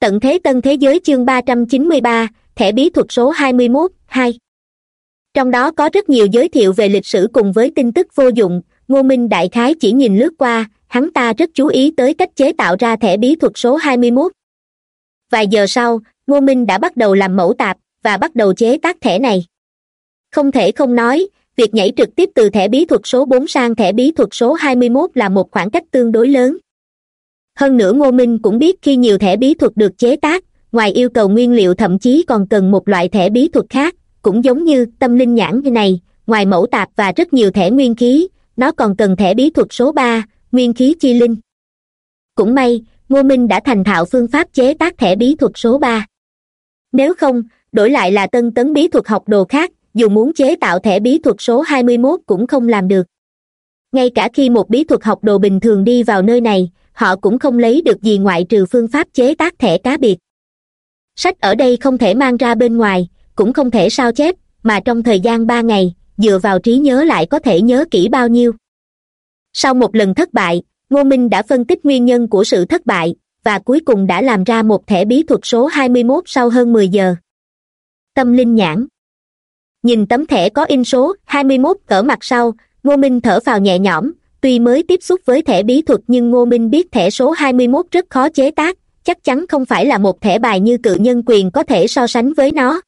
tận thế tân thế giới chương ba trăm chín mươi ba, thẻ bí thuật số hai mươi mốt, hai. Trong đó có rất nhiều giới thiệu về lịch sử cùng với tin tức vô dụng. Ngô minh đại khái chỉ nhìn lướt qua, hắn ta rất chú ý tới cách chế tạo ra thẻ bí thuật số hai mươi mốt. Vài giờ sau, ngô minh đã bắt đầu làm mẫu tạp và bắt đầu chế tác thẻ này. Không thể không nói, việc nhảy trực tiếp từ thẻ bí thuật số bốn sang thẻ bí thuật số hai mươi mốt là một khoảng cách tương đối lớn hơn nữa ngô minh cũng biết khi nhiều thẻ bí thuật được chế tác, ngoài yêu cầu nguyên liệu thậm chí còn cần một loại thẻ bí thuật khác, cũng giống như tâm linh nhãn như này, ngoài mẫu tạp và rất nhiều thẻ nguyên khí, nó còn cần thẻ bí thuật số ba, nguyên khí chi linh. Cũng may, ngô minh đã thành thạo phương pháp chế tác thẻ bí thuật số ba. Nếu không, đổi lại là tân tấn bí thuật học đồ khác, dù muốn chế tạo thẻ bí thuật số hai mươi mốt cũng không làm được. Ngay cả khi một bí thuật học đồ bình thường đi vào nơi này họ cũng không lấy được gì ngoại trừ phương pháp chế tác thẻ cá biệt. Sách ở đây không thể mang ra bên ngoài, cũng không thể sao chép, mà trong thời gian ba ngày, dựa vào trí nhớ lại có thể nhớ kỹ bao nhiêu. Sau một lần thất bại, ngô minh đã phân tích nguyên nhân của sự thất bại, và cuối cùng đã làm ra một thẻ bí thuật số hai mươi mốt sau hơn mười giờ. Tâm linh nhãn. Nhìn tấm thẻ có in số hai mươi mốt ở mặt sau, ngô minh thở phào nhẹ nhõm tuy mới tiếp xúc với thẻ bí thuật nhưng ngô minh biết thẻ số hai mươi mốt rất khó chế tác, chắc chắn không phải là một thẻ bài như cự nhân quyền có thể so sánh với nó.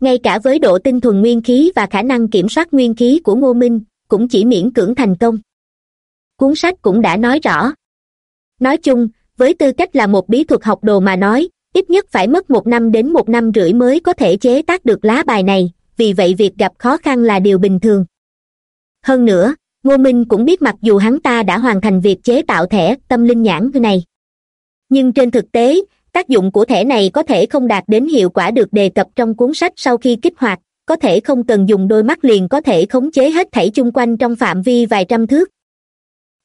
Ngay cả với độ tinh thuần nguyên khí và khả năng kiểm soát nguyên khí của ngô minh, cũng chỉ miễn cưỡng thành công. Cuốn sách cũng đã nói rõ. Nói chung, với tư cách là một bí thuật học đồ mà nói, ít nhất phải mất một năm đến một năm rưỡi mới có thể chế tác được lá bài này, vì vậy việc gặp khó khăn là điều bình thường. Hơn nữa ngô minh cũng biết mặc dù hắn ta đã hoàn thành việc chế tạo thẻ tâm linh nhãn này. Nhưng trên thực tế, tác dụng của thẻ này có thể không đạt đến hiệu quả được đề cập trong cuốn sách sau khi kích hoạt, có thể không cần dùng đôi mắt liền có thể khống chế hết thảy chung quanh trong phạm vi vài trăm thước.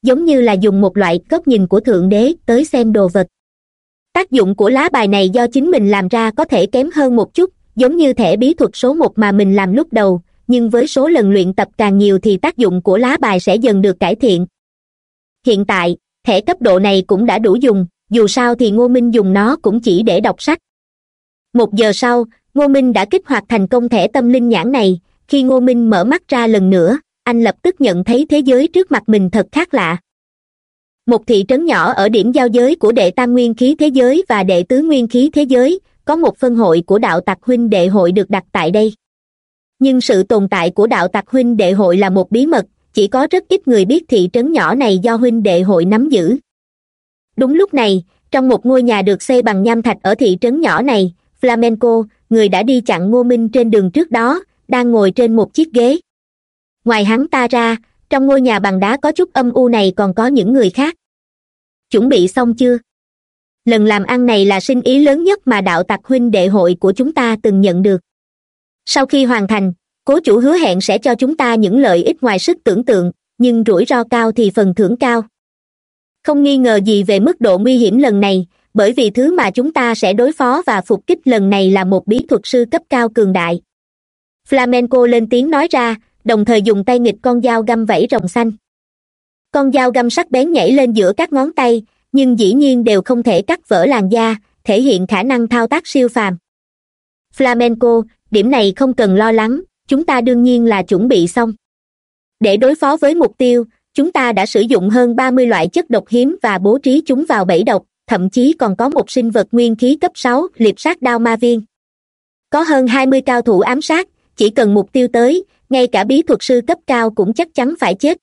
Giống như là dùng một loại góc nhìn của thượng đế tới xem đồ vật. Tác dụng của lá bài này do chính mình làm ra có thể kém hơn một chút, giống như thẻ bí thuật số một mà mình làm lúc đầu nhưng với số lần luyện tập càng nhiều thì tác dụng của lá bài sẽ dần được cải thiện. Hiện tại, thẻ cấp độ này cũng đã đủ dùng, dù sao thì ngô minh dùng nó cũng chỉ để đọc sách. Một giờ sau, ngô minh đã kích hoạt thành công thẻ tâm linh nhãn này. Khi ngô minh mở mắt ra lần nữa, anh lập tức nhận thấy thế giới trước mặt mình thật khác lạ. Một thị trấn nhỏ ở điểm giao giới của đệ tam nguyên khí thế giới và đệ tứ nguyên khí thế giới, có một phân hội của đạo tặc huynh đệ hội được đặt tại đây nhưng sự tồn tại của đạo tặc huynh đệ hội là một bí mật, chỉ có rất ít người biết thị trấn nhỏ này do huynh đệ hội nắm giữ. Đúng lúc này, trong một ngôi nhà được xây bằng nham thạch ở thị trấn nhỏ này, flamenco, người đã đi chặn ngô minh trên đường trước đó, đang ngồi trên một chiếc ghế. Ngoài hắn ta ra, trong ngôi nhà bằng đá có chút âm u này còn có những người khác. Chuẩn bị xong chưa? Lần làm ăn này là sinh ý lớn nhất mà đạo tặc huynh đệ hội của chúng ta từng nhận được sau khi hoàn thành, cố chủ hứa hẹn sẽ cho chúng ta những lợi ích ngoài sức tưởng tượng, nhưng rủi ro cao thì phần thưởng cao. Không nghi ngờ gì về mức độ nguy hiểm lần này, bởi vì thứ mà chúng ta sẽ đối phó và phục kích lần này là một bí thuật sư cấp cao cường đại. Flamenco lên tiếng nói ra, đồng thời dùng tay nghịch con dao găm vẫy rồng xanh. Con dao găm sắc bén nhảy lên giữa các ngón tay, nhưng dĩ nhiên đều không thể cắt vỡ làn da, thể hiện khả năng thao tác siêu phàm. Flamenco điểm này không cần lo lắng, chúng ta đương nhiên là chuẩn bị xong. Để đối phó với mục tiêu, chúng ta đã sử dụng hơn ba mươi loại chất độc hiếm và bố trí chúng vào bẫy độc, thậm chí còn có một sinh vật nguyên khí cấp sáu, liệp sát đao ma viên. Có hơn hai mươi cao thủ ám sát, chỉ cần mục tiêu tới, ngay cả bí thuật sư cấp cao cũng chắc chắn phải chết.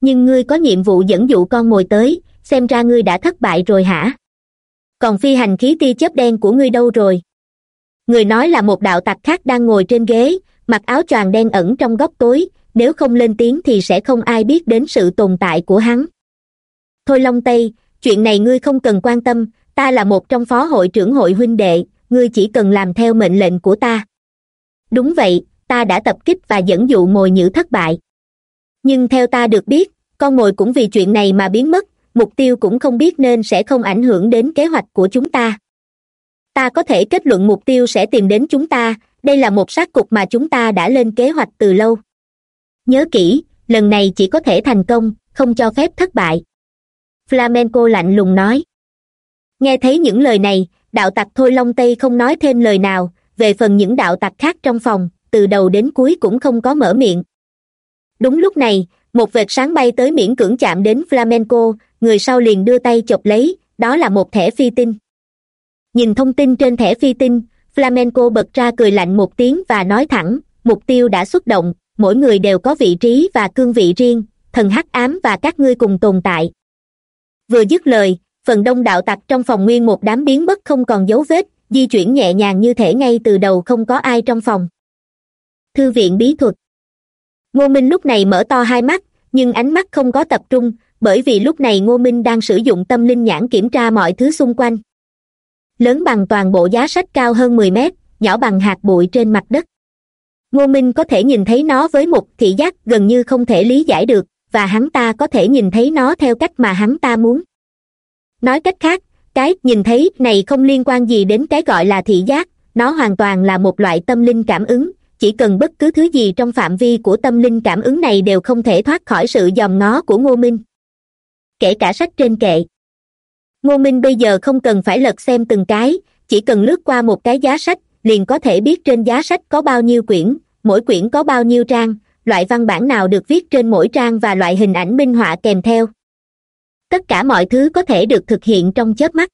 Nhưng ngươi có nhiệm vụ dẫn dụ con mồi tới, xem ra ngươi đã thất bại rồi hả? Còn phi hành khí tia chớp đen của ngươi đâu rồi? Người nói là một đạo tặc khác đang ngồi trên ghế, mặc áo choàng đen ẩn trong góc tối, nếu không lên tiếng thì sẽ không ai biết đến sự tồn tại của hắn. Thôi long tây, chuyện này ngươi không cần quan tâm, ta là một trong phó hội trưởng hội huynh đệ, ngươi chỉ cần làm theo mệnh lệnh của ta. Đúng vậy, ta đã tập kích và dẫn dụ mồi nhữ thất bại. Nhưng theo ta được biết, con mồi cũng vì chuyện này mà biến mất, mục tiêu cũng không biết nên sẽ không ảnh hưởng đến kế hoạch của chúng ta ta có thể kết luận mục tiêu sẽ tìm đến chúng ta, đây là một sát cục mà chúng ta đã lên kế hoạch từ lâu. Nhớ kỹ, lần này chỉ có thể thành công, không cho phép thất bại. Flamenco lạnh lùng nói. Nghe thấy những lời này, đạo tặc thôi long tây không nói thêm lời nào, về phần những đạo tặc khác trong phòng, từ đầu đến cuối cũng không có mở miệng. Đúng lúc này, một vệt sáng bay tới miễn cưỡng chạm đến flamenco, người sau liền đưa tay chộp lấy, đó là một thẻ phi tinh nhìn thông tin trên thẻ phi tinh, flamenco bật ra cười lạnh một tiếng và nói thẳng, mục tiêu đã xuất động, mỗi người đều có vị trí và cương vị riêng, thần hắc ám và các ngươi cùng tồn tại. Vừa dứt lời, phần đông đạo tặc trong phòng nguyên một đám biến mất không còn dấu vết, di chuyển nhẹ nhàng như thể ngay từ đầu không có ai trong phòng. Thư viện bí thuật. Ngô minh lúc này mở to hai mắt, nhưng ánh mắt không có tập trung, bởi vì lúc này ngô minh đang sử dụng tâm linh nhãn kiểm tra mọi thứ xung quanh lớn bằng toàn bộ giá sách cao hơn mười mét, nhỏ bằng hạt bụi trên mặt đất. Ngô minh có thể nhìn thấy nó với một thị giác gần như không thể lý giải được, và hắn ta có thể nhìn thấy nó theo cách mà hắn ta muốn. Nói cách khác, cái nhìn thấy này không liên quan gì đến cái gọi là thị giác, nó hoàn toàn là một loại tâm linh cảm ứng, chỉ cần bất cứ thứ gì trong phạm vi của tâm linh cảm ứng này đều không thể thoát khỏi sự dòm ngó của ngô minh. Kể cả sách trên kệ ngô minh bây giờ không cần phải lật xem từng cái, chỉ cần lướt qua một cái giá sách, liền có thể biết trên giá sách có bao nhiêu quyển, mỗi quyển có bao nhiêu trang, loại văn bản nào được viết trên mỗi trang và loại hình ảnh minh họa kèm theo. Tất cả mọi thứ có thể được thực hiện trong chớp mắt.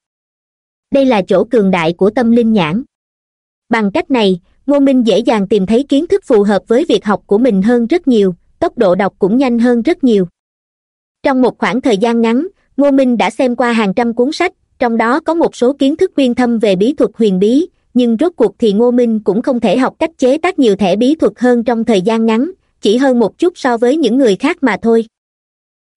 Đây là chỗ cường đại của tâm linh nhãn. Bằng cách này, ngô minh dễ dàng tìm thấy kiến thức phù hợp với việc học của mình hơn rất nhiều, tốc độ đọc cũng nhanh hơn rất nhiều. Trong một khoảng thời gian ngắn ngô minh đã xem qua hàng trăm cuốn sách, trong đó có một số kiến thức uyên thâm về bí thuật huyền bí, nhưng rốt cuộc thì ngô minh cũng không thể học cách chế tác nhiều thẻ bí thuật hơn trong thời gian ngắn, chỉ hơn một chút so với những người khác mà thôi.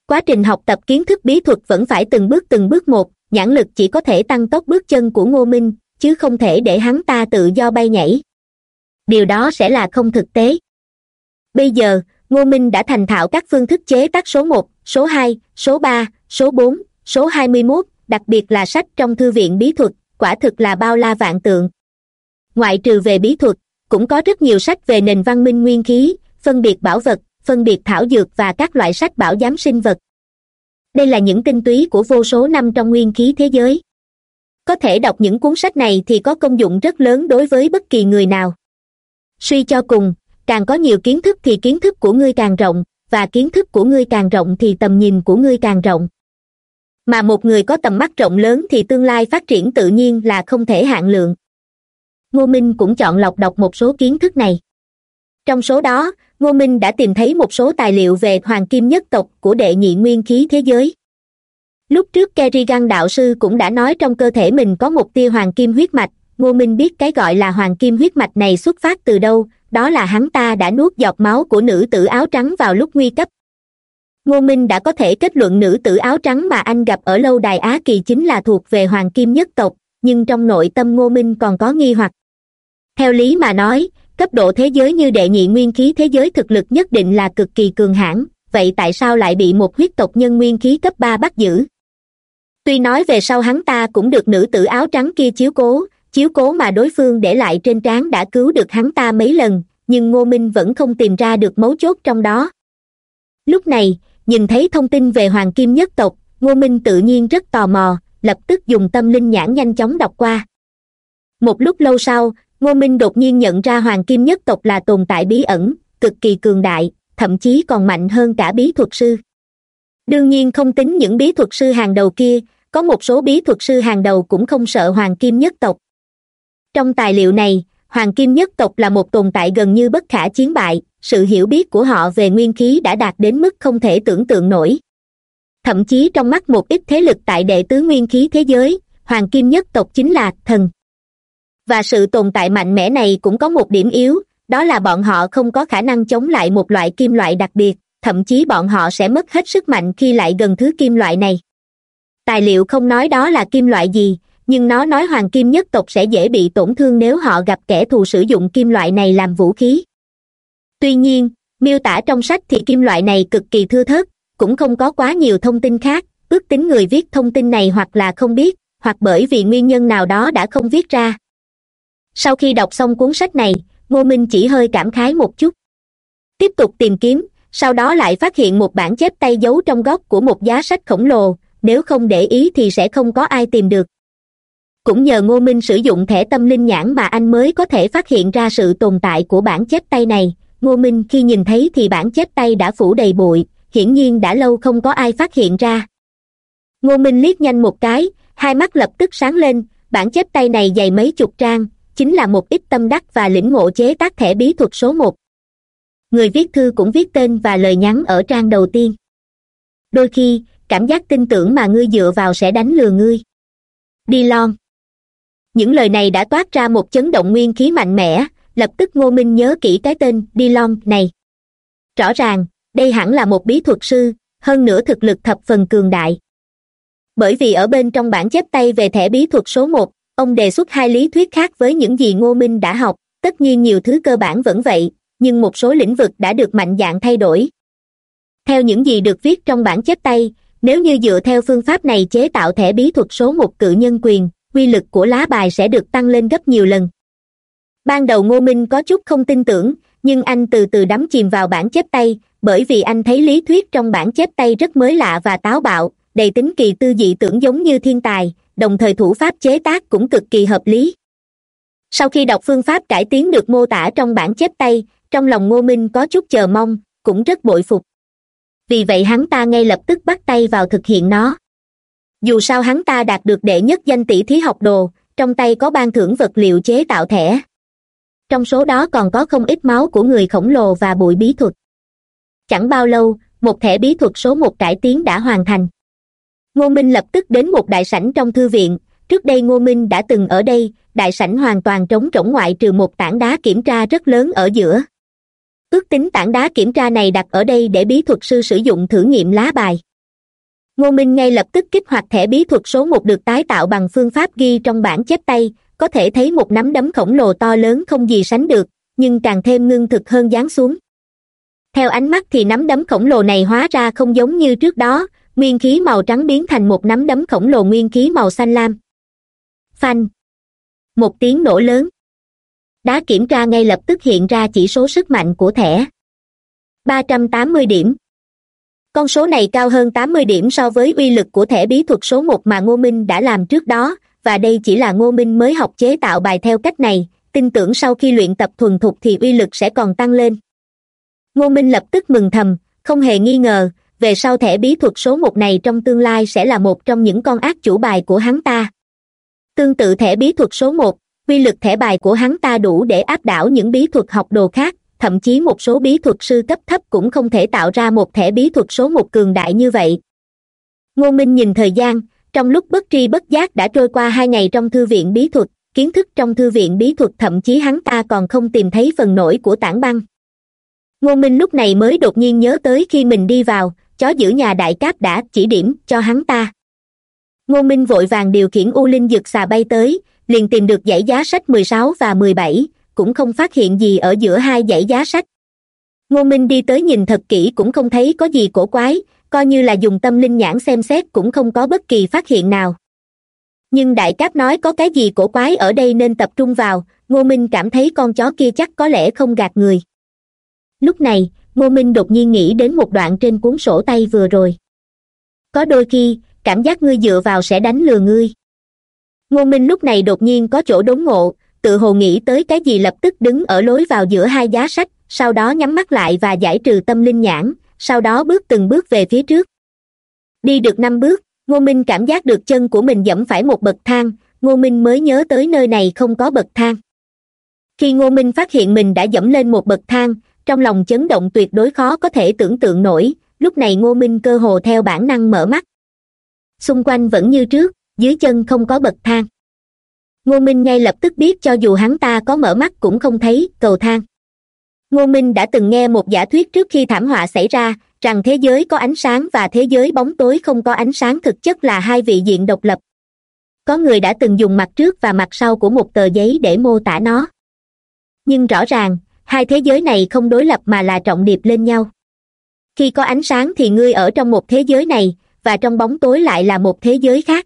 Quá trình học tập kiến thức bí thuật vẫn phải từng bước từng bước một, nhãn lực chỉ có thể tăng tốc bước chân của ngô minh, chứ không thể để hắn ta tự do bay nhảy. Điều đó sẽ là không thực tế. Bây giờ ngô minh đã thành thạo các phương thức chế tác số một, số hai, số ba, số bốn, số hai mươi mốt, đặc biệt là sách trong thư viện bí thuật, quả thực là bao la vạn tượng. Ngoại trừ về bí thuật, cũng có rất nhiều sách về nền văn minh nguyên khí, phân biệt bảo vật, phân biệt thảo dược và các loại sách bảo giám sinh vật. Đây là những tinh túy của vô số năm trong nguyên khí thế giới. Có thể đọc những cuốn sách này thì có công dụng rất lớn đối với bất kỳ người nào. Suy cho cùng càng có nhiều kiến thức thì kiến thức của ngươi càng rộng, và kiến thức của ngươi càng rộng thì tầm nhìn của ngươi càng rộng. Mà một người có tầm mắt rộng lớn thì tương lai phát triển tự nhiên là không thể hạn lượng. Ngô minh cũng chọn lọc đọc một số kiến thức này. Trong số đó, ngô minh đã tìm thấy một số tài liệu về hoàng kim nhất tộc của đệ nhị nguyên khí thế giới. Lúc trước kerrigan đạo sư cũng đã nói trong cơ thể mình có một tia hoàng kim huyết mạch, ngô minh biết cái gọi là hoàng kim huyết mạch này xuất phát từ đâu đó là hắn ta đã nuốt giọt máu của nữ tử áo trắng vào lúc nguy cấp. Ngô minh đã có thể kết luận nữ tử áo trắng mà anh gặp ở lâu đài á kỳ chính là thuộc về hoàng kim nhất tộc, nhưng trong nội tâm ngô minh còn có nghi hoặc. Theo lý mà nói, cấp độ thế giới như đệ nhị nguyên khí thế giới thực lực nhất định là cực kỳ cường hãn, vậy tại sao lại bị một huyết tộc nhân nguyên khí cấp ba bắt giữ? Tuy nói về sau hắn ta cũng được nữ tử áo trắng kia chiếu cố chiếu cố mà đối phương để lại trên trán đã cứu được hắn ta mấy lần, nhưng ngô minh vẫn không tìm ra được mấu chốt trong đó. Lúc này, nhìn thấy thông tin về hoàng kim nhất tộc, ngô minh tự nhiên rất tò mò, lập tức dùng tâm linh nhãn nhanh chóng đọc qua. Một lúc lâu sau, ngô minh đột nhiên nhận ra hoàng kim nhất tộc là tồn tại bí ẩn, cực kỳ cường đại, thậm chí còn mạnh hơn cả bí thuật sư. Đương nhiên không tính những bí thuật sư hàng đầu kia, có một số bí thuật sư hàng đầu cũng không sợ hoàng kim nhất tộc trong tài liệu này, hoàng kim nhất tộc là một tồn tại gần như bất khả chiến bại, sự hiểu biết của họ về nguyên khí đã đạt đến mức không thể tưởng tượng nổi. Thậm chí trong mắt một ít thế lực tại đệ tứ nguyên khí thế giới, hoàng kim nhất tộc chính là thần. Và sự tồn tại mạnh mẽ này cũng có một điểm yếu, đó là bọn họ không có khả năng chống lại một loại kim loại đặc biệt, thậm chí bọn họ sẽ mất hết sức mạnh khi lại gần thứ kim loại này. Tài liệu không nói đó là kim loại gì nhưng nó nói hoàng kim nhất tộc sẽ dễ bị tổn thương nếu họ gặp kẻ thù sử dụng kim loại này làm vũ khí. Tuy nhiên, miêu tả trong sách thì kim loại này cực kỳ thưa thớt, cũng không có quá nhiều thông tin khác, ước tính người viết thông tin này hoặc là không biết, hoặc bởi vì nguyên nhân nào đó đã không viết ra. Sau khi đọc xong cuốn sách này, ngô minh chỉ hơi cảm khái một chút. Tiếp tục tìm kiếm, sau đó lại phát hiện một bản chép tay giấu trong góc của một giá sách khổng lồ, nếu không để ý thì sẽ không có ai tìm được cũng nhờ ngô minh sử dụng thẻ tâm linh nhãn mà anh mới có thể phát hiện ra sự tồn tại của bản chép tay này. Ngô minh khi nhìn thấy thì bản chép tay đã phủ đầy bụi, hiển nhiên đã lâu không có ai phát hiện ra. Ngô minh liếc nhanh một cái, hai mắt lập tức sáng lên, bản chép tay này dày mấy chục trang, chính là một ít tâm đắc và lĩnh ngộ chế tác thẻ bí thuật số một. Người viết thư cũng viết tên và lời nhắn ở trang đầu tiên. Đôi khi, cảm giác tin tưởng mà ngươi dựa vào sẽ đánh lừa ngươi. Đi lon những lời này đã toát ra một chấn động nguyên khí mạnh mẽ, lập tức ngô minh nhớ kỹ cái tên đi Long này. Rõ ràng, đây hẳn là một bí thuật sư, hơn nữa thực lực thập phần cường đại. Bởi vì ở bên trong bản chép tay về thẻ bí thuật số một, ông đề xuất hai lý thuyết khác với những gì ngô minh đã học, tất nhiên nhiều thứ cơ bản vẫn vậy, nhưng một số lĩnh vực đã được mạnh dạng thay đổi. Theo những gì được viết trong bản chép tay, nếu như dựa theo phương pháp này chế tạo thẻ bí thuật số một cự nhân quyền quy lực của lá bài sẽ được tăng lên gấp nhiều lần. Ban đầu ngô minh có chút không tin tưởng, nhưng anh từ từ đắm chìm vào bản chép tay, bởi vì anh thấy lý thuyết trong bản chép tay rất mới lạ và táo bạo, đầy tính kỳ tư dị tưởng giống như thiên tài, đồng thời thủ pháp chế tác cũng cực kỳ hợp lý. Sau khi đọc phương pháp cải tiến được mô tả trong bản chép tay, trong lòng ngô minh có chút chờ mong, cũng rất bội phục. Vì vậy hắn ta ngay lập tức bắt tay vào thực hiện nó dù sao hắn ta đạt được đệ nhất danh tỷ thí học đồ, trong tay có ban thưởng vật liệu chế tạo thẻ. Trong số đó còn có không ít máu của người khổng lồ và bụi bí thuật. Chẳng bao lâu, một thẻ bí thuật số một cải tiến đã hoàn thành. Ngô minh lập tức đến một đại sảnh trong thư viện. Trước đây ngô minh đã từng ở đây, đại sảnh hoàn toàn trống rỗng ngoại trừ một tảng đá kiểm tra rất lớn ở giữa. Ước tính tảng đá kiểm tra này đặt ở đây để bí thuật sư sử dụng thử nghiệm lá bài ngô minh ngay lập tức kích hoạt thẻ bí thuật số một được tái tạo bằng phương pháp ghi trong bản chép tay, có thể thấy một nắm đấm khổng lồ to lớn không gì sánh được, nhưng càng thêm ngưng thực hơn dán xuống. Theo ánh mắt thì nắm đấm khổng lồ này hóa ra không giống như trước đó, nguyên khí màu trắng biến thành một nắm đấm khổng lồ nguyên khí màu xanh lam. Phanh! Một tiếng nổ lớn. Đá kiểm tra ngay lập tức hiện ra chỉ số sức mạnh của thẻ. Ba trăm tám mươi điểm con số này cao hơn tám mươi điểm so với uy lực của thẻ bí thuật số một mà ngô minh đã làm trước đó, và đây chỉ là ngô minh mới học chế tạo bài theo cách này, tin tưởng sau khi luyện tập thuần thục thì uy lực sẽ còn tăng lên. Ngô minh lập tức mừng thầm, không hề nghi ngờ, về sau thẻ bí thuật số một này trong tương lai sẽ là một trong những con ác chủ bài của hắn ta. Tương tự thẻ bí thuật số một, uy lực thẻ bài của hắn ta đủ để áp đảo những bí thuật học đồ khác thậm chí một số bí thuật sư cấp thấp cũng không thể tạo ra một thẻ bí thuật số một cường đại như vậy. Ngô minh nhìn thời gian, trong lúc bất tri bất giác đã trôi qua hai ngày trong thư viện bí thuật, kiến thức trong thư viện bí thuật thậm chí hắn ta còn không tìm thấy phần nổi của tảng băng. Ngô minh lúc này mới đột nhiên nhớ tới khi mình đi vào, chó giữ nhà đại cáp đã chỉ điểm cho hắn ta. Ngô minh vội vàng điều khiển u linh dực xà bay tới, liền tìm được dãy giá sách mười sáu và mười bảy cũng không phát hiện gì ở giữa hai dãy giá sách. Ngô minh đi tới nhìn thật kỹ cũng không thấy có gì cổ quái, coi như là dùng tâm linh nhãn xem xét cũng không có bất kỳ phát hiện nào. Nhưng đại cáp nói có cái gì cổ quái ở đây nên tập trung vào, ngô minh cảm thấy con chó kia chắc có lẽ không gạt người. Lúc này, ngô minh đột nhiên nghĩ đến một đoạn trên cuốn sổ tay vừa rồi. Có đôi khi, cảm giác ngươi dựa vào sẽ đánh lừa ngươi. Ngô minh lúc này đột nhiên có chỗ đốn ngộ tự hồ nghĩ tới cái gì lập tức đứng ở lối vào giữa hai giá sách, sau đó nhắm mắt lại và giải trừ tâm linh nhãn, sau đó bước từng bước về phía trước. Đi được năm bước, ngô minh cảm giác được chân của mình dẫm phải một bậc thang, ngô minh mới nhớ tới nơi này không có bậc thang. Khi ngô minh phát hiện mình đã dẫm lên một bậc thang, trong lòng chấn động tuyệt đối khó có thể tưởng tượng nổi, lúc này ngô minh cơ hồ theo bản năng mở mắt. Xung quanh vẫn như trước, dưới chân không có bậc thang ngô minh ngay lập tức biết cho dù hắn ta có mở mắt cũng không thấy, cầu thang. Ngô minh đã từng nghe một giả thuyết trước khi thảm họa xảy ra, rằng thế giới có ánh sáng và thế giới bóng tối không có ánh sáng thực chất là hai vị diện độc lập. Có người đã từng dùng mặt trước và mặt sau của một tờ giấy để mô tả nó. Nhưng rõ ràng, hai thế giới này không đối lập mà là trọng điệp lên nhau. Khi có ánh sáng thì ngươi ở trong một thế giới này, và trong bóng tối lại là một thế giới khác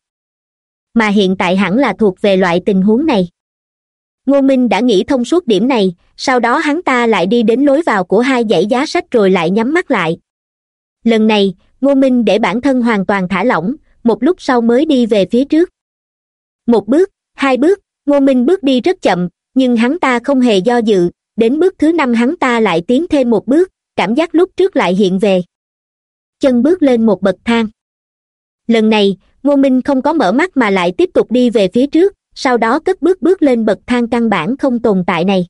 mà hiện tại hẳn là thuộc về loại tình huống này. Ngô minh đã nghĩ thông suốt điểm này, sau đó hắn ta lại đi đến lối vào của hai dãy giá sách rồi lại nhắm mắt lại. Lần này, ngô minh để bản thân hoàn toàn thả lỏng, một lúc sau mới đi về phía trước. Một bước, hai bước, ngô minh bước đi rất chậm, nhưng hắn ta không hề do dự, đến bước thứ năm hắn ta lại tiến thêm một bước, cảm giác lúc trước lại hiện về. Chân bước lên một bậc thang. Lần này ngô minh không có mở mắt mà lại tiếp tục đi về phía trước, sau đó cất bước bước lên bậc thang căn bản không tồn tại này.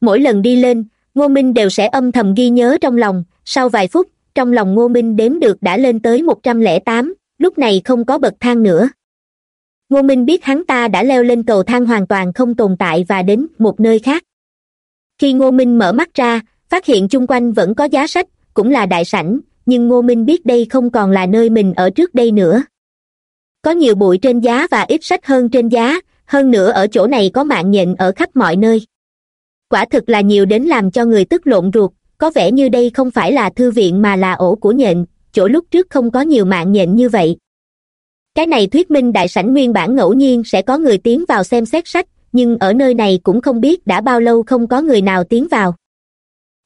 Mỗi lần đi lên, ngô minh đều sẽ âm thầm ghi nhớ trong lòng, sau vài phút, trong lòng ngô minh đếm được đã lên tới một trăm lẻ tám, lúc này không có bậc thang nữa. Ngô minh biết hắn ta đã leo lên cầu thang hoàn toàn không tồn tại và đến một nơi khác. Khi ngô minh mở mắt ra, phát hiện chung quanh vẫn có giá sách, cũng là đại sảnh, nhưng ngô minh biết đây không còn là nơi mình ở trước đây nữa có nhiều bụi trên giá và ít sách hơn trên giá, hơn nữa ở chỗ này có mạng nhện ở khắp mọi nơi. Quả thực là nhiều đến làm cho người tức lộn ruột, có vẻ như đây không phải là thư viện mà là ổ của nhện, chỗ lúc trước không có nhiều mạng nhện như vậy. Cái này thuyết minh đại sảnh nguyên bản ngẫu nhiên sẽ có người tiến vào xem xét sách, nhưng ở nơi này cũng không biết đã bao lâu không có người nào tiến vào.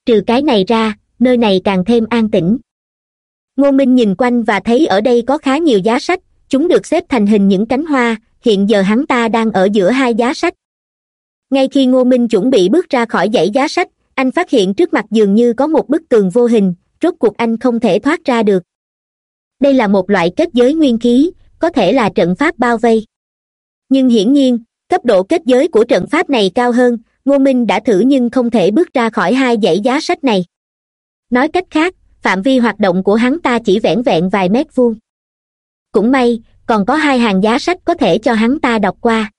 Trừ cái này ra, nơi này càng thêm an tĩnh. Ngô minh nhìn quanh và thấy ở đây có khá nhiều giá sách chúng được xếp thành hình những cánh hoa, hiện giờ hắn ta đang ở giữa hai giá sách. Ngay khi ngô minh chuẩn bị bước ra khỏi dãy giá sách, anh phát hiện trước mặt dường như có một bức tường vô hình, rốt cuộc anh không thể thoát ra được. Đây là một loại kết giới nguyên khí, có thể là trận pháp bao vây. Nhưng hiển nhiên, cấp độ kết giới của trận pháp này cao hơn, ngô minh đã thử nhưng không thể bước ra khỏi hai dãy giá sách này. Nói cách khác, phạm vi hoạt động của hắn ta chỉ vẻn vẹn vài mét vuông cũng may, còn có hai hàng giá sách có thể cho hắn ta đọc qua.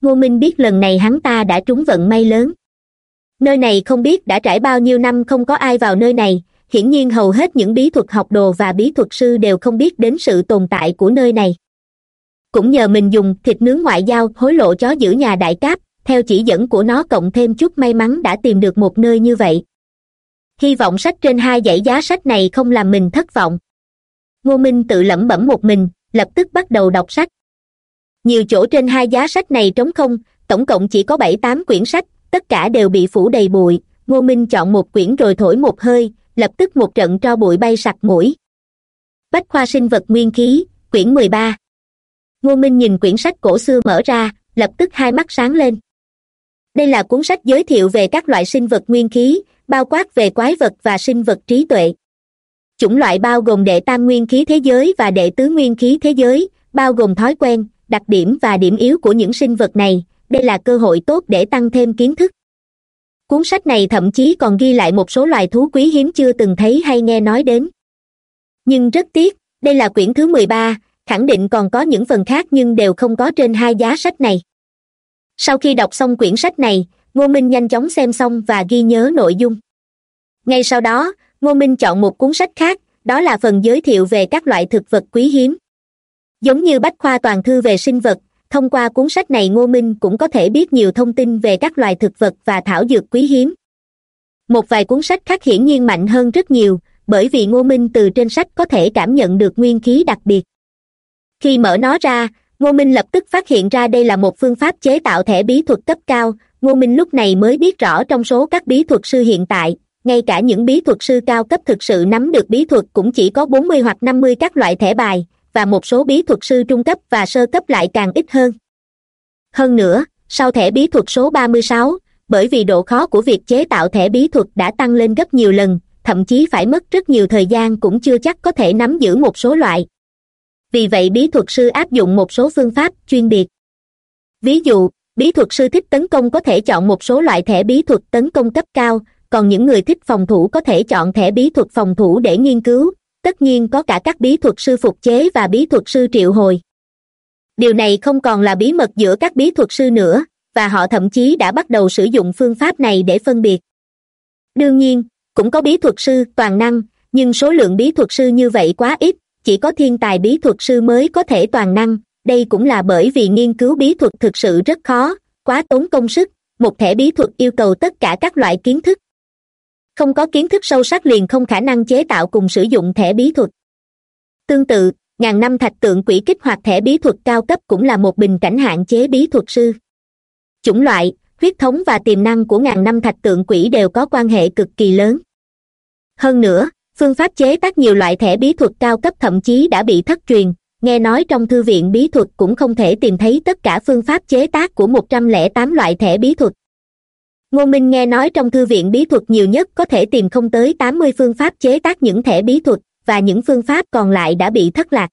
Ngô minh biết lần này hắn ta đã trúng vận may lớn. Nơi này không biết đã trải bao nhiêu năm không có ai vào nơi này, hiển nhiên hầu hết những bí thuật học đồ và bí thuật sư đều không biết đến sự tồn tại của nơi này. Cũng nhờ mình dùng thịt nướng ngoại giao hối lộ chó giữ nhà đại cáp, theo chỉ dẫn của nó cộng thêm chút may mắn đã tìm được một nơi như vậy. Hy vọng sách trên hai dãy giá sách này không làm mình thất vọng ngô minh tự lẩm bẩm một mình, lập tức bắt đầu đọc sách. Nhiều chỗ trên hai giá sách này trống không, tổng cộng chỉ có bảy tám quyển sách, tất cả đều bị phủ đầy bụi. Ngô minh chọn một quyển rồi thổi một hơi, lập tức một trận cho bụi bay sặc mũi. Bách khoa sinh vật nguyên khí, quyển mười ba. Ngô minh nhìn quyển sách cổ xưa mở ra, lập tức hai mắt sáng lên. Đây là cuốn sách giới thiệu về các loại sinh vật nguyên khí, bao quát về quái vật và sinh vật trí tuệ chủng loại bao gồm đệ tam nguyên khí thế giới và đệ tứ nguyên khí thế giới, bao gồm thói quen, đặc điểm và điểm yếu của những sinh vật này. Đây là cơ hội tốt để tăng thêm kiến thức. Cuốn sách này thậm chí còn ghi lại một số loài thú quý hiếm chưa từng thấy hay nghe nói đến. Nhưng rất tiếc, đây là quyển thứ mười ba, khẳng định còn có những phần khác nhưng đều không có trên hai giá sách này. Sau khi đọc xong quyển sách này, ngô minh nhanh chóng xem xong và ghi nhớ nội dung. Ngay sau đó ngô minh chọn một cuốn sách khác, đó là phần giới thiệu về các loại thực vật quý hiếm. Giống như bách khoa toàn thư về sinh vật, thông qua cuốn sách này ngô minh cũng có thể biết nhiều thông tin về các loài thực vật và thảo dược quý hiếm. Một vài cuốn sách khác hiển nhiên mạnh hơn rất nhiều, bởi vì ngô minh từ trên sách có thể cảm nhận được nguyên khí đặc biệt. Khi mở nó ra, ngô minh lập tức phát hiện ra đây là một phương pháp chế tạo thẻ bí thuật cấp cao, ngô minh lúc này mới biết rõ trong số các bí thuật sư hiện tại ngay cả những bí thuật sư cao cấp thực sự nắm được bí thuật cũng chỉ có bốn mươi hoặc năm mươi các loại thẻ bài, và một số bí thuật sư trung cấp và sơ cấp lại càng ít hơn. Hơn nữa, sau thẻ bí thuật số ba mươi sáu, bởi vì độ khó của việc chế tạo thẻ bí thuật đã tăng lên gấp nhiều lần, thậm chí phải mất rất nhiều thời gian cũng chưa chắc có thể nắm giữ một số loại. Vì vậy bí thuật sư áp dụng một số phương pháp chuyên biệt. Ví dụ, bí thuật sư thích tấn công có thể chọn một số loại thẻ bí thuật tấn công cấp cao còn những người thích phòng thủ có thể chọn thẻ bí thuật phòng thủ để nghiên cứu. Tất nhiên có cả các bí thuật sư phục chế và bí thuật sư triệu hồi. Điều này không còn là bí mật giữa các bí thuật sư nữa, và họ thậm chí đã bắt đầu sử dụng phương pháp này để phân biệt. Đương nhiên, cũng có bí thuật sư toàn năng, nhưng số lượng bí thuật sư như vậy quá ít, chỉ có thiên tài bí thuật sư mới có thể toàn năng. Đây cũng là bởi vì nghiên cứu bí thuật thực sự rất khó, quá tốn công sức. Một thẻ bí thuật yêu cầu tất cả các loại kiến thức không có kiến thức sâu sắc liền không khả năng chế tạo cùng sử dụng thẻ bí thuật. Tương tự, ngàn năm thạch tượng quỷ kích hoạt thẻ bí thuật cao cấp cũng là một bình cảnh hạn chế bí thuật sư. Chủng loại, huyết thống và tiềm năng của ngàn năm thạch tượng quỷ đều có quan hệ cực kỳ lớn. Hơn nữa, phương pháp chế tác nhiều loại thẻ bí thuật cao cấp thậm chí đã bị thất truyền, nghe nói trong thư viện bí thuật cũng không thể tìm thấy tất cả phương pháp chế tác của một trăm lẻ tám loại thẻ bí thuật ngô minh nghe nói trong thư viện bí thuật nhiều nhất có thể tìm không tới tám mươi phương pháp chế tác những thẻ bí thuật, và những phương pháp còn lại đã bị thất lạc.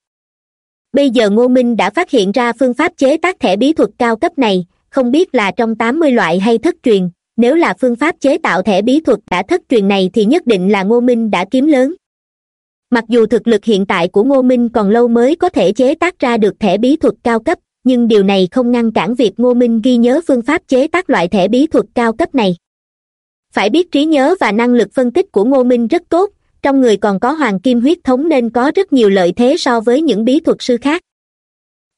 Bây giờ ngô minh đã phát hiện ra phương pháp chế tác thẻ bí thuật cao cấp này, không biết là trong tám mươi loại hay thất truyền, nếu là phương pháp chế tạo thẻ bí thuật đã thất truyền này thì nhất định là ngô minh đã kiếm lớn. Mặc dù thực lực hiện tại của ngô minh còn lâu mới có thể chế tác ra được thẻ bí thuật cao cấp nhưng điều này không ngăn cản việc ngô minh ghi nhớ phương pháp chế tác loại thẻ bí thuật cao cấp này. Phải biết trí nhớ và năng lực phân tích của ngô minh rất tốt, trong người còn có hoàng kim huyết thống nên có rất nhiều lợi thế so với những bí thuật sư khác.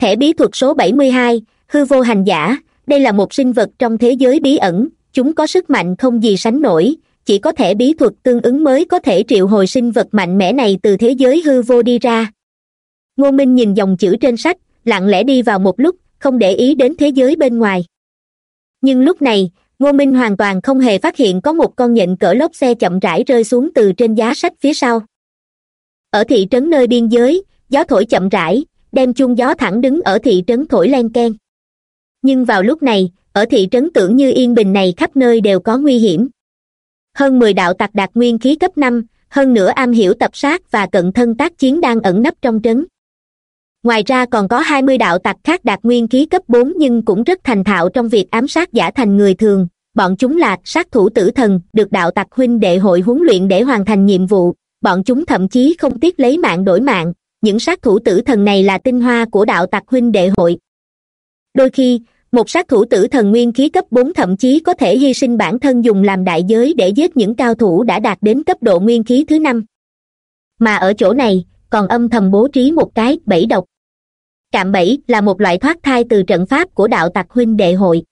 Thẻ bí thuật số bảy mươi hai, hư vô hành giả, đây là một sinh vật trong thế giới bí ẩn, chúng có sức mạnh không gì sánh nổi, chỉ có thể bí thuật tương ứng mới có thể triệu hồi sinh vật mạnh mẽ này từ thế giới hư vô đi ra. Ngô minh nhìn dòng chữ trên sách lặng lẽ đi vào một lúc, không để ý đến thế giới bên ngoài. Nhưng lúc này, ngô minh hoàn toàn không hề phát hiện có một con nhện cỡ lốp xe chậm rãi rơi xuống từ trên giá sách phía sau. Ở thị trấn nơi biên giới, gió thổi chậm rãi, đem chung gió thẳng đứng ở thị trấn thổi len keng. Nhưng vào lúc này, ở thị trấn tưởng như yên bình này khắp nơi đều có nguy hiểm. Hơn mười đạo tặc đạt nguyên khí cấp năm, hơn nữa am hiểu tập sát và cận thân tác chiến đang ẩn nấp trong trấn ngoài ra còn có hai mươi đạo tặc khác đạt nguyên khí cấp bốn nhưng cũng rất thành thạo trong việc ám sát giả thành người thường. Bọn chúng là sát thủ tử thần, được đạo tặc huynh đệ hội huấn luyện để hoàn thành nhiệm vụ. Bọn chúng thậm chí không tiếc lấy mạng đổi mạng. Những sát thủ tử thần này là tinh hoa của đạo tặc huynh đệ hội. Đôi khi, một sát thủ tử thần nguyên khí cấp bốn thậm chí có thể hy sinh bản thân dùng làm đại giới để giết những cao thủ đã đạt đến cấp độ nguyên khí thứ năm. Mà ở chỗ này, còn âm thầm bố trí một cái bẫy độc cạm bẫy là một loại thoát thai từ trận pháp của đạo tặc huynh đệ hội.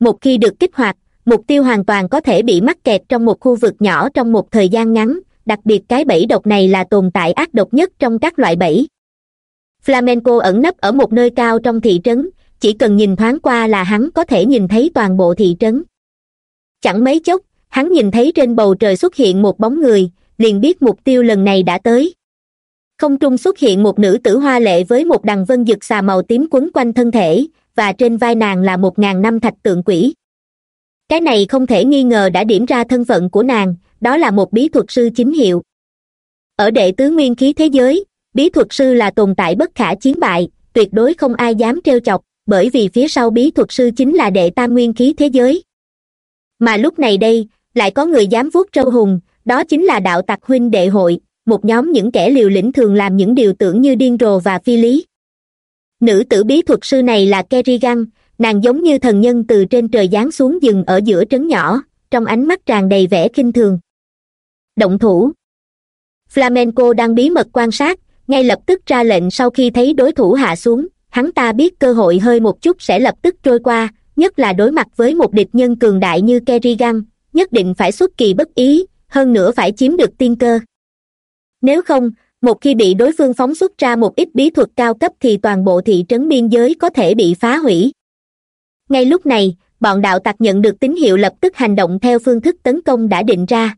Một khi được kích hoạt, mục tiêu hoàn toàn có thể bị mắc kẹt trong một khu vực nhỏ trong một thời gian ngắn, đặc biệt cái bẫy độc này là tồn tại ác độc nhất trong các loại bẫy. Flamenco ẩn nấp ở một nơi cao trong thị trấn, chỉ cần nhìn thoáng qua là hắn có thể nhìn thấy toàn bộ thị trấn. Chẳng mấy chốc, hắn nhìn thấy trên bầu trời xuất hiện một bóng người, liền biết mục tiêu lần này đã tới không trung xuất hiện một nữ tử hoa lệ với một đằng vân dực xà màu tím quấn quanh thân thể, và trên vai nàng là một ngàn năm thạch tượng quỷ. Cái này không thể nghi ngờ đã điểm ra thân phận của nàng, đó là một bí thuật sư chính hiệu. Ở đệ tứ nguyên khí thế giới, bí thuật sư là tồn tại bất khả chiến bại, tuyệt đối không ai dám trêu chọc, bởi vì phía sau bí thuật sư chính là đệ tam nguyên khí thế giới. Mà lúc này đây, lại có người dám vuốt trâu hùng, đó chính là đạo tặc huynh đệ hội một nhóm những kẻ liều lĩnh thường làm những điều tưởng như điên rồ và phi lý. Nữ tử bí thuật sư này là kerrigan nàng giống như thần nhân từ trên trời giáng xuống dừng ở giữa trấn nhỏ, trong ánh mắt tràn đầy vẻ kinh thường. Động thủ. Flamenco đang bí mật quan sát, ngay lập tức ra lệnh sau khi thấy đối thủ hạ xuống, hắn ta biết cơ hội hơi một chút sẽ lập tức trôi qua, nhất là đối mặt với một địch nhân cường đại như kerrigan nhất định phải xuất kỳ bất ý, hơn nữa phải chiếm được tiên cơ nếu không, một khi bị đối phương phóng xuất ra một ít bí thuật cao cấp thì toàn bộ thị trấn biên giới có thể bị phá hủy. Ngay lúc này, bọn đạo tặc nhận được tín hiệu lập tức hành động theo phương thức tấn công đã định ra.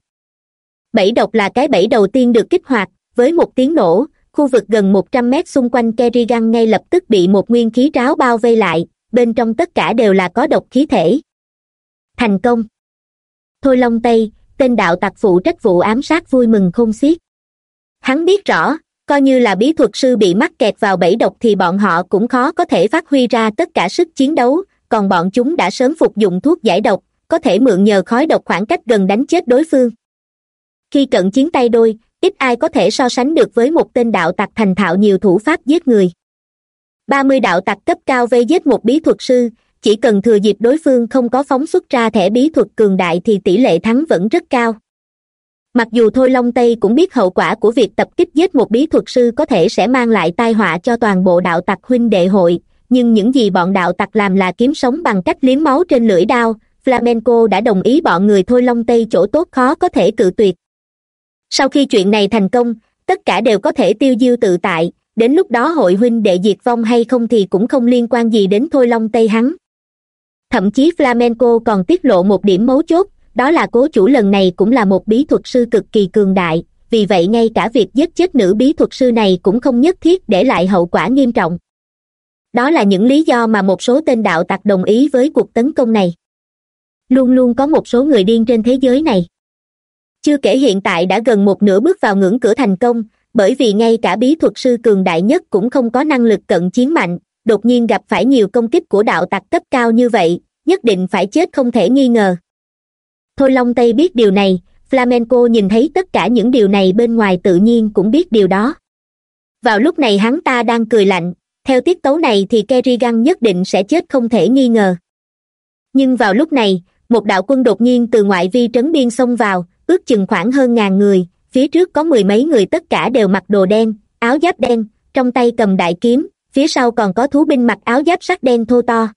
Bẫy độc là cái bẫy đầu tiên được kích hoạt, với một tiếng nổ, khu vực gần một trăm mét xung quanh kerrigan ngay lập tức bị một nguyên khí ráo bao vây lại, bên trong tất cả đều là có độc khí thể. Thành công! Thôi long tây, tên đạo tặc phụ trách vụ ám sát vui mừng không xiết hắn biết rõ, coi như là bí thuật sư bị mắc kẹt vào bẫy độc thì bọn họ cũng khó có thể phát huy ra tất cả sức chiến đấu, còn bọn chúng đã sớm phục dụng thuốc giải độc, có thể mượn nhờ khói độc khoảng cách gần đánh chết đối phương. Khi cận chiến tay đôi, ít ai có thể so sánh được với một tên đạo tặc thành thạo nhiều thủ pháp giết người. Ba mươi đạo tặc cấp cao vây giết một bí thuật sư, chỉ cần thừa dịp đối phương không có phóng xuất ra thẻ bí thuật cường đại thì tỷ lệ thắng vẫn rất cao mặc dù thôi long tây cũng biết hậu quả của việc tập kích giết một bí thuật sư có thể sẽ mang lại tai họa cho toàn bộ đạo tặc huynh đệ hội, nhưng những gì bọn đạo tặc làm là kiếm sống bằng cách liếm máu trên lưỡi đao, flamenco đã đồng ý bọn người thôi long tây chỗ tốt khó có thể cự tuyệt. Sau khi chuyện này thành công, tất cả đều có thể tiêu diêu tự tại, đến lúc đó hội huynh đệ diệt vong hay không thì cũng không liên quan gì đến thôi long tây hắn. Thậm chí flamenco còn tiết lộ một điểm mấu chốt đó là cố chủ lần này cũng là một bí thuật sư cực kỳ cường đại, vì vậy ngay cả việc giết chết nữ bí thuật sư này cũng không nhất thiết để lại hậu quả nghiêm trọng. Đó là những lý do mà một số tên đạo tặc đồng ý với cuộc tấn công này. Luôn luôn có một số người điên trên thế giới này. Chưa kể hiện tại đã gần một nửa bước vào ngưỡng cửa thành công, bởi vì ngay cả bí thuật sư cường đại nhất cũng không có năng lực cận chiến mạnh, đột nhiên gặp phải nhiều công kích của đạo tặc cấp cao như vậy, nhất định phải chết không thể nghi ngờ thôi long tây biết điều này, flamenco nhìn thấy tất cả những điều này bên ngoài tự nhiên cũng biết điều đó. Vào lúc này hắn ta đang cười lạnh, theo tiết tấu này thì kerrigan nhất định sẽ chết không thể nghi ngờ. Nhưng vào lúc này, một đạo quân đột nhiên từ ngoại vi trấn biên xông vào, ước chừng khoảng hơn ngàn người, phía trước có mười mấy người tất cả đều mặc đồ đen, áo giáp đen, trong tay cầm đại kiếm, phía sau còn có thú binh mặc áo giáp sắt đen thô to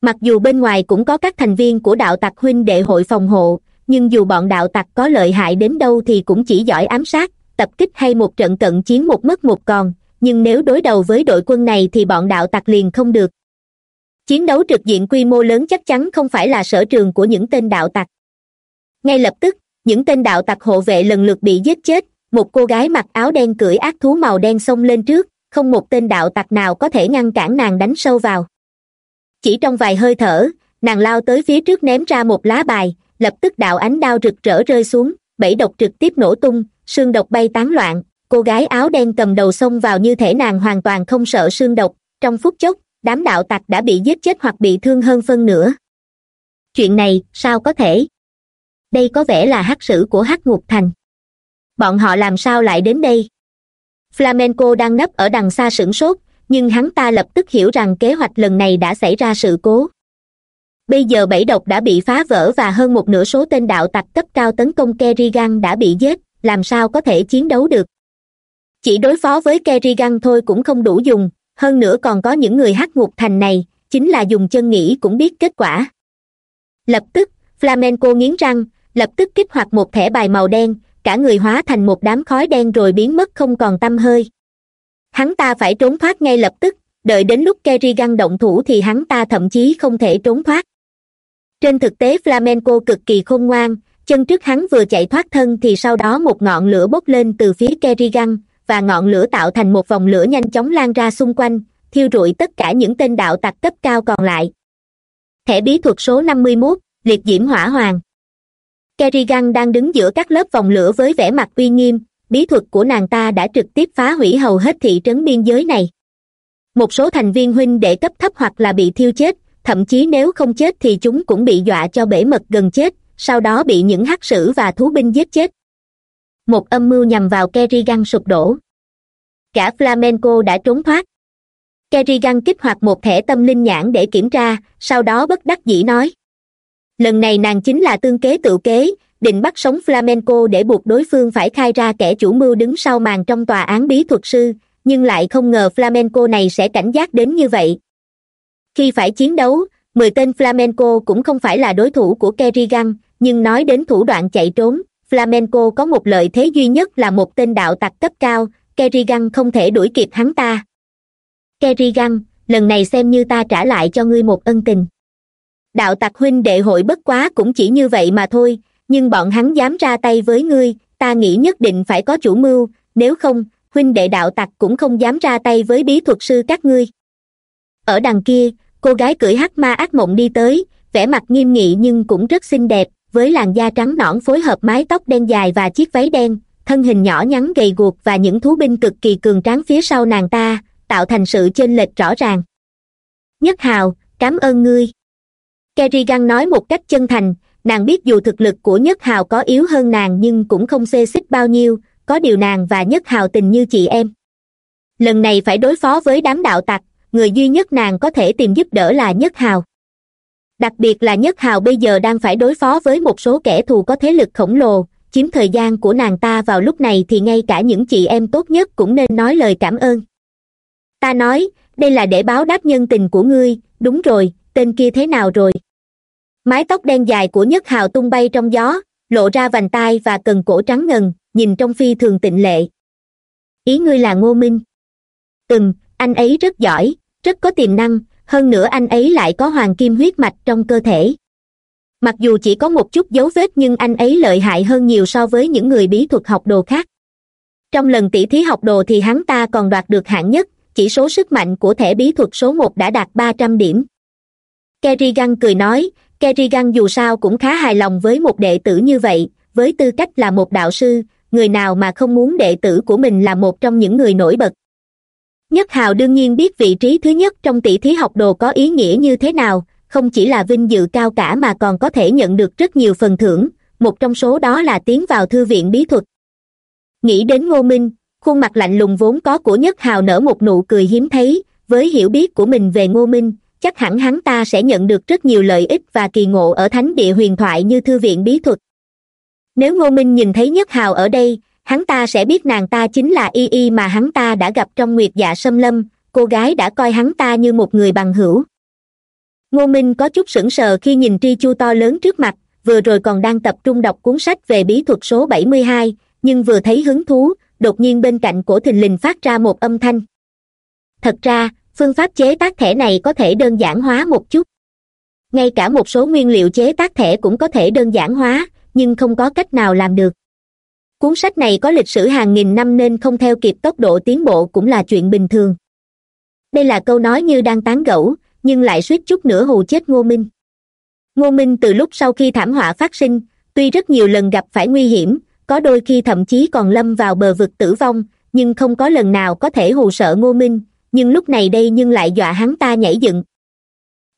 mặc dù bên ngoài cũng có các thành viên của đạo tặc huynh đệ hội phòng hộ, nhưng dù bọn đạo tặc có lợi hại đến đâu thì cũng chỉ giỏi ám sát, tập kích hay một trận cận chiến một mất một còn. Nhưng nếu đối đầu với đội quân này thì bọn đạo tặc liền không được. Chiến đấu trực diện quy mô lớn chắc chắn không phải là sở trường của những tên đạo tặc. Ngay lập tức, những tên đạo tặc hộ vệ lần lượt bị giết chết, một cô gái mặc áo đen cưỡi ác thú màu đen xông lên trước, không một tên đạo tặc nào có thể ngăn cản nàng đánh sâu vào chỉ trong vài hơi thở, nàng lao tới phía trước ném ra một lá bài, lập tức đạo ánh đao rực rỡ rơi xuống bẫy độc trực tiếp nổ tung, xương độc bay tán loạn. Cô gái áo đen cầm đầu xông vào như thể nàng hoàn toàn không sợ xương độc. Trong phút chốc, đám đạo tặc đã bị giết chết hoặc bị thương hơn phân nửa. Chuyện này, sao có thể? Đây có vẻ là hắc sử của hắc ngục thành. Bọn họ làm sao lại đến đây? Flamenco đang nấp ở đằng xa sửng sốt nhưng hắn ta lập tức hiểu rằng kế hoạch lần này đã xảy ra sự cố. Bây giờ bảy độc đã bị phá vỡ và hơn một nửa số tên đạo tặc cấp cao tấn công kerrigan đã bị giết, làm sao có thể chiến đấu được? Chỉ đối phó với kerrigan thôi cũng không đủ dùng, hơn nữa còn có những người hắc ngục thành này, chính là dùng chân nghĩ cũng biết kết quả. Lập tức, flamenco nghiến răng, lập tức kích hoạt một thẻ bài màu đen, cả người hóa thành một đám khói đen rồi biến mất không còn t hơi hắn ta phải trốn thoát ngay lập tức, đợi đến lúc kerrigan động thủ thì hắn ta thậm chí không thể trốn thoát. Trên thực tế flamenco cực kỳ khôn ngoan, chân trước hắn vừa chạy thoát thân thì sau đó một ngọn lửa bốc lên từ phía kerrigan và ngọn lửa tạo thành một vòng lửa nhanh chóng lan ra xung quanh, thiêu rụi tất cả những tên đạo tặc cấp cao còn lại. Thẻ bí thuật số năm mươi mốt, liệt diễm hỏa hoàng. Kerrigan đang đứng giữa các lớp vòng lửa với vẻ mặt uy nghiêm bí thuật của nàng ta đã trực tiếp phá hủy hầu hết thị trấn biên giới này. Một số thành viên huynh đệ cấp thấp hoặc là bị thiêu chết, thậm chí nếu không chết thì chúng cũng bị dọa cho bể mật gần chết, sau đó bị những hắc sử và thú binh giết chết. Một âm mưu nhằm vào kerrigan sụp đổ. Cả flamenco đã trốn thoát. Kerrigan kích hoạt một thẻ tâm linh nhãn để kiểm tra, sau đó bất đắc dĩ nói. Lần này nàng chính là tương kế tự kế định bắt sống flamenco để buộc đối phương phải khai ra kẻ chủ mưu đứng sau màn trong tòa án bí thuật sư, nhưng lại không ngờ flamenco này sẽ cảnh giác đến như vậy. Khi phải chiến đấu, mười tên flamenco cũng không phải là đối thủ của kerrigan, nhưng nói đến thủ đoạn chạy trốn, flamenco có một lợi thế duy nhất là một tên đạo tặc cấp cao, kerrigan không thể đuổi kịp hắn ta. Kerrigan, lần này xem như ta trả lại cho ngươi một ân tình. Đạo tặc huynh đệ hội bất quá cũng chỉ như vậy mà thôi nhưng bọn hắn dám ra tay với ngươi, ta nghĩ nhất định phải có chủ mưu, nếu không, huynh đệ đạo tặc cũng không dám ra tay với bí thuật sư các ngươi. Ở đằng kia, cô gái cưỡi hắc ma ác mộng đi tới, vẻ mặt nghiêm nghị nhưng cũng rất xinh đẹp, với làn da trắng nõn phối hợp mái tóc đen dài và chiếc váy đen, thân hình nhỏ nhắn gầy guộc và những thú binh cực kỳ cường tráng phía sau nàng ta, tạo thành sự chênh lệch rõ ràng. Nhất hào, cảm ơn ngươi. Kerrigan nói một cách chân thành nàng biết dù thực lực của nhất hào có yếu hơn nàng nhưng cũng không xê xích bao nhiêu, có điều nàng và nhất hào tình như chị em. Lần này phải đối phó với đám đạo tặc, người duy nhất nàng có thể tìm giúp đỡ là nhất hào. Đặc biệt là nhất hào bây giờ đang phải đối phó với một số kẻ thù có thế lực khổng lồ, chiếm thời gian của nàng ta vào lúc này thì ngay cả những chị em tốt nhất cũng nên nói lời cảm ơn. Ta nói, đây là để báo đáp nhân tình của ngươi, đúng rồi, tên kia thế nào rồi? Mái tóc đen dài của nhất hào tung bay trong gió, lộ ra vành tai và cần cổ trắng ngần, nhìn trong phi thường tịnh lệ. Ý ngươi là ngô minh. Từng anh ấy rất giỏi, rất có tiềm năng, hơn nữa anh ấy lại có hoàng kim huyết mạch trong cơ thể. Mặc dù chỉ có một chút dấu vết nhưng anh ấy lợi hại hơn nhiều so với những người bí thuật học đồ khác. Trong lần tỷ thí học đồ thì hắn ta còn đoạt được hạng nhất, chỉ số sức mạnh của thẻ bí thuật số một đã đạt ba trăm điểm. Kerrigan cười nói kerrigan dù sao cũng khá hài lòng với một đệ tử như vậy, với tư cách là một đạo sư, người nào mà không muốn đệ tử của mình là một trong những người nổi bật. Nhất hào đương nhiên biết vị trí thứ nhất trong tỷ thí học đồ có ý nghĩa như thế nào, không chỉ là vinh dự cao cả mà còn có thể nhận được rất nhiều phần thưởng, một trong số đó là tiến vào thư viện bí thuật. Nghĩ đến ngô minh, khuôn mặt lạnh lùng vốn có của nhất hào nở một nụ cười hiếm thấy, với hiểu biết của mình về ngô minh chắc hẳn hắn ta sẽ nhận được rất nhiều lợi ích và kỳ ngộ ở thánh địa huyền thoại như thư viện bí thuật. Nếu ngô minh nhìn thấy nhất hào ở đây, hắn ta sẽ biết nàng ta chính là y y mà hắn ta đã gặp trong nguyệt dạ sâm lâm, cô gái đã coi hắn ta như một người bằng hữu. Ngô minh có chút sững sờ khi nhìn tri chu to lớn trước mặt, vừa rồi còn đang tập trung đọc cuốn sách về bí thuật số bảy mươi hai, nhưng vừa thấy hứng thú, đột nhiên bên cạnh cổ thình lình phát ra một âm thanh. Thật ra phương pháp chế tác thẻ này có thể đơn giản hóa một chút. Ngay cả một số nguyên liệu chế tác thẻ cũng có thể đơn giản hóa, nhưng không có cách nào làm được. Cuốn sách này có lịch sử hàng nghìn năm nên không theo kịp tốc độ tiến bộ cũng là chuyện bình thường. Đây là câu nói như đang tán gẫu, nhưng lại suýt chút nữa hù chết ngô minh. Ngô minh từ lúc sau khi thảm họa phát sinh, tuy rất nhiều lần gặp phải nguy hiểm, có đôi khi thậm chí còn lâm vào bờ vực tử vong, nhưng không có lần nào có thể hù sợ ngô minh nhưng lúc này đây nhưng lại dọa hắn ta nhảy dựng.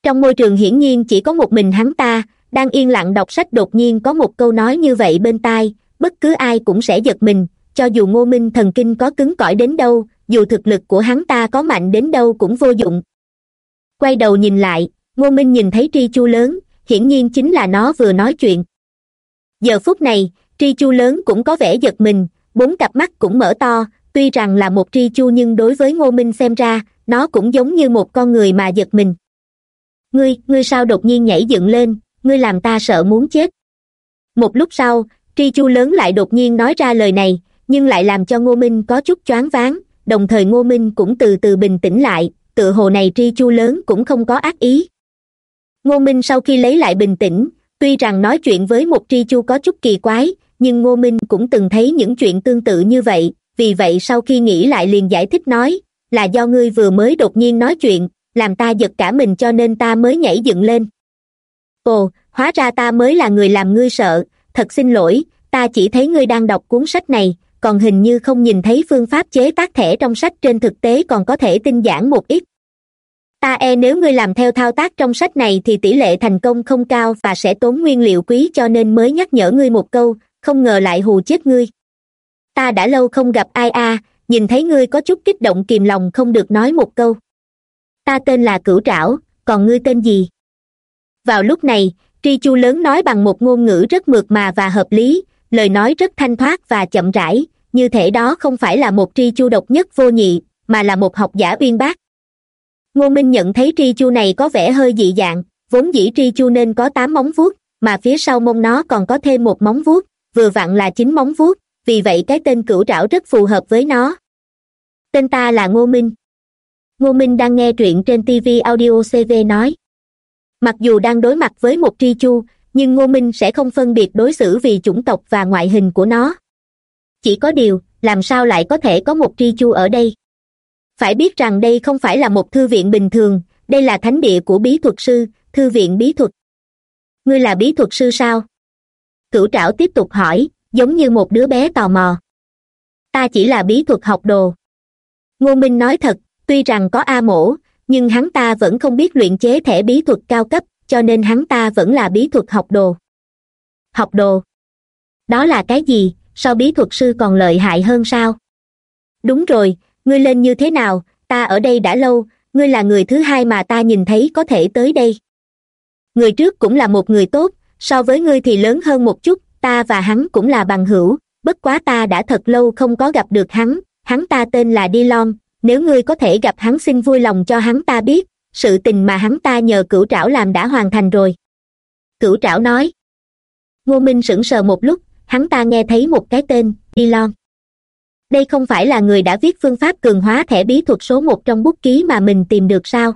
Trong môi trường hiển nhiên chỉ có một mình hắn ta, đang yên lặng đọc sách đột nhiên có một câu nói như vậy bên tai, bất cứ ai cũng sẽ giật mình, cho dù ngô minh thần kinh có cứng cỏi đến đâu, dù thực lực của hắn ta có mạnh đến đâu cũng vô dụng. Quay đầu nhìn lại, ngô minh nhìn thấy tri chu lớn, hiển nhiên chính là nó vừa nói chuyện. Giờ phút này, tri chu lớn cũng có vẻ giật mình, bốn cặp mắt cũng mở to tuy rằng là một tri chu nhưng đối với ngô minh xem ra, nó cũng giống như một con người mà giật mình. Ngươi ngươi sao đột nhiên nhảy dựng lên, ngươi làm ta sợ muốn chết. Một lúc sau, tri chu lớn lại đột nhiên nói ra lời này, nhưng lại làm cho ngô minh có chút choáng váng, đồng thời ngô minh cũng từ từ bình tĩnh lại tự hồ này tri chu lớn cũng không có ác ý. Ngô minh sau khi lấy lại bình tĩnh, tuy rằng nói chuyện với một tri chu có chút kỳ quái, nhưng ngô minh cũng từng thấy những chuyện tương tự như vậy vì vậy sau khi nghĩ lại liền giải thích nói, là do ngươi vừa mới đột nhiên nói chuyện, làm ta giật cả mình cho nên ta mới nhảy dựng lên. Ồ, hóa ra ta mới là người làm ngươi sợ, thật xin lỗi, ta chỉ thấy ngươi đang đọc cuốn sách này, còn hình như không nhìn thấy phương pháp chế tác thẻ trong sách trên thực tế còn có thể tinh giản một ít. Ta e nếu ngươi làm theo thao tác trong sách này thì tỷ lệ thành công không cao và sẽ tốn nguyên liệu quý cho nên mới nhắc nhở ngươi một câu, không ngờ lại hù chết ngươi ta đã lâu không gặp ai a nhìn thấy ngươi có chút kích động kìm lòng không được nói một câu. Ta tên là cửu trảo, còn ngươi tên gì? Vào lúc này, tri chu lớn nói bằng một ngôn ngữ rất mượt mà và hợp lý, lời nói rất thanh thoát và chậm rãi, như thể đó không phải là một tri chu độc nhất vô nhị, mà là một học giả uyên bác. Ngô minh nhận thấy tri chu này có vẻ hơi dị dạng, vốn dĩ tri chu nên có tám móng vuốt, mà phía sau mông nó còn có thêm một móng vuốt, vừa vặn là chín móng vuốt vì vậy cái tên cửu trảo rất phù hợp với nó. Tên ta là ngô minh. Ngô minh đang nghe truyện trên tv audio cv nói. Mặc dù đang đối mặt với một tri chu, nhưng ngô minh sẽ không phân biệt đối xử vì chủng tộc và ngoại hình của nó. Chỉ có điều, làm sao lại có thể có một tri chu ở đây? Phải biết rằng đây không phải là một thư viện bình thường, đây là thánh địa của bí thuật sư, thư viện bí thuật. Ngươi là bí thuật sư sao? Cửu trảo tiếp tục hỏi giống như một đứa bé tò mò. Ta chỉ là bí thuật học đồ. Ngô minh nói thật, tuy rằng có a mổ, nhưng hắn ta vẫn không biết luyện chế thẻ bí thuật cao cấp, cho nên hắn ta vẫn là bí thuật học đồ. Học đồ? Đó là cái gì? Sao bí thuật sư còn lợi hại hơn sao? Đúng rồi, ngươi lên như thế nào? Ta ở đây đã lâu, ngươi là người thứ hai mà ta nhìn thấy có thể tới đây. Người trước cũng là một người tốt, so với ngươi thì lớn hơn một chút ta và hắn cũng là bằng hữu, bất quá ta đã thật lâu không có gặp được hắn hắn ta tên là đi lon nếu ngươi có thể gặp hắn xin vui lòng cho hắn ta biết, sự tình mà hắn ta nhờ cửu trảo làm đã hoàn thành rồi. Cửu trảo nói. Ngô minh sững sờ một lúc, hắn ta nghe thấy một cái tên đi lon đây không phải là người đã viết phương pháp cường hóa thẻ bí thuật số một trong bút ký mà mình tìm được sao?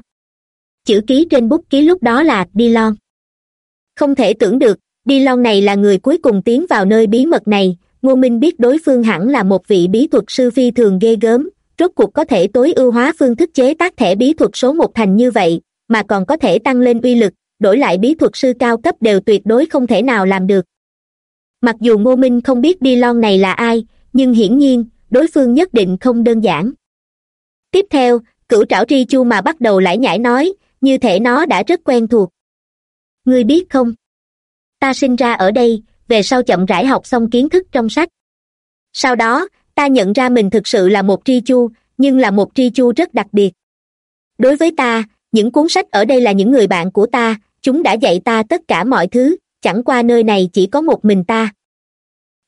Chữ ký trên bút ký lúc đó là đi lon không thể tưởng được đi lon này là người cuối cùng tiến vào nơi bí mật này. Ngô minh biết đối phương hẳn là một vị bí thuật sư phi thường ghê gớm, rốt cuộc có thể tối ưu hóa phương thức chế tác thẻ bí thuật số một thành như vậy, mà còn có thể tăng lên uy lực, đổi lại bí thuật sư cao cấp đều tuyệt đối không thể nào làm được. Mặc dù ngô minh không biết đi lon này là ai, nhưng hiển nhiên, đối phương nhất định không đơn giản. Tiếp theo, cửu trảo tri chu mà bắt đầu lải nhải nói, như thể nó đã rất quen thuộc. Ngươi biết không? Ta sinh ra ở đây, về sau chậm rãi học xong kiến thức trong sách. Sau đó, ta nhận ra mình thực sự là một tri chu, nhưng là một tri chu rất đặc biệt. Đối với ta, những cuốn sách ở đây là những người bạn của ta, chúng đã dạy ta tất cả mọi thứ, chẳng qua nơi này chỉ có một mình ta.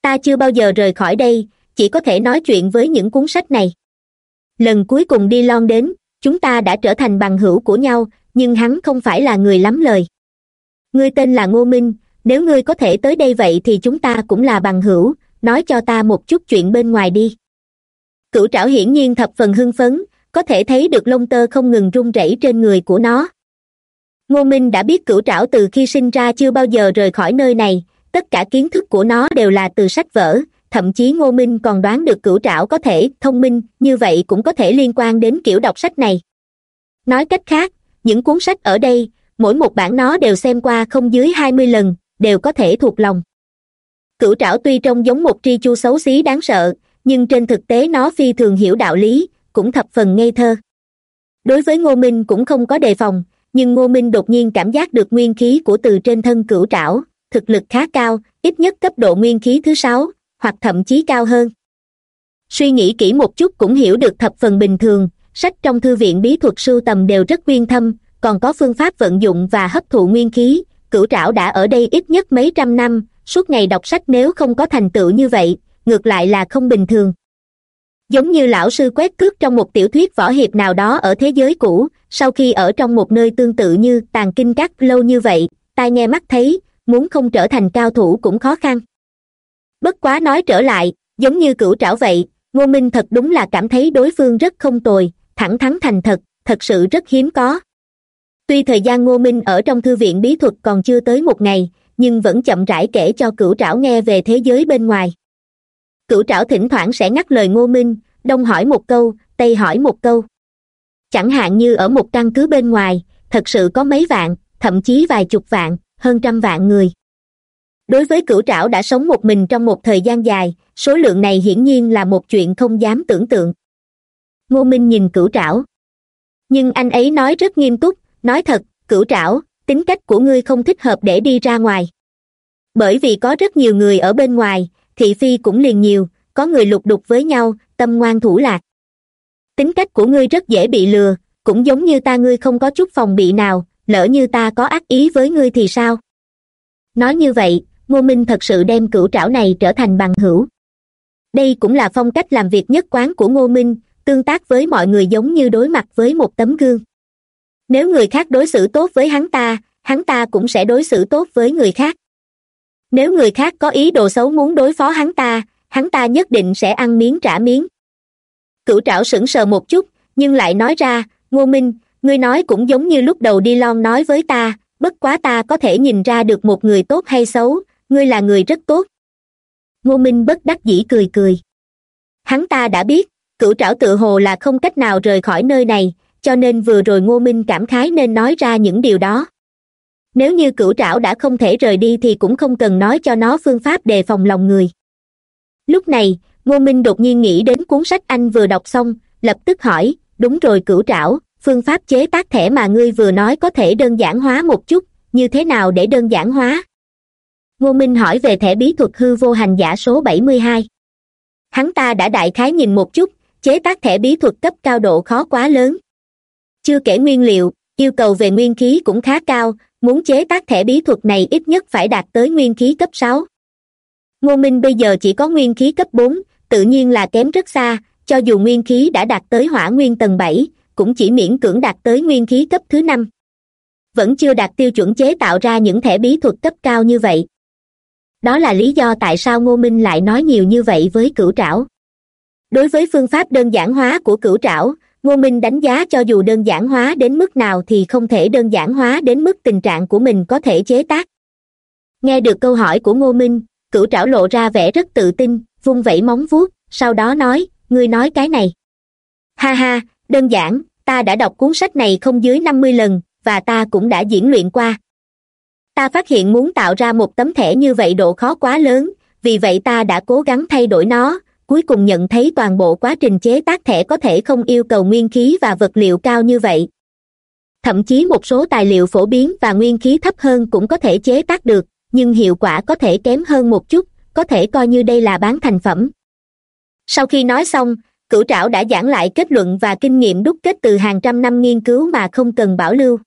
Ta chưa bao giờ rời khỏi đây, chỉ có thể nói chuyện với những cuốn sách này. Lần cuối cùng đi lon đến, chúng ta đã trở thành bằng hữu của nhau, nhưng hắn không phải là người lắm lời. Ngươi tên là ngô minh nếu ngươi có thể tới đây vậy thì chúng ta cũng là bằng hữu, nói cho ta một chút chuyện bên ngoài đi. Cửu trảo hiển nhiên thập phần hưng phấn, có thể thấy được lông tơ không ngừng run rẩy trên người của nó. Ngô minh đã biết cửu trảo từ khi sinh ra chưa bao giờ rời khỏi nơi này, tất cả kiến thức của nó đều là từ sách vở, thậm chí ngô minh còn đoán được cửu trảo có thể, thông minh, như vậy cũng có thể liên quan đến kiểu đọc sách này. Nói cách khác, những cuốn sách ở đây, mỗi một bản nó đều xem qua không dưới hai mươi lần đều có thể thuộc lòng. Cửu trảo tuy trông giống một tri chu xấu xí đáng sợ, nhưng trên thực tế nó phi thường hiểu đạo lý, cũng thập phần ngây thơ. Đối với ngô minh cũng không có đề phòng, nhưng ngô minh đột nhiên cảm giác được nguyên khí của từ trên thân cửu trảo, thực lực khá cao, ít nhất cấp độ nguyên khí thứ sáu, hoặc thậm chí cao hơn. Suy nghĩ kỹ một chút cũng hiểu được thập phần bình thường, sách trong thư viện bí thuật sưu tầm đều rất uyên thâm, còn có phương pháp vận dụng và hấp thụ nguyên khí cửu trảo đã ở đây ít nhất mấy trăm năm, suốt ngày đọc sách nếu không có thành tựu như vậy, ngược lại là không bình thường. Giống như lão sư quét cước trong một tiểu thuyết võ hiệp nào đó ở thế giới cũ, sau khi ở trong một nơi tương tự như tàn kinh các lâu như vậy, tai nghe mắt thấy, muốn không trở thành cao thủ cũng khó khăn. Bất quá nói trở lại, giống như cửu trảo vậy, ngô minh thật đúng là cảm thấy đối phương rất không tồi, thẳng thắn thành thật thật sự rất hiếm có tuy thời gian ngô minh ở trong thư viện bí thuật còn chưa tới một ngày, nhưng vẫn chậm rãi kể cho cửu trảo nghe về thế giới bên ngoài. Cửu trảo thỉnh thoảng sẽ ngắt lời ngô minh, đông hỏi một câu, tây hỏi một câu. Chẳng hạn như ở một căn cứ bên ngoài, thật sự có mấy vạn, thậm chí vài chục vạn, hơn trăm vạn người. Đối với cửu trảo đã sống một mình trong một thời gian dài, số lượng này hiển nhiên là một chuyện không dám tưởng tượng. Ngô minh nhìn cửu trảo. Nhưng anh ấy nói rất nghiêm túc nói thật, cửu trảo, tính cách của ngươi không thích hợp để đi ra ngoài. Bởi vì có rất nhiều người ở bên ngoài, thị phi cũng liền nhiều, có người lục đục với nhau, tâm ngoan thủ lạc. Tính cách của ngươi rất dễ bị lừa, cũng giống như ta ngươi không có chút phòng bị nào, lỡ như ta có ác ý với ngươi thì sao? Nói như vậy, ngô minh thật sự đem cửu trảo này trở thành bằng hữu. Đây cũng là phong cách làm việc nhất quán của ngô minh, tương tác với mọi người giống như đối mặt với một tấm gương nếu người khác đối xử tốt với hắn ta hắn ta cũng sẽ đối xử tốt với người khác. Nếu người khác có ý đồ xấu muốn đối phó hắn ta hắn ta nhất định sẽ ăn miếng trả miếng. Cửu trảo sững sờ một chút, nhưng lại nói ra, ngô minh, ngươi nói cũng giống như lúc đầu đi lon nói với ta, bất quá ta có thể nhìn ra được một người tốt hay xấu, ngươi là người rất tốt. Ngô minh bất đắc dĩ cười cười. Hắn ta đã biết, cửu trảo tự hồ là không cách nào rời khỏi nơi này cho nên vừa rồi ngô minh cảm khái nên nói ra những điều đó. Nếu như cửu trảo đã không thể rời đi thì cũng không cần nói cho nó phương pháp đề phòng lòng người. Lúc này, ngô minh đột nhiên nghĩ đến cuốn sách anh vừa đọc xong, lập tức hỏi, đúng rồi cửu trảo, phương pháp chế tác thẻ mà ngươi vừa nói có thể đơn giản hóa một chút, như thế nào để đơn giản hóa? Ngô minh hỏi về thẻ bí thuật hư vô hành giả số bảy mươi hai. Hắn ta đã đại khái nhìn một chút, chế tác thẻ bí thuật cấp cao độ khó quá lớn chưa kể nguyên liệu, yêu cầu về nguyên khí cũng khá cao, muốn chế tác thẻ bí thuật này ít nhất phải đạt tới nguyên khí cấp sáu. Ngô minh bây giờ chỉ có nguyên khí cấp bốn, tự nhiên là kém rất xa, cho dù nguyên khí đã đạt tới hỏa nguyên tầng bảy, cũng chỉ miễn cưỡng đạt tới nguyên khí cấp thứ năm. Vẫn chưa đạt tiêu chuẩn chế tạo ra những thẻ bí thuật cấp cao như vậy. Đó là lý do tại sao ngô minh lại nói nhiều như vậy với cửu trảo. Đối với phương pháp đơn giản hóa của cửu trảo ngô minh đánh giá cho dù đơn giản hóa đến mức nào thì không thể đơn giản hóa đến mức tình trạng của mình có thể chế tác. Nghe được câu hỏi của ngô minh, cửu trảo lộ ra vẻ rất tự tin, vung vẩy móng vuốt, sau đó nói, ngươi nói cái này. Ha ha, đơn giản, ta đã đọc cuốn sách này không dưới năm mươi lần, và ta cũng đã diễn luyện qua. Ta phát hiện muốn tạo ra một tấm thẻ như vậy độ khó quá lớn, vì vậy ta đã cố gắng thay đổi nó cuối cùng nhận thấy toàn bộ quá trình chế tác thẻ có thể không yêu cầu nguyên khí và vật liệu cao như vậy. Thậm chí một số tài liệu phổ biến và nguyên khí thấp hơn cũng có thể chế tác được, nhưng hiệu quả có thể kém hơn một chút, có thể coi như đây là bán thành phẩm. Sau khi nói xong, cửu trảo đã giảng lại kết luận và kinh nghiệm đúc kết từ hàng trăm năm nghiên cứu mà không cần bảo lưu.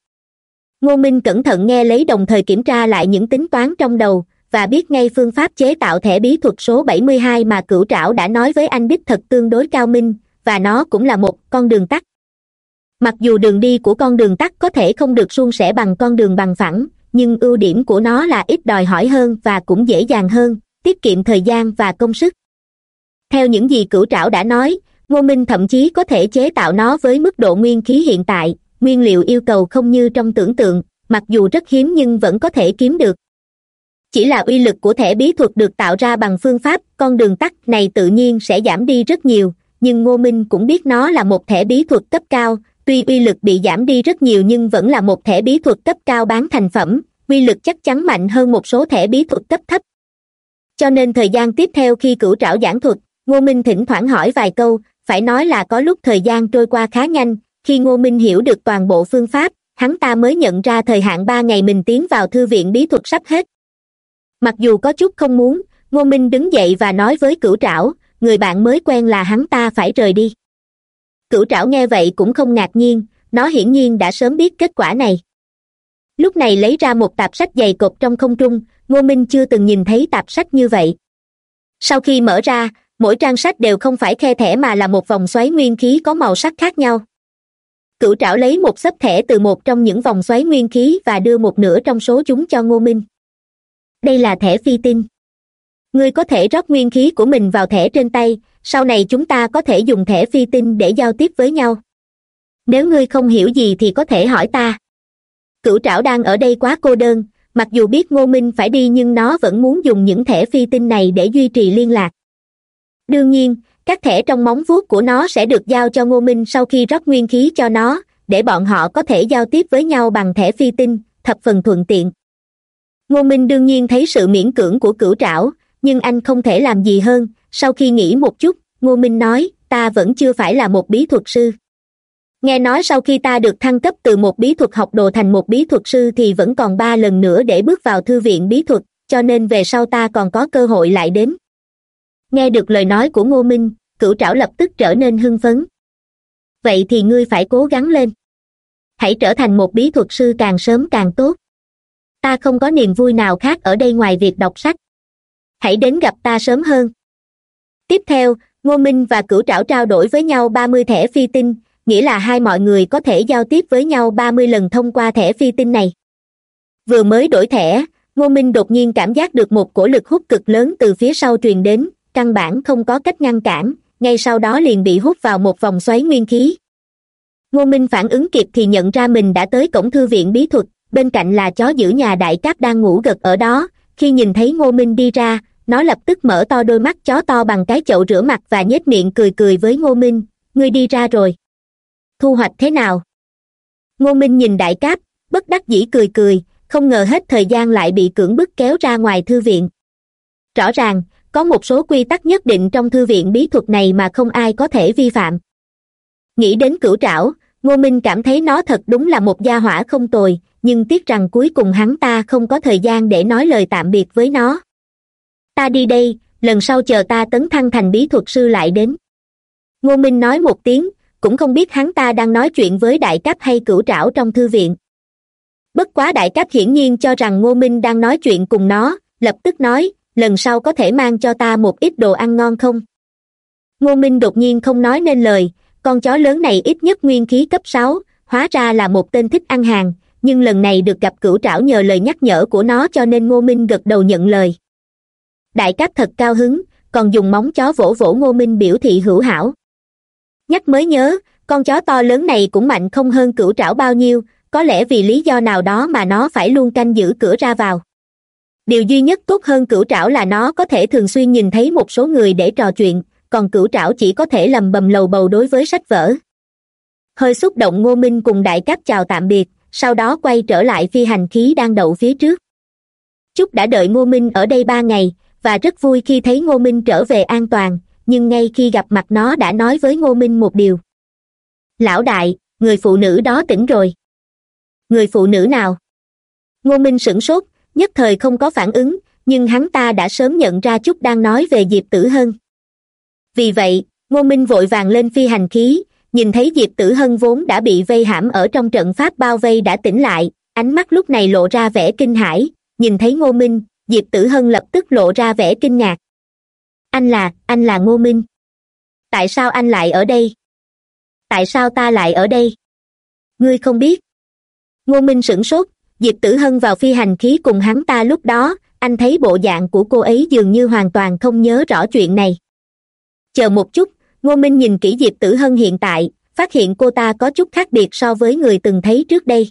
Ngô minh cẩn thận nghe lấy đồng thời kiểm tra lại những tính toán trong đầu và biết ngay phương pháp chế tạo thẻ bí thuật số bảy mươi hai mà cửu trảo đã nói với anh đích thật tương đối cao minh, và nó cũng là một con đường tắt. Mặc dù đường đi của con đường tắt có thể không được suôn sẻ bằng con đường bằng phẳng, nhưng ưu điểm của nó là ít đòi hỏi hơn và cũng dễ dàng hơn, tiết kiệm thời gian và công sức. Theo những gì cửu trảo đã nói, ngô minh thậm chí có thể chế tạo nó với mức độ nguyên khí hiện tại, nguyên liệu yêu cầu không như trong tưởng tượng, mặc dù rất hiếm nhưng vẫn có thể kiếm được chỉ là uy lực của thẻ bí thuật được tạo ra bằng phương pháp, con đường tắt này tự nhiên sẽ giảm đi rất nhiều, nhưng ngô minh cũng biết nó là một thẻ bí thuật cấp cao. Tuy uy lực bị giảm đi rất nhiều nhưng vẫn là một thẻ bí thuật cấp cao bán thành phẩm, uy lực chắc chắn mạnh hơn một số thẻ bí thuật cấp thấp. Cho nên thời gian tiếp theo khi cửu trảo giảng thuật, ngô minh thỉnh thoảng hỏi vài câu, phải nói là có lúc thời gian trôi qua khá nhanh. Khi ngô minh hiểu được toàn bộ phương pháp, hắn ta mới nhận ra thời hạn ba ngày mình tiến vào thư viện bí thuật sắp hết mặc dù có chút không muốn, ngô minh đứng dậy và nói với cửu trảo, người bạn mới quen là hắn ta phải rời đi. Cửu trảo nghe vậy cũng không ngạc nhiên, nó hiển nhiên đã sớm biết kết quả này. Lúc này lấy ra một tạp sách dày cộp trong không trung, ngô minh chưa từng nhìn thấy tạp sách như vậy. Sau khi mở ra, mỗi trang sách đều không phải khe thẻ mà là một vòng xoáy nguyên khí có màu sắc khác nhau. Cửu trảo lấy một xấp thẻ từ một trong những vòng xoáy nguyên khí và đưa một nửa trong số chúng cho ngô minh đây là thẻ phi tinh ngươi có thể rót nguyên khí của mình vào thẻ trên tay, sau này chúng ta có thể dùng thẻ phi tinh để giao tiếp với nhau. Nếu ngươi không hiểu gì thì có thể hỏi ta. Cửu trảo đang ở đây quá cô đơn, mặc dù biết ngô minh phải đi nhưng nó vẫn muốn dùng những thẻ phi tinh này để duy trì liên lạc. Đương nhiên, các thẻ trong móng vuốt của nó sẽ được giao cho ngô minh sau khi rót nguyên khí cho nó, để bọn họ có thể giao tiếp với nhau bằng thẻ phi tinh thập phần thuận tiện ngô minh đương nhiên thấy sự miễn cưỡng của cửu trảo, nhưng anh không thể làm gì hơn. Sau khi nghĩ một chút, ngô minh nói, ta vẫn chưa phải là một bí thuật sư. Nghe nói sau khi ta được thăng cấp từ một bí thuật học đồ thành một bí thuật sư thì vẫn còn ba lần nữa để bước vào thư viện bí thuật, cho nên về sau ta còn có cơ hội lại đến. Nghe được lời nói của ngô minh, cửu trảo lập tức trở nên hưng phấn. Vậy thì ngươi phải cố gắng lên. Hãy trở thành một bí thuật sư càng sớm càng tốt ta không có niềm vui nào khác ở đây ngoài việc đọc sách. Hãy đến gặp ta sớm hơn. Tiếp theo, ngô minh và cửu trảo trao đổi với nhau ba mươi thẻ phi tinh, nghĩa là hai mọi người có thể giao tiếp với nhau ba mươi lần thông qua thẻ phi tinh này. Vừa mới đổi thẻ, ngô minh đột nhiên cảm giác được một cổ lực hút cực lớn từ phía sau truyền đến, căn bản không có cách ngăn cản, ngay sau đó liền bị hút vào một vòng xoáy nguyên khí. Ngô minh phản ứng kịp thì nhận ra mình đã tới cổng thư viện bí thuật bên cạnh là chó giữ nhà đại cáp đang ngủ gật ở đó, khi nhìn thấy ngô minh đi ra, nó lập tức mở to đôi mắt chó to bằng cái chậu rửa mặt và nhếch miệng cười cười với ngô minh, ngươi đi ra rồi. Thu hoạch thế nào? Ngô minh nhìn đại cáp, bất đắc dĩ cười cười, không ngờ hết thời gian lại bị cưỡng bức kéo ra ngoài thư viện. Rõ ràng, có một số quy tắc nhất định trong thư viện bí thuật này mà không ai có thể vi phạm. Nghĩ đến cửu trảo ngô minh cảm thấy nó thật đúng là một gia hỏa không tồi, nhưng tiếc rằng cuối cùng hắn ta không có thời gian để nói lời tạm biệt với nó. Ta đi đây, lần sau chờ ta tấn thăng thành bí thuật sư lại đến. Ngô minh nói một tiếng, cũng không biết hắn ta đang nói chuyện với đại cấp hay cửu trảo trong thư viện. Bất quá đại cấp hiển nhiên cho rằng ngô minh đang nói chuyện cùng nó, lập tức nói, lần sau có thể mang cho ta một ít đồ ăn ngon không? Ngô minh đột nhiên không nói nên lời con chó lớn này ít nhất nguyên khí cấp sáu, hóa ra là một tên thích ăn hàng, nhưng lần này được gặp cửu trảo nhờ lời nhắc nhở của nó cho nên ngô minh gật đầu nhận lời. Đại cáp thật cao hứng, còn dùng móng chó vỗ vỗ ngô minh biểu thị hữu hảo. Nhắc mới nhớ, con chó to lớn này cũng mạnh không hơn cửu trảo bao nhiêu, có lẽ vì lý do nào đó mà nó phải luôn canh giữ cửa ra vào. Điều duy nhất tốt hơn cửu trảo là nó có thể thường xuyên nhìn thấy một số người để trò chuyện còn cửu trảo chỉ có thể lầm bầm lầu bầu đối với sách vở. Hơi xúc động ngô minh cùng đại cáp chào tạm biệt, sau đó quay trở lại phi hành khí đang đậu phía trước. Chúc đã đợi ngô minh ở đây ba ngày, và rất vui khi thấy ngô minh trở về an toàn, nhưng ngay khi gặp mặt nó đã nói với ngô minh một điều. Lão đại, người phụ nữ đó tỉnh rồi. Người phụ nữ nào? Ngô minh sửng sốt, nhất thời không có phản ứng, nhưng hắn ta đã sớm nhận ra chúc đang nói về diệp tử hân vì vậy, ngô minh vội vàng lên phi hành khí, nhìn thấy diệp tử hân vốn đã bị vây hãm ở trong trận pháp bao vây đã tỉnh lại, ánh mắt lúc này lộ ra vẻ kinh hãi, nhìn thấy ngô minh, diệp tử hân lập tức lộ ra vẻ kinh ngạc. Anh là anh là ngô minh. Tại sao anh lại ở đây? Tại sao ta lại ở đây? Ngươi không biết. Ngô minh sửng sốt, diệp tử hân vào phi hành khí cùng hắn ta lúc đó, anh thấy bộ dạng của cô ấy dường như hoàn toàn không nhớ rõ chuyện này chờ một chút, ngô minh nhìn kỹ diệp tử hân hiện tại, phát hiện cô ta có chút khác biệt so với người từng thấy trước đây.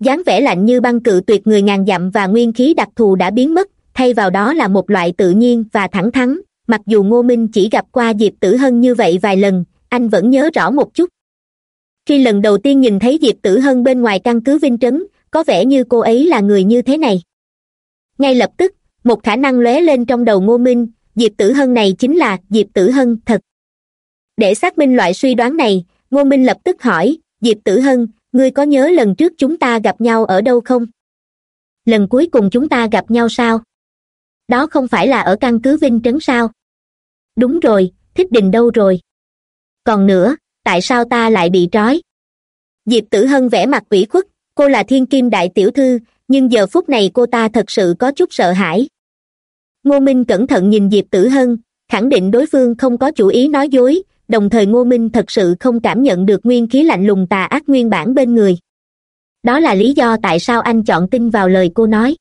Dáng vẻ lạnh như băng cự tuyệt người ngàn dặm và nguyên khí đặc thù đã biến mất, thay vào đó là một loại tự nhiên và thẳng thắn. Mặc dù ngô minh chỉ gặp qua diệp tử hân như vậy vài lần, anh vẫn nhớ rõ một chút. Khi lần đầu tiên nhìn thấy diệp tử hân bên ngoài căn cứ vinh trấn, có vẻ như cô ấy là người như thế này. Ngay lập tức, một khả năng lóe lên trong đầu ngô minh diệp tử hân này chính là diệp tử hân, thật. Để xác minh loại suy đoán này, ngô minh lập tức hỏi, diệp tử hân, ngươi có nhớ lần trước chúng ta gặp nhau ở đâu không? Lần cuối cùng chúng ta gặp nhau sao? Đó không phải là ở căn cứ vinh trấn sao? Đúng rồi, thích đình đâu rồi? Còn nữa, tại sao ta lại bị trói? Diệp tử hân vẽ mặt ủy khuất, cô là thiên kim đại tiểu thư, nhưng giờ phút này cô ta thật sự có chút sợ hãi ngô minh cẩn thận nhìn diệp tử hân, khẳng định đối phương không có chủ ý nói dối, đồng thời ngô minh thật sự không cảm nhận được nguyên khí lạnh lùng tà ác nguyên bản bên người. Đó là lý do tại sao anh chọn tin vào lời cô nói.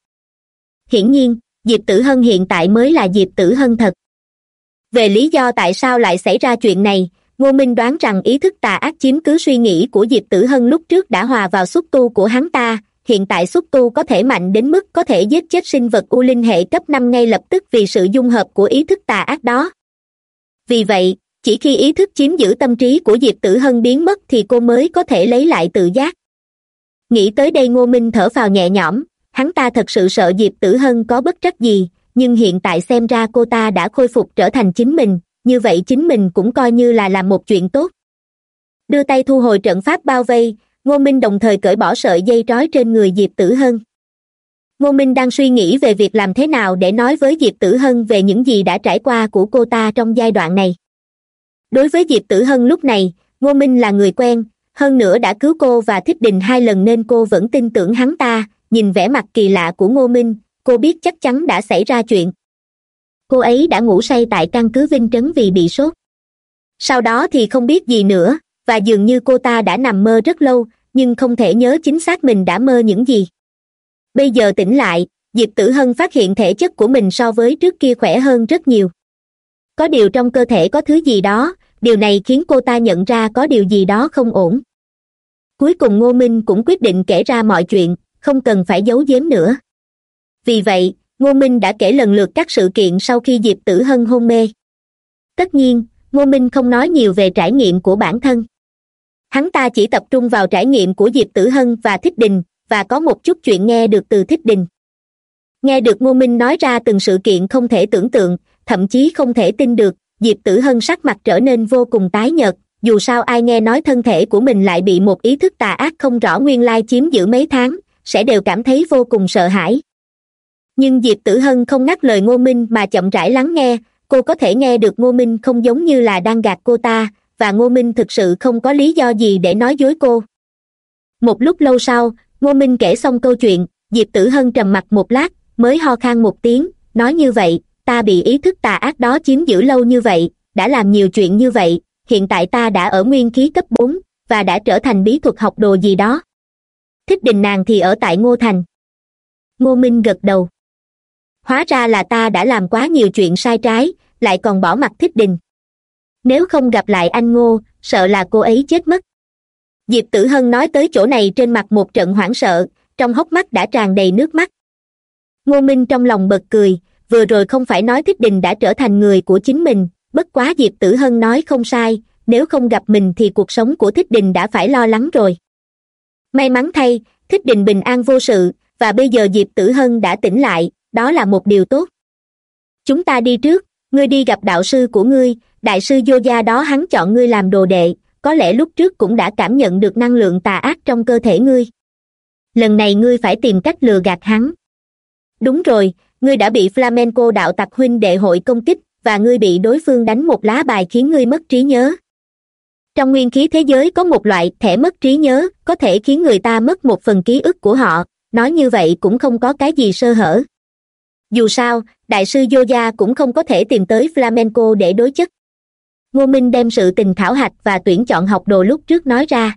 Hiển nhiên, diệp tử hân hiện tại mới là diệp tử hân thật. Về lý do tại sao lại xảy ra chuyện này, ngô minh đoán rằng ý thức tà ác chiếm cứ suy nghĩ của diệp tử hân lúc trước đã hòa vào xúc tu của hắn ta hiện tại xúc tu có thể mạnh đến mức có thể giết chết sinh vật u linh hệ cấp năm ngay lập tức vì sự dung hợp của ý thức tà ác đó. Vì vậy, chỉ khi ý thức chiếm giữ tâm trí của diệp tử hân biến mất thì cô mới có thể lấy lại tự giác. Nghĩ tới đây ngô minh thở phào nhẹ nhõm, hắn ta thật sự sợ diệp tử hân có bất trắc gì, nhưng hiện tại xem ra cô ta đã khôi phục trở thành chính mình, như vậy chính mình cũng coi như là làm một chuyện tốt. Đưa tay thu hồi trận pháp bao vây ngô minh đồng thời cởi bỏ sợi dây trói trên người diệp tử hân. Ngô minh đang suy nghĩ về việc làm thế nào để nói với diệp tử hân về những gì đã trải qua của cô ta trong giai đoạn này. Đối với diệp tử hân lúc này, ngô minh là người quen, hơn nữa đã cứu cô và thích đình hai lần nên cô vẫn tin tưởng hắn ta, nhìn vẻ mặt kỳ lạ của ngô minh, cô biết chắc chắn đã xảy ra chuyện. Cô ấy đã ngủ say tại căn cứ vinh trấn vì bị sốt. Sau đó thì không biết gì nữa và dường như cô ta đã nằm mơ rất lâu, nhưng không thể nhớ chính xác mình đã mơ những gì. Bây giờ tỉnh lại, diệp tử hân phát hiện thể chất của mình so với trước kia khỏe hơn rất nhiều. Có điều trong cơ thể có thứ gì đó, điều này khiến cô ta nhận ra có điều gì đó không ổn. Cuối cùng ngô minh cũng quyết định kể ra mọi chuyện, không cần phải giấu giếm nữa. Vì vậy, ngô minh đã kể lần lượt các sự kiện sau khi diệp tử hân hôn mê. Tất nhiên, ngô minh không nói nhiều về trải nghiệm của bản thân hắn ta chỉ tập trung vào trải nghiệm của diệp tử hân và thích đình, và có một chút chuyện nghe được từ thích đình. Nghe được ngô minh nói ra từng sự kiện không thể tưởng tượng, thậm chí không thể tin được, diệp tử hân sắc mặt trở nên vô cùng tái nhợt, dù sao ai nghe nói thân thể của mình lại bị một ý thức tà ác không rõ nguyên lai chiếm giữ mấy tháng, sẽ đều cảm thấy vô cùng sợ hãi. Nhưng diệp tử hân không ngắt lời ngô minh mà chậm rãi lắng nghe, cô có thể nghe được ngô minh không giống như là đang gạt cô ta và ngô minh thực sự không có lý do gì để nói dối cô. Một lúc lâu sau, ngô minh kể xong câu chuyện, diệp tử hân trầm mặc một lát, mới ho khan một tiếng, nói như vậy, ta bị ý thức tà ác đó chiếm giữ lâu như vậy, đã làm nhiều chuyện như vậy, hiện tại ta đã ở nguyên khí cấp bốn, và đã trở thành bí thuật học đồ gì đó. Thích đình nàng thì ở tại ngô thành. Ngô minh gật đầu. Hóa ra là ta đã làm quá nhiều chuyện sai trái, lại còn bỏ mặt thích đình nếu không gặp lại anh ngô, sợ là cô ấy chết mất. Diệp tử hân nói tới chỗ này trên mặt một trận hoảng sợ, trong hốc mắt đã tràn đầy nước mắt. Ngô minh trong lòng bật cười, vừa rồi không phải nói thích đình đã trở thành người của chính mình, bất quá diệp tử hân nói không sai, nếu không gặp mình thì cuộc sống của thích đình đã phải lo lắng rồi. May mắn thay, thích đình bình an vô sự, và bây giờ diệp tử hân đã tỉnh lại, đó là một điều tốt. Chúng ta đi trước ngươi đi gặp đạo sư của ngươi, đại sư vô gia đó hắn chọn ngươi làm đồ đệ, có lẽ lúc trước cũng đã cảm nhận được năng lượng tà ác trong cơ thể ngươi. Lần này ngươi phải tìm cách lừa gạt hắn. Đúng rồi, ngươi đã bị flamenco đạo tặc huynh đệ hội công kích, và ngươi bị đối phương đánh một lá bài khiến ngươi mất trí nhớ. Trong nguyên khí thế giới có một loại thẻ mất trí nhớ, có thể khiến người ta mất một phần ký ức của họ, nói như vậy cũng không có cái gì sơ hở dù sao, đại sư yoga cũng không có thể tìm tới flamenco để đối chất. Ngô minh đem sự tình khảo hạch và tuyển chọn học đồ lúc trước nói ra.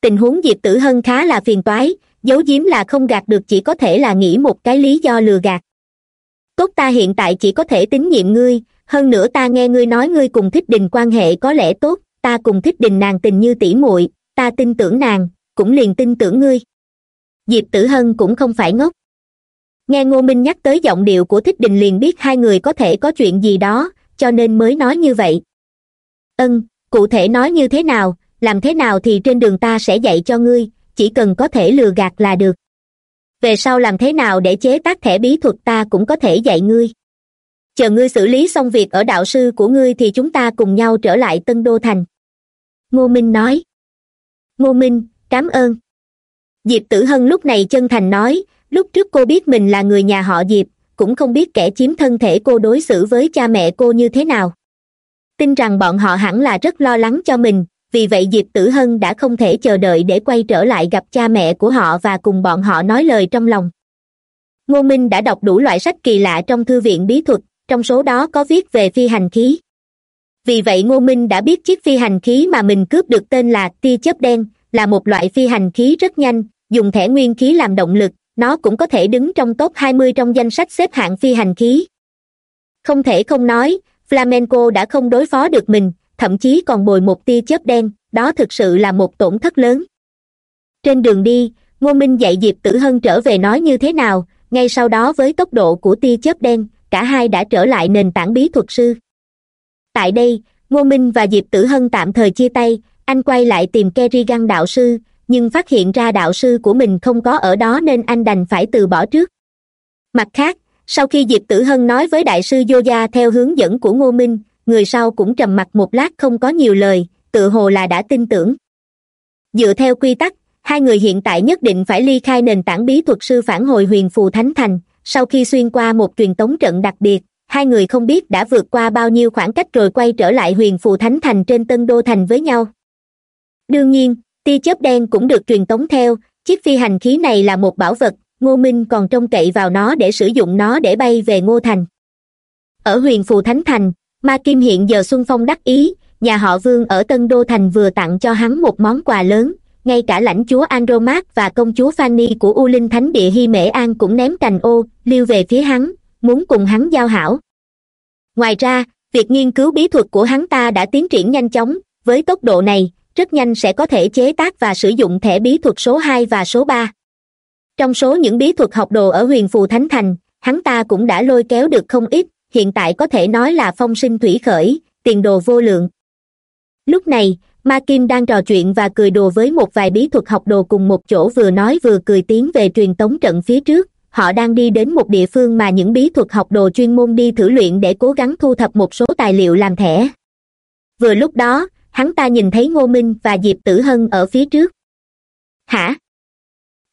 Tình huống diệp tử hân khá là phiền toái, giấu giếm là không gạt được chỉ có thể là nghĩ một cái lý do lừa gạt. Tốt ta hiện tại chỉ có thể tín nhiệm ngươi, hơn nữa ta nghe ngươi nói ngươi cùng thích đình quan hệ có lẽ tốt, ta cùng thích đình nàng tình như tỉ muội, ta tin tưởng nàng, cũng liền tin tưởng ngươi. Diệp tử hân cũng không phải ngốc nghe ngô minh nhắc tới giọng điệu của thích đình liền biết hai người có thể có chuyện gì đó, cho nên mới nói như vậy. Ân cụ thể nói như thế nào, làm thế nào thì trên đường ta sẽ dạy cho ngươi, chỉ cần có thể lừa gạt là được. Về sau làm thế nào để chế tác thẻ bí thuật ta cũng có thể dạy ngươi. Chờ ngươi xử lý xong việc ở đạo sư của ngươi thì chúng ta cùng nhau trở lại tân đô thành. Ngô minh nói. Ngô minh cám ơn. Diệp tử hân lúc này chân thành nói lúc trước cô biết mình là người nhà họ diệp, cũng không biết kẻ chiếm thân thể cô đối xử với cha mẹ cô như thế nào. Tin rằng bọn họ hẳn là rất lo lắng cho mình, vì vậy diệp tử hân đã không thể chờ đợi để quay trở lại gặp cha mẹ của họ và cùng bọn họ nói lời trong lòng. Ngô minh đã đọc đủ loại sách kỳ lạ trong thư viện bí thuật, trong số đó có viết về phi hành khí. Vì vậy ngô minh đã biết chiếc phi hành khí mà mình cướp được tên là tia chớp đen, là một loại phi hành khí rất nhanh, dùng thẻ nguyên khí làm động lực nó cũng có thể đứng trong top hai mươi trong danh sách xếp hạng phi hành khí. Không thể không nói, flamenco đã không đối phó được mình, thậm chí còn bồi một tia chớp đen, đó thực sự là một tổn thất lớn. Trên đường đi, ngô minh dạy diệp tử hân trở về nói như thế nào, ngay sau đó với tốc độ của tia chớp đen, cả hai đã trở lại nền tảng bí thuật sư. Tại đây, ngô minh và diệp tử hân tạm thời chia tay, anh quay lại tìm kerrigan đạo sư nhưng phát hiện ra đạo sư của mình không có ở đó nên anh đành phải từ bỏ trước. Mặt khác, sau khi diệp tử hân nói với đại sư yoga theo hướng dẫn của ngô minh, người sau cũng trầm mặc một lát không có nhiều lời, tự hồ là đã tin tưởng. Dựa theo quy tắc, hai người hiện tại nhất định phải ly khai nền tảng bí thuật sư phản hồi huyền phù thánh thành. Sau khi xuyên qua một truyền tống trận đặc biệt, hai người không biết đã vượt qua bao nhiêu khoảng cách rồi quay trở lại huyền phù thánh thành trên tân đô thành với nhau. Đương nhiên tia chớp đen cũng được truyền tống theo, chiếc phi hành khí này là một bảo vật, ngô minh còn trông cậy vào nó để sử dụng nó để bay về ngô thành. Ở huyền phù thánh thành, ma kim hiện giờ xuân phong đắc ý, nhà họ vương ở tân đô thành vừa tặng cho hắn một món quà lớn, ngay cả lãnh chúa andromat và công chúa fanny của u linh thánh địa hy mễ an cũng ném cành ô liêu về phía hắn, muốn cùng hắn giao hảo. Ngoài ra, việc nghiên cứu bí thuật của hắn ta đã tiến triển nhanh chóng, với tốc độ này rất nhanh sẽ có thể chế tác và sử dụng thẻ bí thuật số hai và số ba. Trong số những bí thuật học đồ ở huyền phù thánh thành, hắn ta cũng đã lôi kéo được không ít, hiện tại có thể nói là phong sinh thủy khởi, tiền đồ vô lượng. Lúc này, ma kim đang trò chuyện và cười đùa với một vài bí thuật học đồ cùng một chỗ vừa nói vừa cười tiến về truyền tống trận phía trước. Họ đang đi đến một địa phương mà những bí thuật học đồ chuyên môn đi thử luyện để cố gắng thu thập một số tài liệu làm thẻ. Vừa lúc đó hắn ta nhìn thấy ngô minh và diệp tử hân ở phía trước. Hả?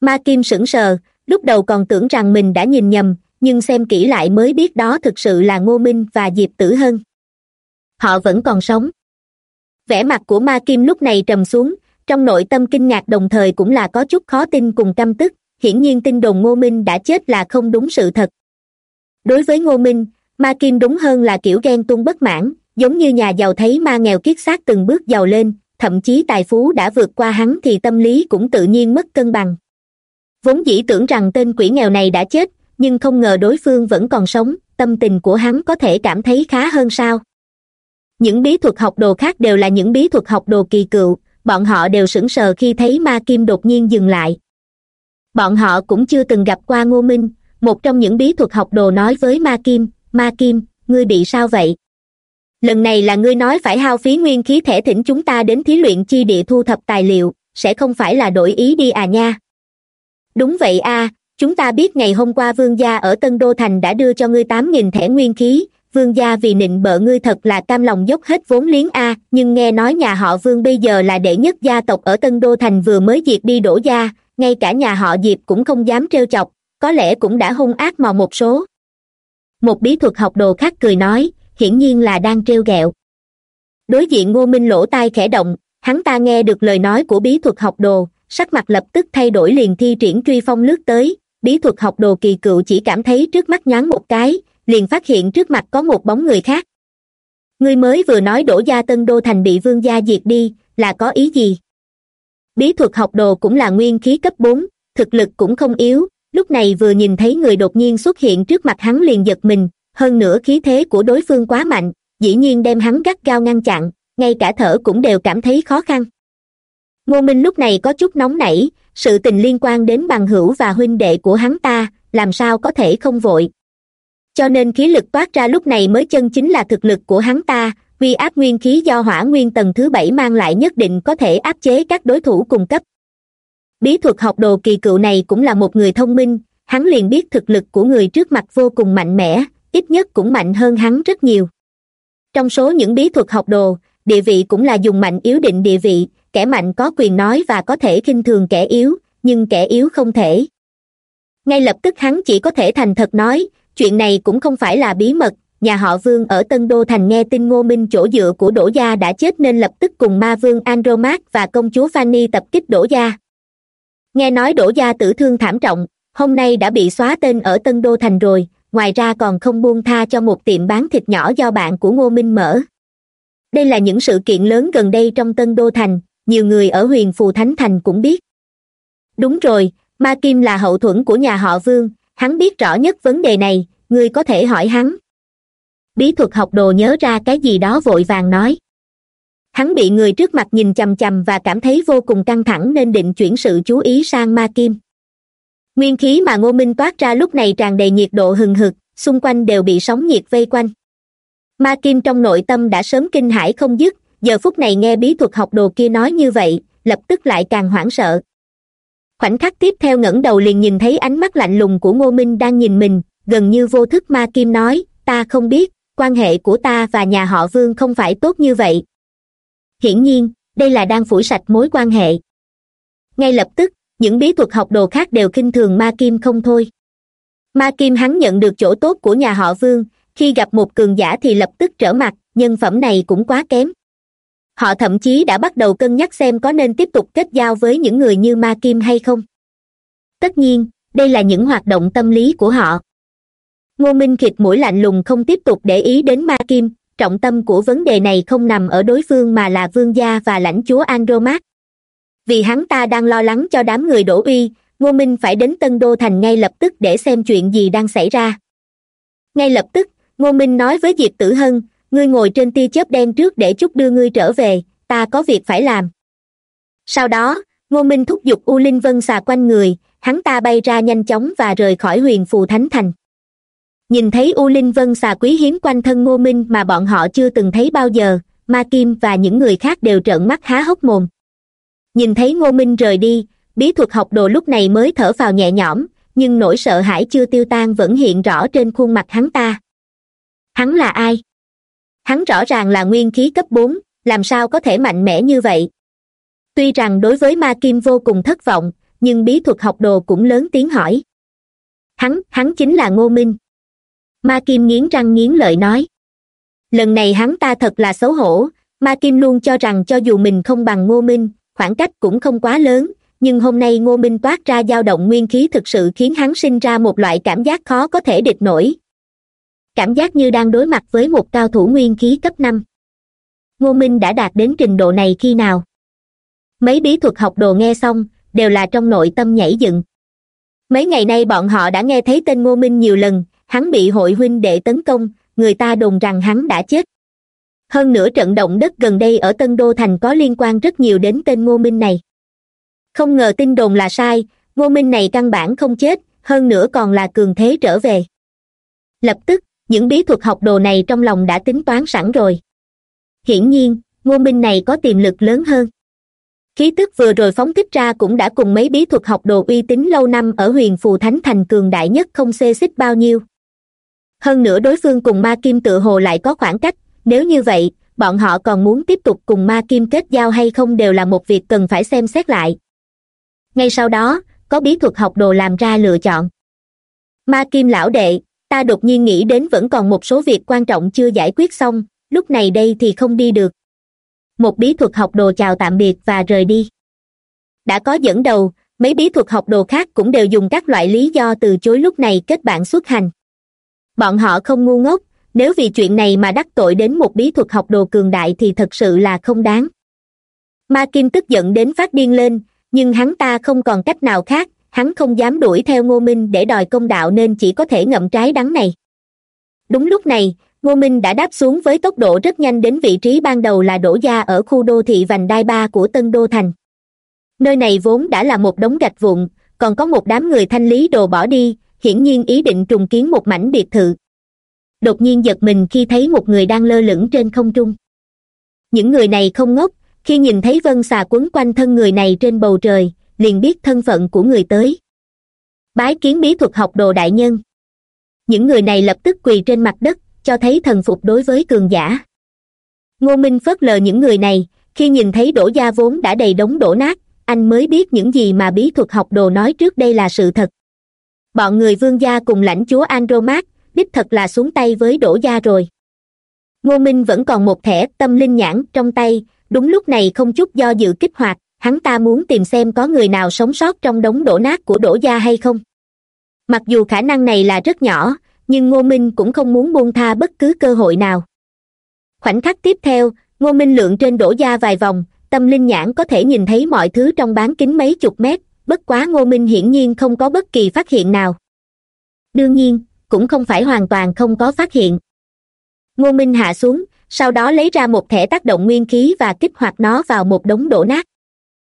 Ma kim sững sờ, lúc đầu còn tưởng rằng mình đã nhìn nhầm, nhưng xem kỹ lại mới biết đó thực sự là ngô minh và diệp tử hân. Họ vẫn còn sống. Vẻ mặt của ma kim lúc này trầm xuống, trong nội tâm kinh ngạc đồng thời cũng là có chút khó tin cùng căm tức, hiển nhiên tin đồn ngô minh đã chết là không đúng sự thật. Đối với ngô minh, ma kim đúng hơn là kiểu ghen tuông bất mãn giống như nhà giàu thấy ma nghèo kiết xác từng bước giàu lên, thậm chí tài phú đã vượt qua hắn thì tâm lý cũng tự nhiên mất cân bằng. Vốn dĩ tưởng rằng tên quỷ nghèo này đã chết, nhưng không ngờ đối phương vẫn còn sống, tâm tình của hắn có thể cảm thấy khá hơn sao. Những bí thuật học đồ khác đều là những bí thuật học đồ kỳ cựu, bọn họ đều sững sờ khi thấy ma kim đột nhiên dừng lại. Bọn họ cũng chưa từng gặp qua ngô minh, một trong những bí thuật học đồ nói với ma kim ma kim, ngươi bị sao vậy? Lần này là ngươi nói phải hao phí nguyên khí thể thỉnh chúng ta đến thí luyện chi địa thu thập tài liệu, sẽ không phải là đổi ý đi à nha. Đúng vậy a, chúng ta biết ngày hôm qua vương gia ở tân đô thành đã đưa cho ngươi tám nghìn thẻ nguyên khí, vương gia vì nịnh bợ ngươi thật là cam lòng dốc hết vốn liếng a, nhưng nghe nói nhà họ vương bây giờ là đệ nhất gia tộc ở tân đô thành vừa mới diệt đi đổ gia, ngay cả nhà họ diệp cũng không dám trêu chọc, có lẽ cũng đã hung ác mò một số. Một bí thuật học đồ khác cười nói hiển nhiên là đang trêu ghẹo. Đối diện ngô minh lỗ tai khẽ động, hắn ta nghe được lời nói của bí thuật học đồ, sắc mặt lập tức thay đổi liền thi triển truy phong lướt tới. Bí thuật học đồ kỳ cựu chỉ cảm thấy trước mắt nhoáng một cái, liền phát hiện trước mặt có một bóng người khác. Ngươi mới vừa nói đổ gia tân đô thành bị vương gia diệt đi, là có ý gì? Bí thuật học đồ cũng là nguyên khí cấp bốn, thực lực cũng không yếu, lúc này vừa nhìn thấy người đột nhiên xuất hiện trước mặt hắn liền giật mình hơn nữa khí thế của đối phương quá mạnh, dĩ nhiên đem hắn gắt gao ngăn chặn, ngay cả thở cũng đều cảm thấy khó khăn. Ngô minh lúc này có chút nóng nảy, sự tình liên quan đến bằng hữu và huynh đệ của hắn ta, làm sao có thể không vội. Cho nên khí lực toát ra lúc này mới chân chính là thực lực của hắn ta, uy áp nguyên khí do hỏa nguyên tầng thứ bảy mang lại nhất định có thể áp chế các đối thủ cung cấp. Bí thuật học đồ kỳ cựu này cũng là một người thông minh, hắn liền biết thực lực của người trước mặt vô cùng mạnh mẽ ít nhất cũng mạnh hơn hắn rất nhiều. Trong số những bí thuật học đồ, địa vị cũng là dùng mạnh yếu định địa vị, kẻ mạnh có quyền nói và có thể khinh thường kẻ yếu, nhưng kẻ yếu không thể. Ngay lập tức hắn chỉ có thể thành thật nói, chuyện này cũng không phải là bí mật, nhà họ vương ở tân đô thành nghe tin ngô minh chỗ dựa của đỗ gia đã chết nên lập tức cùng ma vương andromat và công chúa fanny tập kích đỗ gia. Nghe nói đỗ gia tử thương thảm trọng, hôm nay đã bị xóa tên ở tân đô thành rồi ngoài ra còn không buông tha cho một tiệm bán thịt nhỏ do bạn của ngô minh mở. Đây là những sự kiện lớn gần đây trong tân đô thành, nhiều người ở huyền phù thánh thành cũng biết. Đúng rồi, ma kim là hậu thuẫn của nhà họ vương, hắn biết rõ nhất vấn đề này, ngươi có thể hỏi hắn. Bí thuật học đồ nhớ ra cái gì đó vội vàng nói. Hắn bị người trước mặt nhìn chằm chằm và cảm thấy vô cùng căng thẳng nên định chuyển sự chú ý sang ma kim nguyên khí mà ngô minh toát ra lúc này tràn đầy nhiệt độ hừng hực, xung quanh đều bị sóng nhiệt vây quanh. Ma kim trong nội tâm đã sớm kinh hãi không dứt, giờ phút này nghe bí thuật học đồ kia nói như vậy, lập tức lại càng hoảng sợ. Khoảnh khắc tiếp theo ngẩng đầu liền nhìn thấy ánh mắt lạnh lùng của ngô minh đang nhìn mình, gần như vô thức ma kim nói, ta không biết, quan hệ của ta và nhà họ vương không phải tốt như vậy. Hiển nhiên, đây là đang phủi sạch mối quan hệ. Ngay lập tức những bí thuật học đồ khác đều kinh thường ma kim không thôi. Ma kim hắn nhận được chỗ tốt của nhà họ vương, khi gặp một cường giả thì lập tức trở mặt, nhân phẩm này cũng quá kém. Họ thậm chí đã bắt đầu cân nhắc xem có nên tiếp tục kết giao với những người như ma kim hay không. Tất nhiên, đây là những hoạt động tâm lý của họ. Ngô minh khịt mũi lạnh lùng không tiếp tục để ý đến ma kim, trọng tâm của vấn đề này không nằm ở đối phương mà là vương gia và lãnh chúa andromat vì hắn ta đang lo lắng cho đám người đổ uy, ngô minh phải đến tân đô thành ngay lập tức để xem chuyện gì đang xảy ra. Ngay lập tức, ngô minh nói với diệp tử hân, ngươi ngồi trên tia chớp đen trước để chút đưa ngươi trở về, ta có việc phải làm. Sau đó, ngô minh thúc giục u linh vân xà quanh người, hắn ta bay ra nhanh chóng và rời khỏi huyền phù thánh thành. Nhìn thấy u linh vân xà quý hiếm quanh thân ngô minh mà bọn họ chưa từng thấy bao giờ, ma kim và những người khác đều trợn mắt há hốc mồm nhìn thấy ngô minh rời đi, bí thuật học đồ lúc này mới thở vào nhẹ nhõm, nhưng nỗi sợ hãi chưa tiêu tan vẫn hiện rõ trên khuôn mặt hắn ta. Hắn là ai? Hắn rõ ràng là nguyên khí cấp bốn, làm sao có thể mạnh mẽ như vậy? Tuy rằng đối với ma kim vô cùng thất vọng, nhưng bí thuật học đồ cũng lớn tiếng hỏi. Hắn hắn chính là ngô minh. Ma kim nghiến răng nghiến lợi nói. Lần này hắn ta thật là xấu hổ, ma kim luôn cho rằng cho dù mình không bằng ngô minh khoảng cách cũng không quá lớn, nhưng hôm nay ngô minh toát ra dao động nguyên khí thực sự khiến hắn sinh ra một loại cảm giác khó có thể địch nổi. Cảm giác như đang đối mặt với một cao thủ nguyên khí cấp năm. Ngô minh đã đạt đến trình độ này khi nào? Mấy bí thuật học đồ nghe xong, đều là trong nội tâm nhảy dựng. Mấy ngày nay bọn họ đã nghe thấy tên ngô minh nhiều lần, hắn bị hội huynh đệ tấn công, người ta đồn rằng hắn đã chết hơn nữa trận động đất gần đây ở tân đô thành có liên quan rất nhiều đến tên ngô minh này. Không ngờ tin đồn là sai, ngô minh này căn bản không chết, hơn nữa còn là cường thế trở về. Lập tức, những bí thuật học đồ này trong lòng đã tính toán sẵn rồi. Hiển nhiên, ngô minh này có tiềm lực lớn hơn. Khí tức vừa rồi phóng thích ra cũng đã cùng mấy bí thuật học đồ uy tín lâu năm ở huyền phù thánh thành cường đại nhất không xê xích bao nhiêu. Hơn nữa đối phương cùng ma kim tự hồ lại có khoảng cách nếu như vậy, bọn họ còn muốn tiếp tục cùng ma kim kết giao hay không đều là một việc cần phải xem xét lại. Ngay sau đó, có bí thuật học đồ làm ra lựa chọn. Ma kim lão đệ, ta đột nhiên nghĩ đến vẫn còn một số việc quan trọng chưa giải quyết xong, lúc này đây thì không đi được. Một bí thuật học đồ chào tạm biệt và rời đi. Đã có dẫn đầu, mấy bí thuật học đồ khác cũng đều dùng các loại lý do từ chối lúc này kết bạn xuất hành. Bọn họ không ngu ngốc nếu vì chuyện này mà đắc tội đến một bí thuật học đồ cường đại thì thật sự là không đáng. Ma kim tức giận đến phát điên lên, nhưng hắn ta không còn cách nào khác, hắn không dám đuổi theo ngô minh để đòi công đạo nên chỉ có thể ngậm trái đắng này. Đúng lúc này, ngô minh đã đáp xuống với tốc độ rất nhanh đến vị trí ban đầu là đổ gia ở khu đô thị vành đai ba của tân đô thành. Nơi này vốn đã là một đống gạch vụn, còn có một đám người thanh lý đồ bỏ đi, hiển nhiên ý định trùng kiến một mảnh biệt thự đột nhiên giật mình khi thấy một người đang lơ lửng trên không trung. Những người này không ngốc, khi nhìn thấy vân xà quấn quanh thân người này trên bầu trời, liền biết thân phận của người tới. Bái kiến bí thuật học đồ đại nhân. Những người này lập tức quỳ trên mặt đất, cho thấy thần phục đối với cường giả. Ngô minh phớt lờ những người này, khi nhìn thấy đổ gia vốn đã đầy đống đổ nát, anh mới biết những gì mà bí thuật học đồ nói trước đây là sự thật. Bọn người vương gia cùng lãnh chúa andromat đích thật là xuống tay với đổ gia rồi. Ngô minh vẫn còn một thẻ tâm linh nhãn trong tay, đúng lúc này không chút do dự kích hoạt, hắn ta muốn tìm xem có người nào sống sót trong đống đổ nát của đổ gia hay không. Mặc dù khả năng này là rất nhỏ, nhưng ngô minh cũng không muốn buông tha bất cứ cơ hội nào. Khoảnh khắc tiếp theo, ngô minh lượn trên đổ gia vài vòng, tâm linh nhãn có thể nhìn thấy mọi thứ trong bán kính mấy chục mét, bất quá ngô minh hiển nhiên không có bất kỳ phát hiện nào. Đương nhiên cũng không phải hoàn toàn không có phát hiện. Ngô minh hạ xuống, sau đó lấy ra một thẻ tác động nguyên khí và kích hoạt nó vào một đống đổ nát.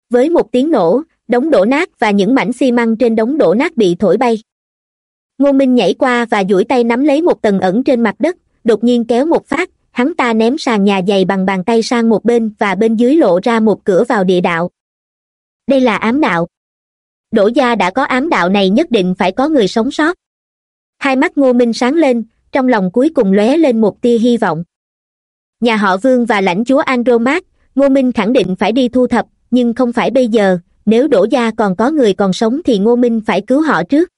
Với một tiếng nổ, đống đổ nát và những mảnh xi măng trên đống đổ nát bị thổi bay. Ngô minh nhảy qua và duỗi tay nắm lấy một tầng ẩn trên mặt đất, đột nhiên kéo một phát, hắn ta ném sàn nhà dày bằng bàn tay sang một bên và bên dưới lộ ra một cửa vào địa đạo. Đây là ám đạo. Đỗ gia đã có ám đạo này nhất định phải có người sống sót hai mắt ngô minh sáng lên, trong lòng cuối cùng lóe lên một tia hy vọng. Nhà họ vương và lãnh chúa andromat ngô minh khẳng định phải đi thu thập, nhưng không phải bây giờ, nếu đổ gia còn có người còn sống thì ngô minh phải cứu họ trước.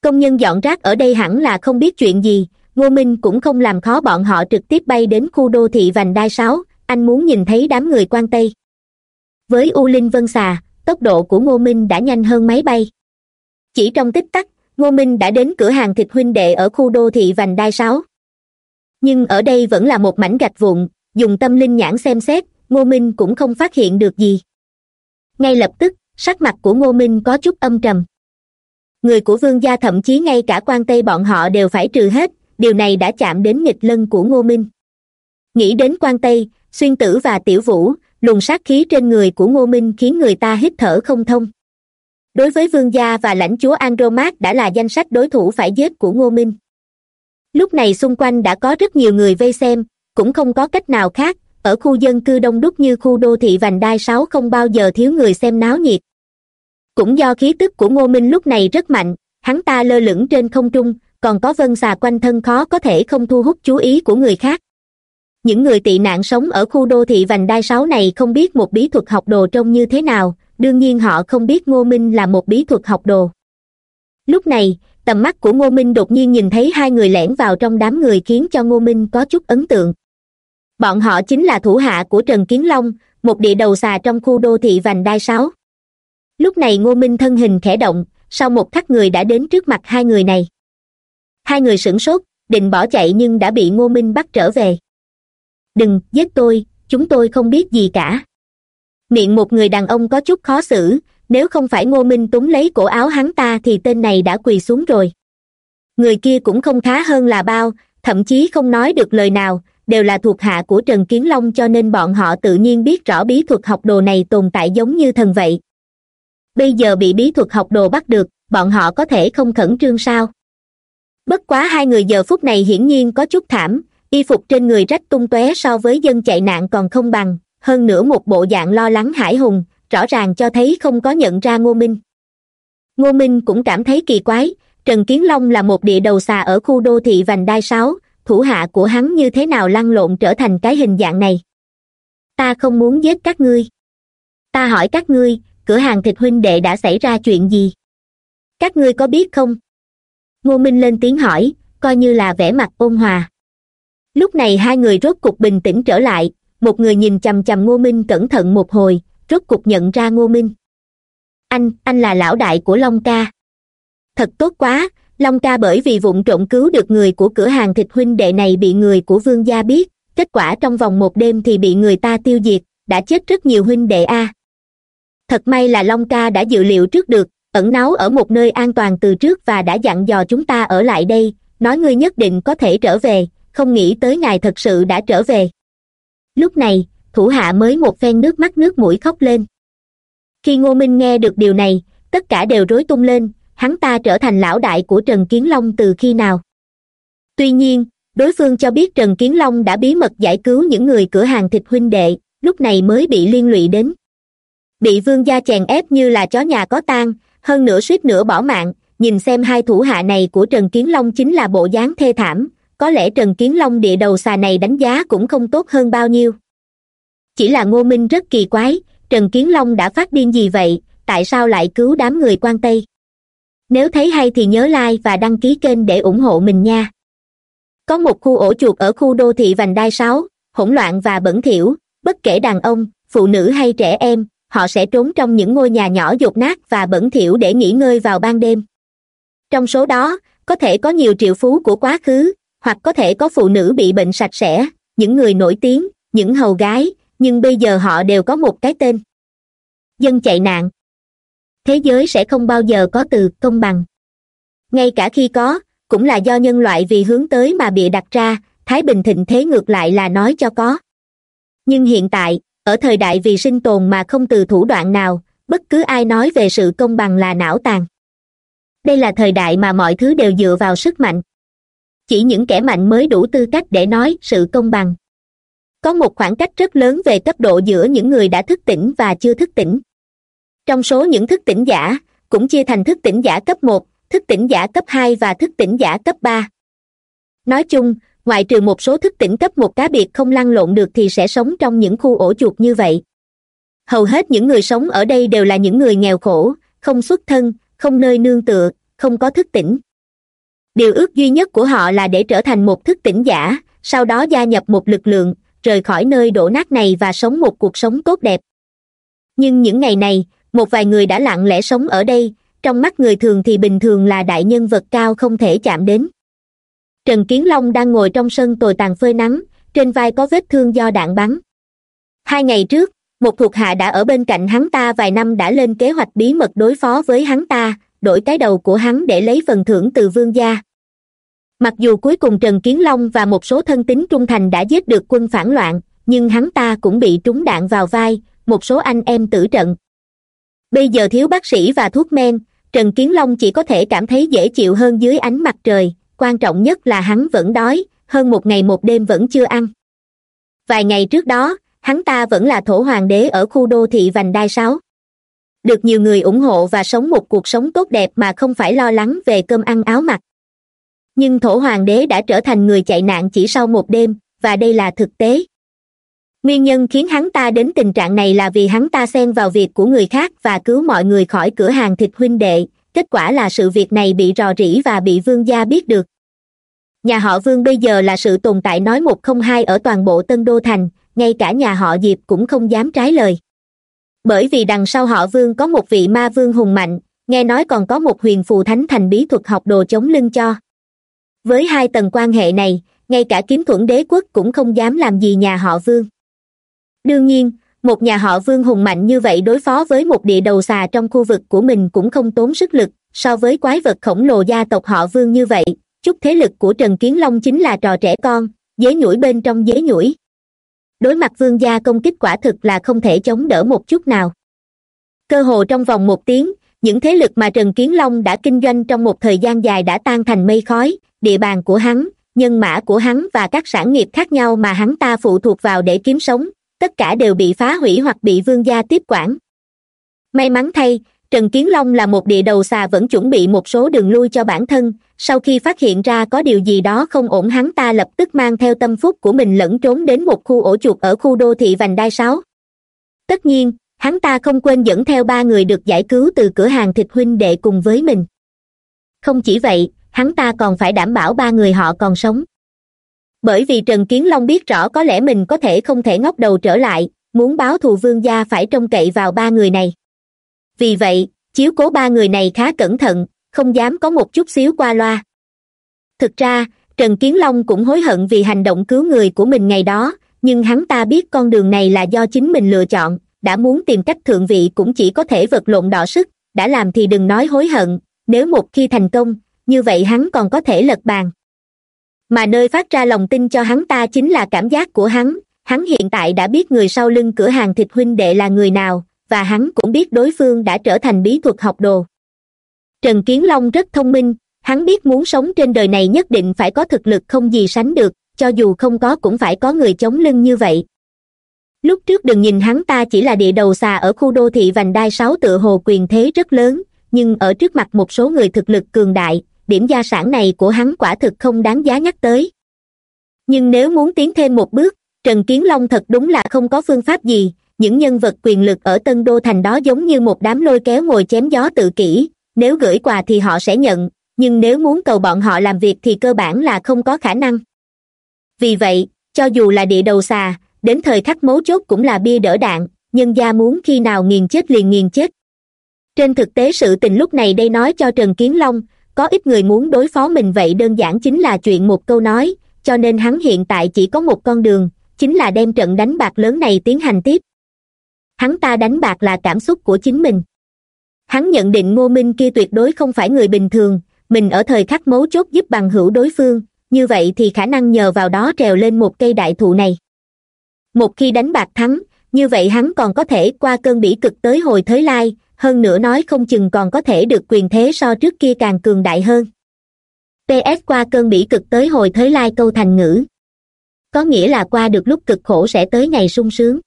Công nhân dọn rác ở đây hẳn là không biết chuyện gì, ngô minh cũng không làm khó bọn họ trực tiếp bay đến khu đô thị vành đai sáu, anh muốn nhìn thấy đám người quan tây. Với u linh vân xà, tốc độ của ngô minh đã nhanh hơn máy bay. Chỉ trong tích tắc ngô minh đã đến cửa hàng thịt huynh đệ ở khu đô thị vành đai sáu. Nhưng ở đây vẫn là một mảnh gạch vụn, dùng tâm linh nhãn xem xét, ngô minh cũng không phát hiện được gì. Ngay lập tức, sắc mặt của ngô minh có chút âm trầm. Người của vương gia thậm chí ngay cả quan tây bọn họ đều phải trừ hết, điều này đã chạm đến nghịch lân của ngô minh. Nghĩ đến quan tây, xuyên tử và tiểu vũ, luồng sát khí trên người của ngô minh khiến người ta hít thở không thông đối với vương gia và lãnh chúa andromat đã là danh sách đối thủ phải giết của ngô minh. Lúc này xung quanh đã có rất nhiều người vây xem, cũng không có cách nào khác, ở khu dân cư đông đúc như khu đô thị vành đai sáu không bao giờ thiếu người xem náo nhiệt. Cũng do khí tức của ngô minh lúc này rất mạnh, hắn ta lơ lửng trên không trung, còn có vân xà quanh thân khó có thể không thu hút chú ý của người khác. Những người tị nạn sống ở khu đô thị vành đai sáu này không biết một bí thuật học đồ trông như thế nào đương nhiên họ không biết ngô minh là một bí thuật học đồ. Lúc này, tầm mắt của ngô minh đột nhiên nhìn thấy hai người lẻn vào trong đám người khiến cho ngô minh có chút ấn tượng. Bọn họ chính là thủ hạ của trần kiến long, một địa đầu xà trong khu đô thị vành đai sáu. Lúc này ngô minh thân hình khẽ động, sau một khắc người đã đến trước mặt hai người này. Hai người sửng sốt, định bỏ chạy nhưng đã bị ngô minh bắt trở về. Đừng giết tôi, chúng tôi không biết gì cả miệng một người đàn ông có chút khó xử, nếu không phải ngô minh túng lấy cổ áo hắn ta thì tên này đã quỳ xuống rồi. Người kia cũng không khá hơn là bao, thậm chí không nói được lời nào, đều là thuộc hạ của trần kiến long cho nên bọn họ tự nhiên biết rõ bí thuật học đồ này tồn tại giống như thần vậy. Bây giờ bị bí thuật học đồ bắt được, bọn họ có thể không khẩn trương sao? Bất quá hai người giờ phút này hiển nhiên có chút thảm, y phục trên người rách tung tóe so với dân chạy nạn còn không bằng hơn nữa một bộ dạng lo lắng hải hùng, rõ ràng cho thấy không có nhận ra ngô minh. Ngô minh cũng cảm thấy kỳ quái, trần kiến long là một địa đầu xà ở khu đô thị vành đai sáu, thủ hạ của hắn như thế nào lăn lộn trở thành cái hình dạng này? Ta không muốn giết các ngươi. Ta hỏi các ngươi, cửa hàng thịt huynh đệ đã xảy ra chuyện gì? Các ngươi có biết không? Ngô minh lên tiếng hỏi, coi như là vẻ mặt ôn hòa. Lúc này hai người rốt cục bình tĩnh trở lại một người nhìn chằm chằm ngô minh cẩn thận một hồi, rốt cục nhận ra ngô minh. Anh anh là lão đại của long ca. Thật tốt quá, long ca bởi vì vụng trộm cứu được người của cửa hàng thịt huynh đệ này bị người của vương gia biết, kết quả trong vòng một đêm thì bị người ta tiêu diệt, đã chết rất nhiều huynh đệ a. Thật may là long ca đã dự liệu trước được, ẩn náu ở một nơi an toàn từ trước và đã dặn dò chúng ta ở lại đây, nói ngươi nhất định có thể trở về, không nghĩ tới ngài thật sự đã trở về lúc này, thủ hạ mới một phen nước mắt nước mũi khóc lên. Khi ngô minh nghe được điều này, tất cả đều rối tung lên, hắn ta trở thành lão đại của trần kiến long từ khi nào. Tuy nhiên, đối phương cho biết trần kiến long đã bí mật giải cứu những người cửa hàng thịt huynh đệ, lúc này mới bị liên lụy đến. Bị vương gia chèn ép như là chó nhà có tang, hơn nữa suýt nữa bỏ mạng, nhìn xem hai thủ hạ này của trần kiến long chính là bộ dáng thê thảm có lẽ trần kiến long địa đầu xà này đánh giá cũng không tốt hơn bao nhiêu. Chỉ là ngô minh rất kỳ quái, trần kiến long đã phát điên gì vậy, tại sao lại cứu đám người quan tây? Nếu thấy hay thì nhớ like và đăng ký kênh để ủng hộ mình nha. Có một khu ổ chuột ở khu đô thị vành đai sáu, hỗn loạn và bẩn thỉu, bất kể đàn ông, phụ nữ hay trẻ em, họ sẽ trốn trong những ngôi nhà nhỏ dột nát và bẩn thỉu để nghỉ ngơi vào ban đêm. Trong số đó, có thể có nhiều triệu phú của quá khứ hoặc có thể có phụ nữ bị bệnh sạch sẽ, những người nổi tiếng, những hầu gái, nhưng bây giờ họ đều có một cái tên. Dân chạy nạn. Thế giới sẽ không bao giờ có từ công bằng. Ngay cả khi có, cũng là do nhân loại vì hướng tới mà bịa đặt ra, thái bình thịnh thế ngược lại là nói cho có. Nhưng hiện tại, ở thời đại vì sinh tồn mà không từ thủ đoạn nào, bất cứ ai nói về sự công bằng là não tàn. Đây là thời đại mà mọi thứ đều dựa vào sức mạnh chỉ những kẻ mạnh mới đủ tư cách để nói sự công bằng. Có một khoảng cách rất lớn về cấp độ giữa những người đã thức tỉnh và chưa thức tỉnh. Trong số những thức tỉnh giả, cũng chia thành thức tỉnh giả cấp một, thức tỉnh giả cấp hai và thức tỉnh giả cấp ba. Nói chung, ngoại trừ một số thức tỉnh cấp một cá biệt không lăn lộn được thì sẽ sống trong những khu ổ chuột như vậy. Hầu hết những người sống ở đây đều là những người nghèo khổ, không xuất thân, không nơi nương tựa, không có thức tỉnh điều ước duy nhất của họ là để trở thành một thức tỉnh giả, sau đó gia nhập một lực lượng, rời khỏi nơi đổ nát này và sống một cuộc sống tốt đẹp. Nhưng những ngày này, một vài người đã lặng lẽ sống ở đây, trong mắt người thường thì bình thường là đại nhân vật cao không thể chạm đến. Trần kiến long đang ngồi trong sân tồi tàn phơi nắng, trên vai có vết thương do đạn bắn. Hai ngày trước, một thuộc hạ đã ở bên cạnh hắn ta vài năm đã lên kế hoạch bí mật đối phó với hắn ta, đổi cái đầu của hắn để lấy phần thưởng từ vương gia mặc dù cuối cùng trần kiến long và một số thân tín trung thành đã giết được quân phản loạn, nhưng hắn ta cũng bị trúng đạn vào vai, một số anh em tử trận. Bây giờ thiếu bác sĩ và thuốc men, trần kiến long chỉ có thể cảm thấy dễ chịu hơn dưới ánh mặt trời, quan trọng nhất là hắn vẫn đói, hơn một ngày một đêm vẫn chưa ăn. Vài ngày trước đó, hắn ta vẫn là thổ hoàng đế ở khu đô thị vành đai sáu. Được nhiều người ủng hộ và sống một cuộc sống tốt đẹp mà không phải lo lắng về cơm ăn áo mặc nhưng thổ hoàng đế đã trở thành người chạy nạn chỉ sau một đêm, và đây là thực tế. Nguyên nhân khiến hắn ta đến tình trạng này là vì hắn ta xen vào việc của người khác và cứu mọi người khỏi cửa hàng thịt huynh đệ, kết quả là sự việc này bị rò rỉ và bị vương gia biết được. Nhà họ vương bây giờ là sự tồn tại nói một không hai ở toàn bộ tân đô thành, ngay cả nhà họ diệp cũng không dám trái lời. Bởi vì đằng sau họ vương có một vị ma vương hùng mạnh, nghe nói còn có một huyền phù thánh thành bí thuật học đồ chống lưng cho với hai tầng quan hệ này, ngay cả kiếm thuẫn đế quốc cũng không dám làm gì nhà họ vương. Đương nhiên, một nhà họ vương hùng mạnh như vậy đối phó với một địa đầu xà trong khu vực của mình cũng không tốn sức lực, so với quái vật khổng lồ gia tộc họ vương như vậy, chút thế lực của trần kiến long chính là trò trẻ con, dế nhủi bên trong dế nhủi. Đối mặt vương gia công kích quả thực là không thể chống đỡ một chút nào. Cơ hồ trong vòng một tiếng những thế lực mà trần kiến long đã kinh doanh trong một thời gian dài đã tan thành mây khói, địa bàn của hắn, nhân mã của hắn và các sản nghiệp khác nhau mà hắn ta phụ thuộc vào để kiếm sống, tất cả đều bị phá hủy hoặc bị vương gia tiếp quản. May mắn thay, trần kiến long là một địa đầu xà vẫn chuẩn bị một số đường lui cho bản thân, sau khi phát hiện ra có điều gì đó không ổn hắn ta lập tức mang theo tâm phúc của mình lẫn trốn đến một khu ổ chuột ở khu đô thị vành đai sáu. Tất nhiên hắn ta không quên dẫn theo ba người được giải cứu từ cửa hàng thịt huynh đệ cùng với mình. Không chỉ vậy, hắn ta còn phải đảm bảo ba người họ còn sống. Bởi vì trần kiến long biết rõ có lẽ mình có thể không thể ngóc đầu trở lại, muốn báo thù vương gia phải trông cậy vào ba người này. Vì vậy, chiếu cố ba người này khá cẩn thận, không dám có một chút xíu qua loa. Thực ra, trần kiến long cũng hối hận vì hành động cứu người của mình ngày đó, nhưng hắn ta biết con đường này là do chính mình lựa chọn đã muốn tìm cách thượng vị cũng chỉ có thể vật lộn đỏ sức, đã làm thì đừng nói hối hận, nếu một khi thành công, như vậy hắn còn có thể lật bàn. Mà nơi phát ra lòng tin cho hắn ta chính là cảm giác của hắn hắn hiện tại đã biết người sau lưng cửa hàng thịt huynh đệ là người nào, và hắn cũng biết đối phương đã trở thành bí thuật học đồ. Trần kiến long rất thông minh, hắn biết muốn sống trên đời này nhất định phải có thực lực không gì sánh được, cho dù không có cũng phải có người chống lưng như vậy lúc trước đừng nhìn hắn ta chỉ là địa đầu xà ở khu đô thị vành đai sáu tựa hồ quyền thế rất lớn, nhưng ở trước mặt một số người thực lực cường đại, điểm gia sản này của hắn quả thực không đáng giá nhắc tới. Nhưng nếu muốn tiến thêm một bước, trần kiến long thật đúng là không có phương pháp gì, những nhân vật quyền lực ở tân đô thành đó giống như một đám lôi kéo ngồi chém gió tự kỷ, nếu gửi quà thì họ sẽ nhận, nhưng nếu muốn cầu bọn họ làm việc thì cơ bản là không có khả năng. Vì vậy, cho dù là địa đầu xà đến thời khắc mấu chốt cũng là bia đỡ đạn nhân gia muốn khi nào nghiền chết liền nghiền chết. Trên thực tế sự tình lúc này đây nói cho trần kiến long, có ít người muốn đối phó mình vậy đơn giản chính là chuyện một câu nói, cho nên hắn hiện tại chỉ có một con đường, chính là đem trận đánh bạc lớn này tiến hành tiếp. Hắn ta đánh bạc là cảm xúc của chính mình. Hắn nhận định ngô minh kia tuyệt đối không phải người bình thường, mình ở thời khắc mấu chốt giúp bằng hữu đối phương, như vậy thì khả năng nhờ vào đó trèo lên một cây đại thụ này một khi đánh bạc thắng, như vậy hắn còn có thể qua cơn bỉ cực tới hồi thới lai, hơn nữa nói không chừng còn có thể được quyền thế so trước kia càng cường đại hơn. Ps qua cơn bỉ cực tới hồi thới lai câu thành ngữ. Có nghĩa là qua được lúc cực khổ sẽ tới ngày sung sướng.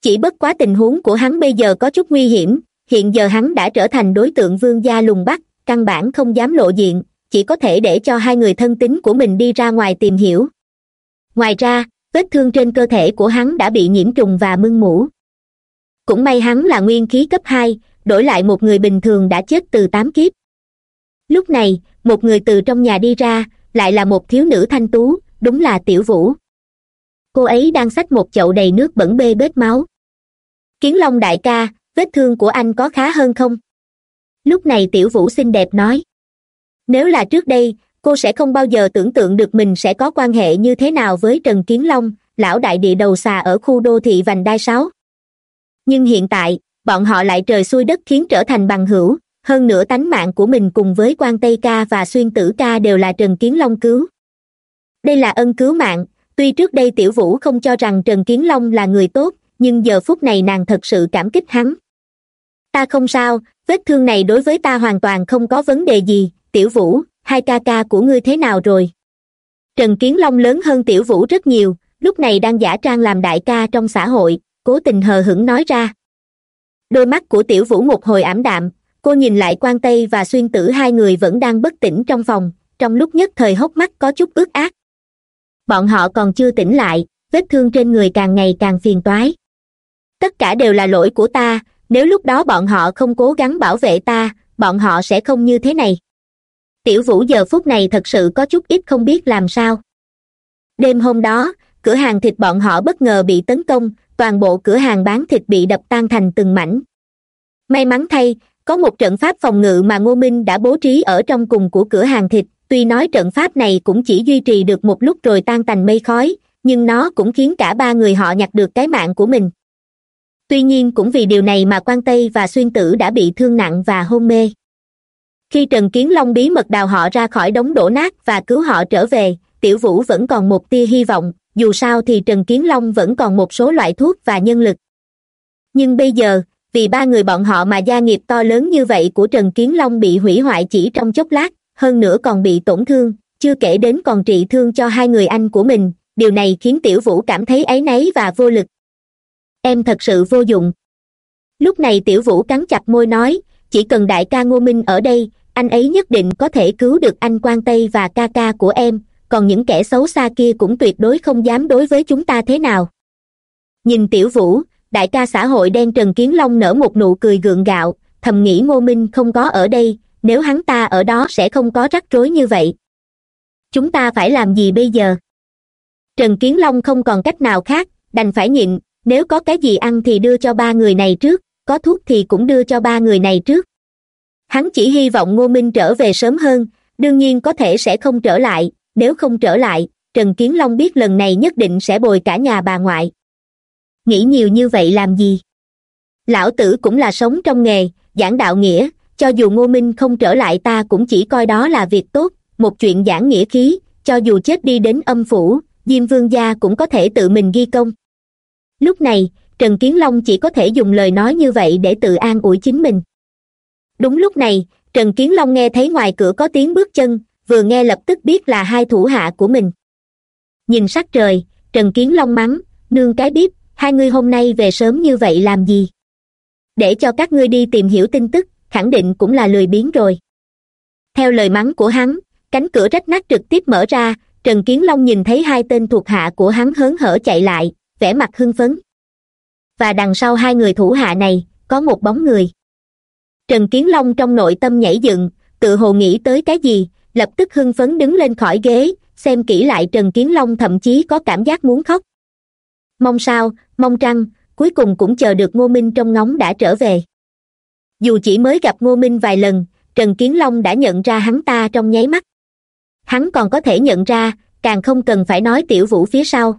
Chỉ bất quá tình huống của hắn bây giờ có chút nguy hiểm, hiện giờ hắn đã trở thành đối tượng vương gia lùng bắt, căn bản không dám lộ diện, chỉ có thể để cho hai người thân tín của mình đi ra ngoài tìm hiểu. Ngoài ra vết thương trên cơ thể của hắn đã bị nhiễm trùng và mưng mủ. Cũng may hắn là nguyên khí cấp hai, đổi lại một người bình thường đã chết từ tám kiếp. Lúc này, một người từ trong nhà đi ra, lại là một thiếu nữ thanh tú, đúng là tiểu vũ. Cô ấy đang xách một chậu đầy nước bẩn bê bết máu. Kiến long đại ca, vết thương của anh có khá hơn không? Lúc này tiểu vũ xinh đẹp nói. Nếu là trước đây cô sẽ không bao giờ tưởng tượng được mình sẽ có quan hệ như thế nào với trần kiến long, lão đại địa đầu xà ở khu đô thị vành đai sáu. Nhưng hiện tại, bọn họ lại trời xuôi đất khiến trở thành bằng hữu. Hơn nữa tánh mạng của mình cùng với quan tây ca và xuyên tử ca đều là trần kiến long cứu. Đây là ân cứu mạng. Tuy trước đây tiểu vũ không cho rằng trần kiến long là người tốt, nhưng giờ phút này nàng thật sự cảm kích hắn. Ta không sao, vết thương này đối với ta hoàn toàn không có vấn đề gì, tiểu vũ hai ca ca của ngươi thế nào rồi? Trần kiến long lớn hơn tiểu vũ rất nhiều, lúc này đang giả trang làm đại ca trong xã hội, cố tình hờ hững nói ra. Đôi mắt của tiểu vũ một hồi ảm đạm, cô nhìn lại quan tây và xuyên tử hai người vẫn đang bất tỉnh trong phòng, trong lúc nhất thời hốc mắt có chút ướt át. Bọn họ còn chưa tỉnh lại, vết thương trên người càng ngày càng phiền toái. Tất cả đều là lỗi của ta, nếu lúc đó bọn họ không cố gắng bảo vệ ta, bọn họ sẽ không như thế này tiểu vũ giờ phút này thật sự có chút ít không biết làm sao. Đêm hôm đó, cửa hàng thịt bọn họ bất ngờ bị tấn công, toàn bộ cửa hàng bán thịt bị đập tan thành từng mảnh. May mắn thay, có một trận pháp phòng ngự mà ngô minh đã bố trí ở trong cùng của cửa hàng thịt, tuy nói trận pháp này cũng chỉ duy trì được một lúc rồi tan thành mây khói, nhưng nó cũng khiến cả ba người họ nhặt được cái mạng của mình. Tuy nhiên cũng vì điều này mà quan tây và xuyên tử đã bị thương nặng và hôn mê khi trần kiến long bí mật đào họ ra khỏi đống đổ nát và cứu họ trở về, tiểu vũ vẫn còn một tia hy vọng, dù sao thì trần kiến long vẫn còn một số loại thuốc và nhân lực. Nhưng bây giờ, vì ba người bọn họ mà gia nghiệp to lớn như vậy của trần kiến long bị hủy hoại chỉ trong chốc lát, hơn nữa còn bị tổn thương, chưa kể đến còn trị thương cho hai người anh của mình, điều này khiến tiểu vũ cảm thấy áy náy và vô lực. Em thật sự vô dụng. Lúc này tiểu vũ cắn chặt môi nói, chỉ cần đại ca ngô minh ở đây anh ấy nhất định có thể cứu được anh quan tây và ca ca của em, còn những kẻ xấu xa kia cũng tuyệt đối không dám đối với chúng ta thế nào. Nhìn tiểu vũ, đại ca xã hội đen trần kiến long nở một nụ cười gượng gạo, thầm nghĩ ngô minh không có ở đây, nếu hắn ta ở đó sẽ không có rắc rối như vậy. Chúng ta phải làm gì bây giờ? Trần kiến long không còn cách nào khác, đành phải nhịn, nếu có cái gì ăn thì đưa cho ba người này trước, có thuốc thì cũng đưa cho ba người này trước hắn chỉ hy vọng ngô minh trở về sớm hơn, đương nhiên có thể sẽ không trở lại, nếu không trở lại, trần kiến long biết lần này nhất định sẽ bồi cả nhà bà ngoại. Nghĩ nhiều như vậy làm gì? Lão tử cũng là sống trong nghề, giảng đạo nghĩa, cho dù ngô minh không trở lại ta cũng chỉ coi đó là việc tốt, một chuyện giảng nghĩa khí, cho dù chết đi đến âm phủ, diêm vương gia cũng có thể tự mình ghi công. Lúc này, trần kiến long chỉ có thể dùng lời nói như vậy để tự an ủi chính mình đúng lúc này, trần kiến long nghe thấy ngoài cửa có tiếng bước chân, vừa nghe lập tức biết là hai thủ hạ của mình. Nhìn sắc trời, trần kiến long mắng, nương cái bíp hai ngươi hôm nay về sớm như vậy làm gì? Để cho các ngươi đi tìm hiểu tin tức, khẳng định cũng là lười biếng rồi. Theo lời mắng của hắn, cánh cửa rách nát trực tiếp mở ra, trần kiến long nhìn thấy hai tên thuộc hạ của hắn hớn hở chạy lại, vẻ mặt hưng phấn. Và đằng sau hai người thủ hạ này, có một bóng người trần kiến long trong nội tâm nhảy dựng, tự hồ nghĩ tới cái gì, lập tức hưng phấn đứng lên khỏi ghế, xem kỹ lại trần kiến long thậm chí có cảm giác muốn khóc. Mong sao, mong trăng, cuối cùng cũng chờ được ngô minh trong ngóng đã trở về. Dù chỉ mới gặp ngô minh vài lần, trần kiến long đã nhận ra hắn ta trong nháy mắt. Hắn còn có thể nhận ra, càng không cần phải nói tiểu vũ phía sau.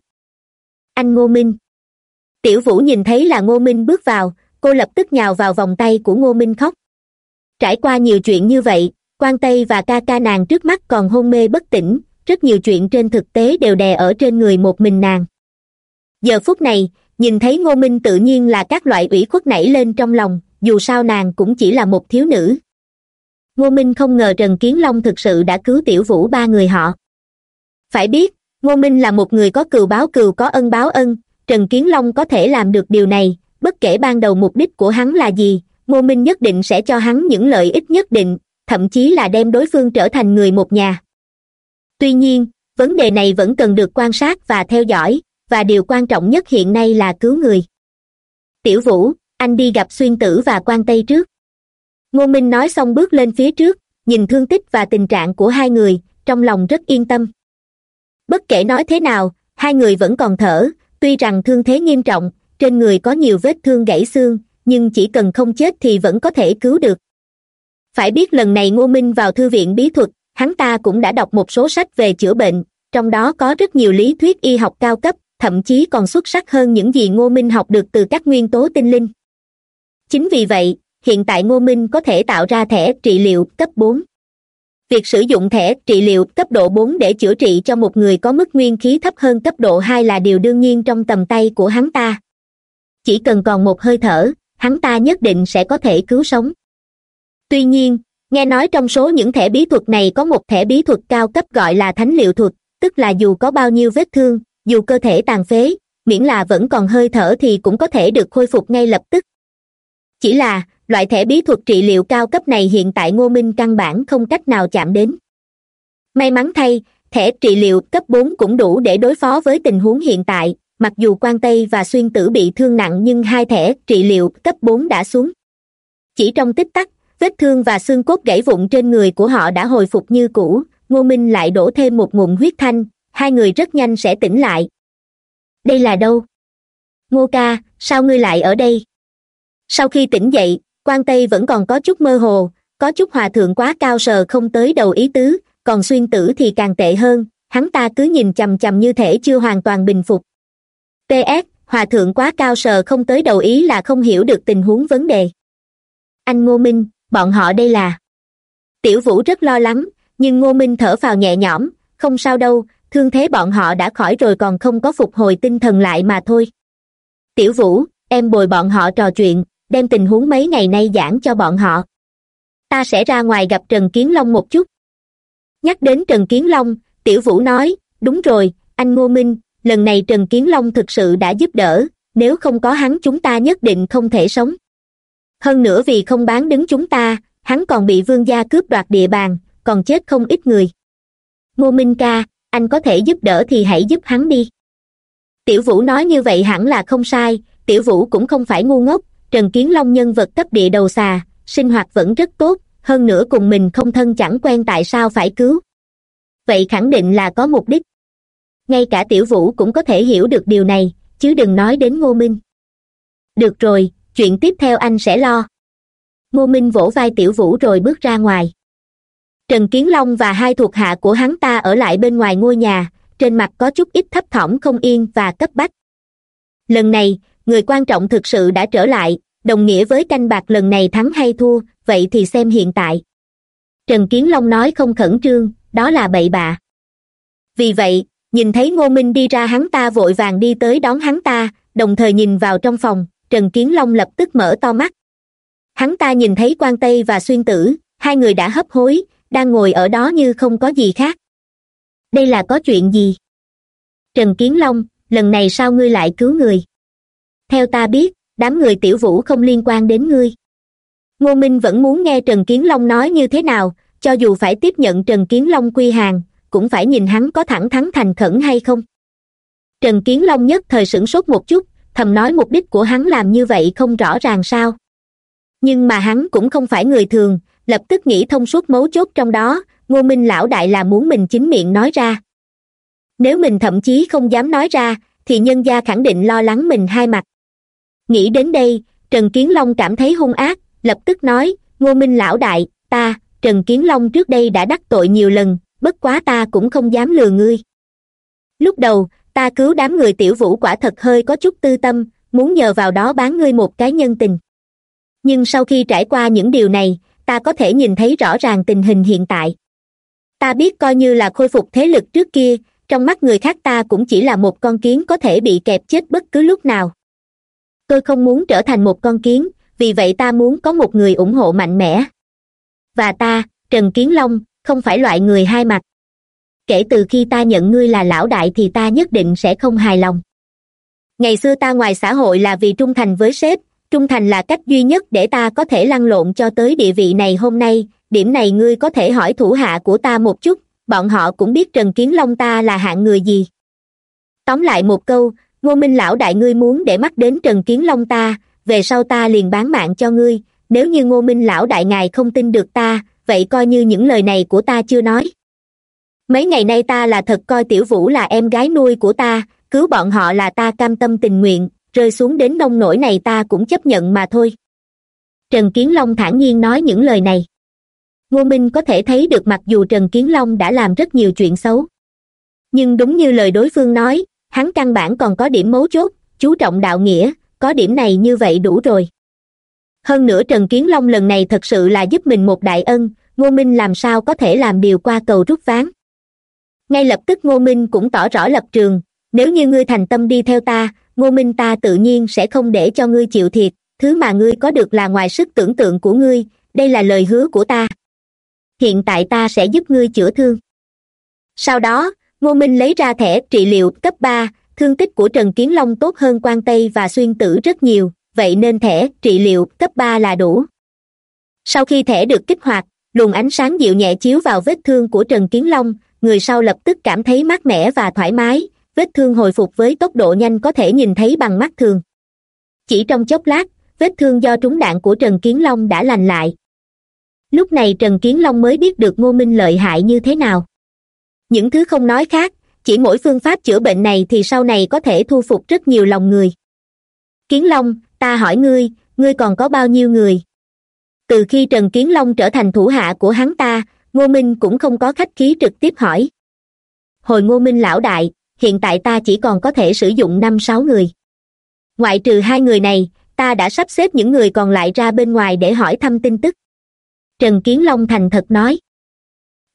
Anh ngô minh. Tiểu vũ nhìn thấy là ngô minh bước vào cô lập tức nhào vào vòng tay của ngô minh khóc. Trải qua nhiều chuyện như vậy quan tây và ca ca nàng trước mắt còn hôn mê bất tỉnh, rất nhiều chuyện trên thực tế đều đè ở trên người một mình nàng. Giờ phút này, nhìn thấy ngô minh tự nhiên là các loại ủy khuất nảy lên trong lòng, dù sao nàng cũng chỉ là một thiếu nữ. Ngô minh không ngờ trần kiến long thực sự đã cứu tiểu vũ ba người họ. Phải biết, ngô minh là một người có cừu báo cừu có ân báo ân, trần kiến long có thể làm được điều này bất kể ban đầu mục đích của hắn là gì, ngô minh nhất định sẽ cho hắn những lợi ích nhất định, thậm chí là đem đối phương trở thành người một nhà. Tuy nhiên, vấn đề này vẫn cần được quan sát và theo dõi, và điều quan trọng nhất hiện nay là cứu người. Tiểu vũ, anh đi gặp xuyên tử và quan tây trước. Ngô minh nói xong bước lên phía trước, nhìn thương tích và tình trạng của hai người, trong lòng rất yên tâm. Bất kể nói thế nào, hai người vẫn còn thở, tuy rằng thương thế nghiêm trọng trên người có nhiều vết thương gãy xương, nhưng chỉ cần không chết thì vẫn có thể cứu được. Phải biết lần này ngô minh vào thư viện bí thuật, hắn ta cũng đã đọc một số sách về chữa bệnh, trong đó có rất nhiều lý thuyết y học cao cấp, thậm chí còn xuất sắc hơn những gì ngô minh học được từ các nguyên tố tinh linh. Chính vì vậy, hiện tại ngô minh có thể tạo ra thẻ trị liệu cấp bốn. Việc sử dụng thẻ trị liệu cấp độ bốn để chữa trị cho một người có mức nguyên khí thấp hơn cấp độ hai là điều đương nhiên trong tầm tay của hắn ta chỉ cần còn một hơi thở, hắn ta nhất định sẽ có thể cứu sống. Tuy nhiên, nghe nói trong số những thẻ bí thuật này có một thẻ bí thuật cao cấp gọi là thánh liệu thuật, tức là dù có bao nhiêu vết thương, dù cơ thể tàn phế, miễn là vẫn còn hơi thở thì cũng có thể được khôi phục ngay lập tức. Chỉ là, loại thẻ bí thuật trị liệu cao cấp này hiện tại ngô minh căn bản không cách nào chạm đến. May mắn thay, thẻ trị liệu cấp bốn cũng đủ để đối phó với tình huống hiện tại mặc dù quan tây và xuyên tử bị thương nặng nhưng hai thẻ trị liệu cấp bốn đã xuống. Chỉ trong tích tắc, vết thương và xương cốt gãy vụn trên người của họ đã hồi phục như cũ, ngô minh lại đổ thêm một ngụm huyết thanh, hai người rất nhanh sẽ tỉnh lại. Đây là đâu? Ngô ca, sao ngươi lại ở đây? Sau khi tỉnh dậy, quan tây vẫn còn có chút mơ hồ, có chút hòa thượng quá cao sờ không tới đầu ý tứ, còn xuyên tử thì càng tệ hơn, hắn ta cứ nhìn chằm chằm như thể chưa hoàn toàn bình phục ps hòa thượng quá cao sờ không tới đầu ý là không hiểu được tình huống vấn đề. Anh ngô minh, bọn họ đây là. Tiểu vũ rất lo lắng, nhưng ngô minh thở phào nhẹ nhõm, không sao đâu, thương thế bọn họ đã khỏi rồi còn không có phục hồi tinh thần lại mà thôi. Tiểu vũ, em bồi bọn họ trò chuyện, đem tình huống mấy ngày nay giảng cho bọn họ. Ta sẽ ra ngoài gặp trần kiến long một chút. Nhắc đến trần kiến long, tiểu vũ nói, đúng rồi, anh ngô minh lần này trần kiến long thực sự đã giúp đỡ, nếu không có hắn chúng ta nhất định không thể sống. Hơn nữa vì không bán đứng chúng ta, hắn còn bị vương gia cướp đoạt địa bàn, còn chết không ít người. Ngô minh ca, anh có thể giúp đỡ thì hãy giúp hắn đi. Tiểu vũ nói như vậy hẳn là không sai, tiểu vũ cũng không phải ngu ngốc, trần kiến long nhân vật cấp địa đầu xà, sinh hoạt vẫn rất tốt, hơn nữa cùng mình không thân chẳng quen tại sao phải cứu. Vậy khẳng định là có mục đích ngay cả tiểu vũ cũng có thể hiểu được điều này, chứ đừng nói đến ngô minh. Được rồi, chuyện tiếp theo anh sẽ lo. Ngô minh vỗ vai tiểu vũ rồi bước ra ngoài. Trần kiến long và hai thuộc hạ của hắn ta ở lại bên ngoài ngôi nhà, trên mặt có chút ít thấp thỏm không yên và cấp bách. Lần này, người quan trọng thực sự đã trở lại, đồng nghĩa với canh bạc lần này thắng hay thua, vậy thì xem hiện tại. Trần kiến long nói không khẩn trương, đó là bậy bạ. Vì vậy nhìn thấy ngô minh đi ra hắn ta vội vàng đi tới đón hắn ta, đồng thời nhìn vào trong phòng, trần kiến long lập tức mở to mắt. Hắn ta nhìn thấy quan tây và xuyên tử, hai người đã hấp hối, đang ngồi ở đó như không có gì khác. Đây là có chuyện gì? Trần kiến long, lần này sao ngươi lại cứu người? Theo ta biết, đám người tiểu vũ không liên quan đến ngươi. Ngô minh vẫn muốn nghe trần kiến long nói như thế nào, cho dù phải tiếp nhận trần kiến long quy hàng cũng phải nhìn hắn có thẳng thắn thành khẩn hay không. Trần kiến long nhất thời sửng sốt một chút, thầm nói mục đích của hắn làm như vậy không rõ ràng sao. Nhưng mà hắn cũng không phải người thường, lập tức nghĩ thông suốt mấu chốt trong đó, ngô minh lão đại là muốn mình chính miệng nói ra. Nếu mình thậm chí không dám nói ra, thì nhân gia khẳng định lo lắng mình hai mặt. Nghĩ đến đây, trần kiến long cảm thấy hung ác, lập tức nói, ngô minh lão đại, ta, trần kiến long trước đây đã đắc tội nhiều lần bất quá ta cũng không dám lừa ngươi. Lúc đầu, ta cứu đám người tiểu vũ quả thật hơi có chút tư tâm, muốn nhờ vào đó bán ngươi một cái nhân tình. Nhưng sau khi trải qua những điều này, ta có thể nhìn thấy rõ ràng tình hình hiện tại. Ta biết coi như là khôi phục thế lực trước kia, trong mắt người khác ta cũng chỉ là một con kiến có thể bị kẹp chết bất cứ lúc nào. Tôi không muốn trở thành một con kiến, vì vậy ta muốn có một người ủng hộ mạnh mẽ. Và ta, trần kiến long không phải loại người hai mặt. Kể từ khi ta nhận ngươi là lão đại thì ta nhất định sẽ không hài lòng. Ngày xưa ta ngoài xã hội là vì trung thành với sếp, trung thành là cách duy nhất để ta có thể lăn lộn cho tới địa vị này hôm nay. Điểm này ngươi có thể hỏi thủ hạ của ta một chút, bọn họ cũng biết trần kiến long ta là hạng người gì. Tóm lại một câu, ngô minh lão đại ngươi muốn để mắt đến trần kiến long ta, về sau ta liền bán mạng cho ngươi. Nếu như ngô minh lão đại ngài không tin được ta vậy coi như những lời này của ta chưa nói. Mấy ngày nay ta là thật coi tiểu vũ là em gái nuôi của ta cứu bọn họ là ta cam tâm tình nguyện, rơi xuống đến nông nổi này ta cũng chấp nhận mà thôi. Trần kiến long thản nhiên nói những lời này. Ngô minh có thể thấy được mặc dù trần kiến long đã làm rất nhiều chuyện xấu. Nhưng đúng như lời đối phương nói, hắn căn bản còn có điểm mấu chốt, chú trọng đạo nghĩa, có điểm này như vậy đủ rồi hơn nữa trần kiến long lần này thật sự là giúp mình một đại ân, ngô minh làm sao có thể làm điều qua cầu rút ván? Ngay lập tức ngô minh cũng tỏ rõ lập trường, nếu như ngươi thành tâm đi theo ta, ngô minh ta tự nhiên sẽ không để cho ngươi chịu thiệt, thứ mà ngươi có được là ngoài sức tưởng tượng của ngươi, đây là lời hứa của ta. Hiện tại ta sẽ giúp ngươi chữa thương. Sau đó, ngô minh lấy ra thẻ trị liệu cấp ba, thương tích của trần kiến long tốt hơn quan tây và xuyên tử rất nhiều vậy nên thẻ trị liệu cấp ba là đủ. Sau khi thẻ được kích hoạt, luồng ánh sáng dịu nhẹ chiếu vào vết thương của trần kiến long, người sau lập tức cảm thấy mát mẻ và thoải mái. Vết thương hồi phục với tốc độ nhanh có thể nhìn thấy bằng mắt thường. Chỉ trong chốc lát, vết thương do trúng đạn của trần kiến long đã lành lại. Lúc này trần kiến long mới biết được ngô minh lợi hại như thế nào. Những thứ không nói khác, chỉ mỗi phương pháp chữa bệnh này thì sau này có thể thu phục rất nhiều lòng người kiến long, ta hỏi ngươi ngươi còn có bao nhiêu người? Từ khi trần kiến long trở thành thủ hạ của hắn ta, ngô minh cũng không có khách khí trực tiếp hỏi. Hồi ngô minh lão đại, hiện tại ta chỉ còn có thể sử dụng năm sáu người. Ngoại trừ hai người này, ta đã sắp xếp những người còn lại ra bên ngoài để hỏi thăm tin tức. Trần kiến long thành thật nói.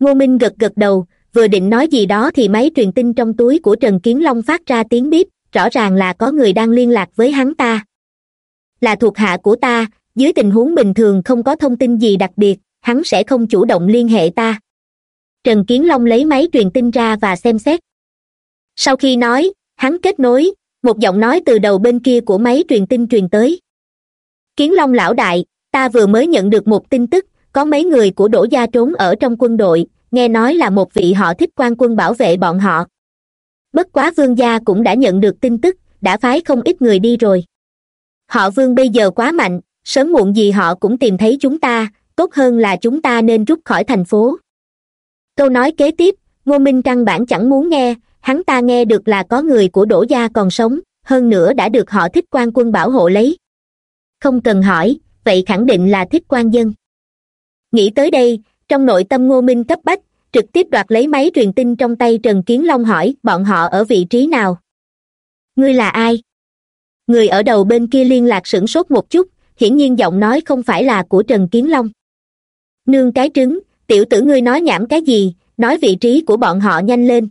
Ngô minh gật gật đầu, vừa định nói gì đó thì máy truyền tin trong túi của trần kiến long phát ra tiếng bíp rõ ràng là có người đang liên lạc với hắn ta. Là thuộc hạ của ta, dưới tình huống bình thường không có thông tin gì đặc biệt, hắn sẽ không chủ động liên hệ ta. Trần kiến long lấy máy truyền tin ra và xem xét. Sau khi nói, hắn kết nối, một giọng nói từ đầu bên kia của máy truyền tin truyền tới. Kiến long lão đại, ta vừa mới nhận được một tin tức, có mấy người của đỗ gia trốn ở trong quân đội, nghe nói là một vị họ thích quan quân bảo vệ bọn họ bất quá vương gia cũng đã nhận được tin tức, đã phái không ít người đi rồi. Họ vương bây giờ quá mạnh, sớm muộn gì họ cũng tìm thấy chúng ta, tốt hơn là chúng ta nên rút khỏi thành phố. Câu nói kế tiếp, ngô minh căn bản chẳng muốn nghe, hắn ta nghe được là có người của đỗ gia còn sống, hơn nữa đã được họ thích quan quân bảo hộ lấy. Không cần hỏi, vậy khẳng định là thích quan dân. Nghĩ tới đây, trong nội tâm ngô minh cấp bách trực tiếp đoạt lấy máy truyền tin trong tay trần kiến long hỏi, bọn họ ở vị trí nào? Ngươi là ai? Người ở đầu bên kia liên lạc sửng sốt một chút, hiển nhiên giọng nói không phải là của trần kiến long. Nương cái trứng, tiểu tử ngươi nói nhảm cái gì, nói vị trí của bọn họ nhanh lên.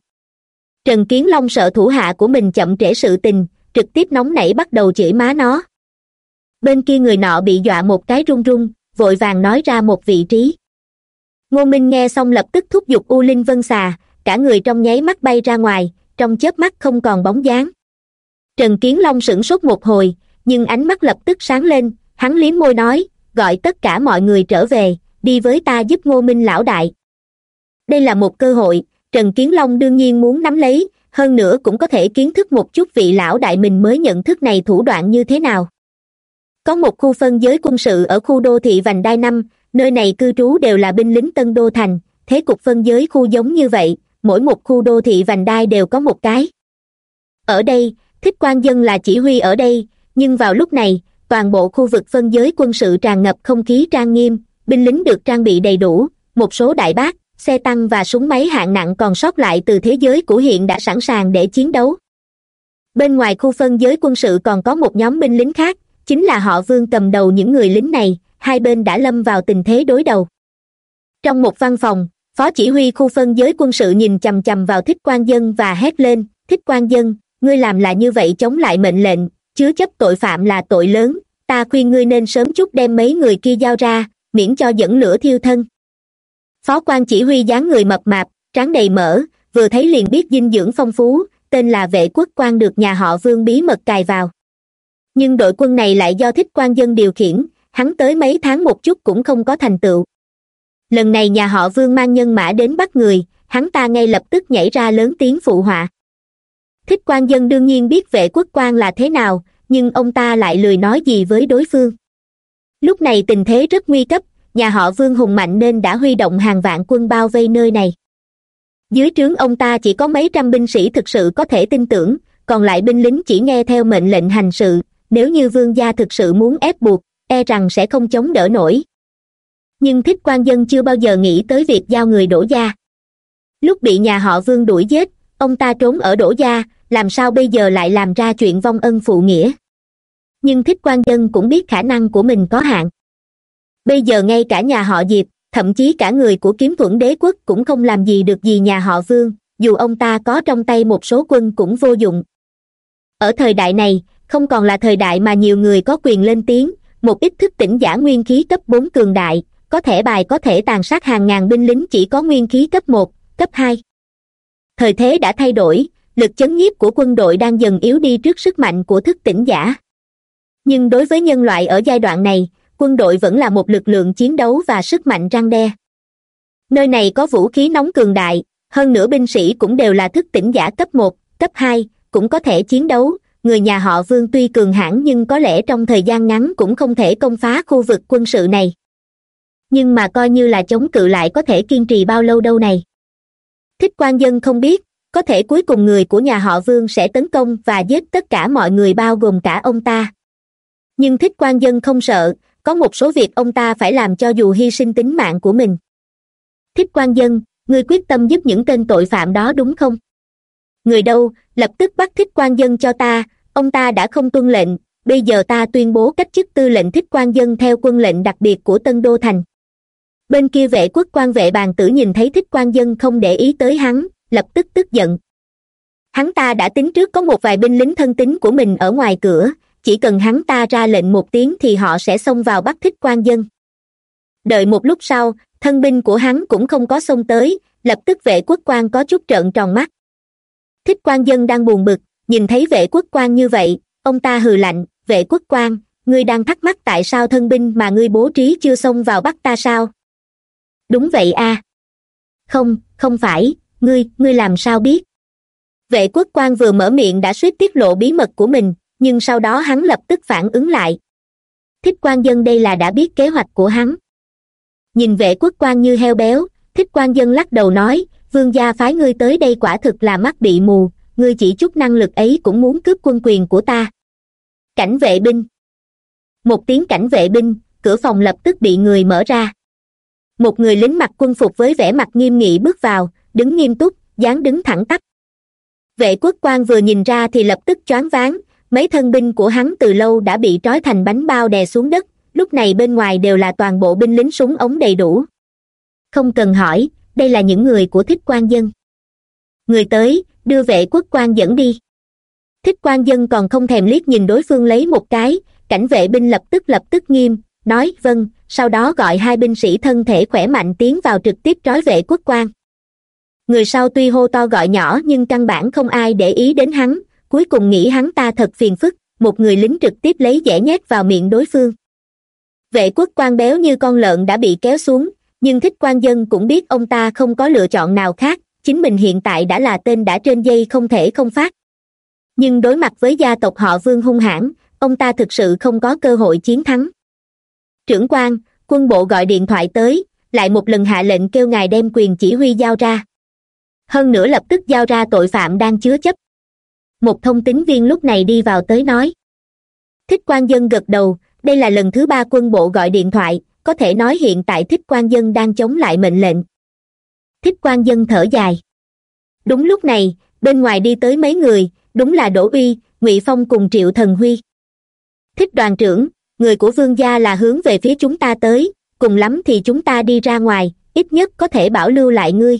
Trần kiến long sợ thủ hạ của mình chậm trễ sự tình, trực tiếp nóng nảy bắt đầu chửi má nó. Bên kia người nọ bị dọa một cái run run, vội vàng nói ra một vị trí ngô minh nghe xong lập tức thúc giục u linh vân xà, cả người trong nháy mắt bay ra ngoài, trong chớp mắt không còn bóng dáng. Trần kiến long sửng sốt một hồi, nhưng ánh mắt lập tức sáng lên, hắn liếm môi nói, gọi tất cả mọi người trở về, đi với ta giúp ngô minh lão đại. Đây là một cơ hội, trần kiến long đương nhiên muốn nắm lấy, hơn nữa cũng có thể kiến thức một chút vị lão đại mình mới nhận thức này thủ đoạn như thế nào. Có một khu phân giới quân sự ở khu đô thị vành đai năm nơi này cư trú đều là binh lính tân đô thành, thế cục phân giới khu giống như vậy, mỗi một khu đô thị vành đai đều có một cái. Ở đây, thích quan dân là chỉ huy ở đây, nhưng vào lúc này, toàn bộ khu vực phân giới quân sự tràn ngập không khí trang nghiêm, binh lính được trang bị đầy đủ, một số đại bác, xe tăng và súng máy hạng nặng còn sót lại từ thế giới của hiện đã sẵn sàng để chiến đấu. Bên ngoài khu phân giới quân sự còn có một nhóm binh lính khác, chính là họ vương cầm đầu những người lính này hai bên đã lâm vào tình thế đối đầu. Trong một văn phòng, phó chỉ huy khu phân giới quân sự nhìn chằm chằm vào thích quan dân và hét lên, thích quan dân, ngươi làm là như vậy chống lại mệnh lệnh, chứa chấp tội phạm là tội lớn, ta khuyên ngươi nên sớm chút đem mấy người kia giao ra, miễn cho dẫn lửa thiêu thân. Phó quan chỉ huy dáng người mập mạp tráng đầy mỡ, vừa thấy liền biết dinh dưỡng phong phú, tên là vệ quốc quan được nhà họ vương bí mật cài vào. Nhưng đội quân này lại do thích quan dân điều khiển hắn tới mấy tháng một chút cũng không có thành tựu. Lần này nhà họ vương mang nhân mã đến bắt người, hắn ta ngay lập tức nhảy ra lớn tiếng phụ họa. Thích quan dân đương nhiên biết vệ quốc quan là thế nào, nhưng ông ta lại lười nói gì với đối phương. Lúc này tình thế rất nguy cấp, nhà họ vương hùng mạnh nên đã huy động hàng vạn quân bao vây nơi này. Dưới trướng ông ta chỉ có mấy trăm binh sĩ thực sự có thể tin tưởng, còn lại binh lính chỉ nghe theo mệnh lệnh hành sự, nếu như vương gia thực sự muốn ép buộc e rằng sẽ không chống đỡ nổi. Nhưng thích quan dân chưa bao giờ nghĩ tới việc giao người đổ gia. Lúc bị nhà họ vương đuổi giết, ông ta trốn ở đổ gia, làm sao bây giờ lại làm ra chuyện vong ân phụ nghĩa? Nhưng thích quan dân cũng biết khả năng của mình có hạn. Bây giờ ngay cả nhà họ diệp, thậm chí cả người của kiếm thuẫn đế quốc cũng không làm gì được gì nhà họ vương, dù ông ta có trong tay một số quân cũng vô dụng. Ở thời đại này, không còn là thời đại mà nhiều người có quyền lên tiếng một ít thức tỉnh giả nguyên khí cấp bốn cường đại, có thể bài có thể tàn sát hàng ngàn binh lính chỉ có nguyên khí cấp một, cấp hai. Thời thế đã thay đổi, lực chấn nhiếp của quân đội đang dần yếu đi trước sức mạnh của thức tỉnh giả. Nhưng đối với nhân loại ở giai đoạn này, quân đội vẫn là một lực lượng chiến đấu và sức mạnh răng đe. Nơi này có vũ khí nóng cường đại, hơn nữa binh sĩ cũng đều là thức tỉnh giả cấp một, cấp hai, cũng có thể chiến đấu người nhà họ vương tuy cường hãn nhưng có lẽ trong thời gian ngắn cũng không thể công phá khu vực quân sự này. Nhưng mà coi như là chống cự lại có thể kiên trì bao lâu đâu này? Thích quan dân không biết, có thể cuối cùng người của nhà họ vương sẽ tấn công và giết tất cả mọi người bao gồm cả ông ta. Nhưng thích quan dân không sợ, có một số việc ông ta phải làm cho dù hy sinh tính mạng của mình. Thích quan dân, ngươi quyết tâm giúp những tên tội phạm đó đúng không? Người đâu, lập tức bắt thích quan dân cho ta ông ta đã không tuân lệnh, bây giờ ta tuyên bố cách chức tư lệnh thích quan dân theo quân lệnh đặc biệt của tân đô thành. Bên kia vệ quốc quan vệ bàn tử nhìn thấy thích quan dân không để ý tới hắn, lập tức tức giận. Hắn ta đã tính trước có một vài binh lính thân tín của mình ở ngoài cửa, chỉ cần hắn ta ra lệnh một tiếng thì họ sẽ xông vào bắt thích quan dân. Đợi một lúc sau, thân binh của hắn cũng không có xông tới, lập tức vệ quốc quan có chút trợn tròn mắt. Thích quan dân đang buồn bực nhìn thấy vệ quốc quan như vậy, ông ta hừ lạnh, vệ quốc quan, ngươi đang thắc mắc tại sao thân binh mà ngươi bố trí chưa xông vào bắt ta sao? Đúng vậy a. Không không phải, ngươi ngươi làm sao biết? Vệ quốc quan vừa mở miệng đã suýt tiết lộ bí mật của mình, nhưng sau đó hắn lập tức phản ứng lại. Thích quan dân đây là đã biết kế hoạch của hắn. Nhìn vệ quốc quan như heo béo, thích quan dân lắc đầu nói, vương gia phái ngươi tới đây quả thực là mắt bị mù ngươi chỉ chút năng lực ấy cũng muốn cướp quân quyền của ta. Cảnh vệ binh. Một tiếng cảnh vệ binh, cửa phòng lập tức bị người mở ra. Một người lính mặc quân phục với vẻ mặt nghiêm nghị bước vào, đứng nghiêm túc, dáng đứng thẳng tắp. Vệ quốc quan vừa nhìn ra thì lập tức choáng váng, mấy thân binh của hắn từ lâu đã bị trói thành bánh bao đè xuống đất, lúc này bên ngoài đều là toàn bộ binh lính súng ống đầy đủ. Không cần hỏi, đây là những người của thích quan dân. Người tới đưa vệ quốc quan dẫn đi. Thích quan dân còn không thèm liếc nhìn đối phương lấy một cái, cảnh vệ binh lập tức lập tức nghiêm, nói vâng. Sau đó gọi hai binh sĩ thân thể khỏe mạnh tiến vào trực tiếp trói vệ quốc quan. Người sau tuy hô to gọi nhỏ nhưng căn bản không ai để ý đến hắn, cuối cùng nghĩ hắn ta thật phiền phức, một người lính trực tiếp lấy dẻ nhét vào miệng đối phương. Vệ quốc quan béo như con lợn đã bị kéo xuống, nhưng thích quan dân cũng biết ông ta không có lựa chọn nào khác chính mình hiện tại đã là tên đã trên dây không thể không phát. Nhưng đối mặt với gia tộc họ vương hung hãn, ông ta thực sự không có cơ hội chiến thắng. Trưởng quan, quân bộ gọi điện thoại tới, lại một lần hạ lệnh kêu ngài đem quyền chỉ huy giao ra. Hơn nữa lập tức giao ra tội phạm đang chứa chấp. Một thông tín viên lúc này đi vào tới nói. Thích quan dân gật đầu, đây là lần thứ ba quân bộ gọi điện thoại, có thể nói hiện tại thích quan dân đang chống lại mệnh lệnh thích quan dân thở dài. Đúng lúc này, bên ngoài đi tới mấy người, đúng là đỗ uy, ngụy phong cùng triệu thần huy. Thích đoàn trưởng, người của vương gia là hướng về phía chúng ta tới, cùng lắm thì chúng ta đi ra ngoài, ít nhất có thể bảo lưu lại ngươi.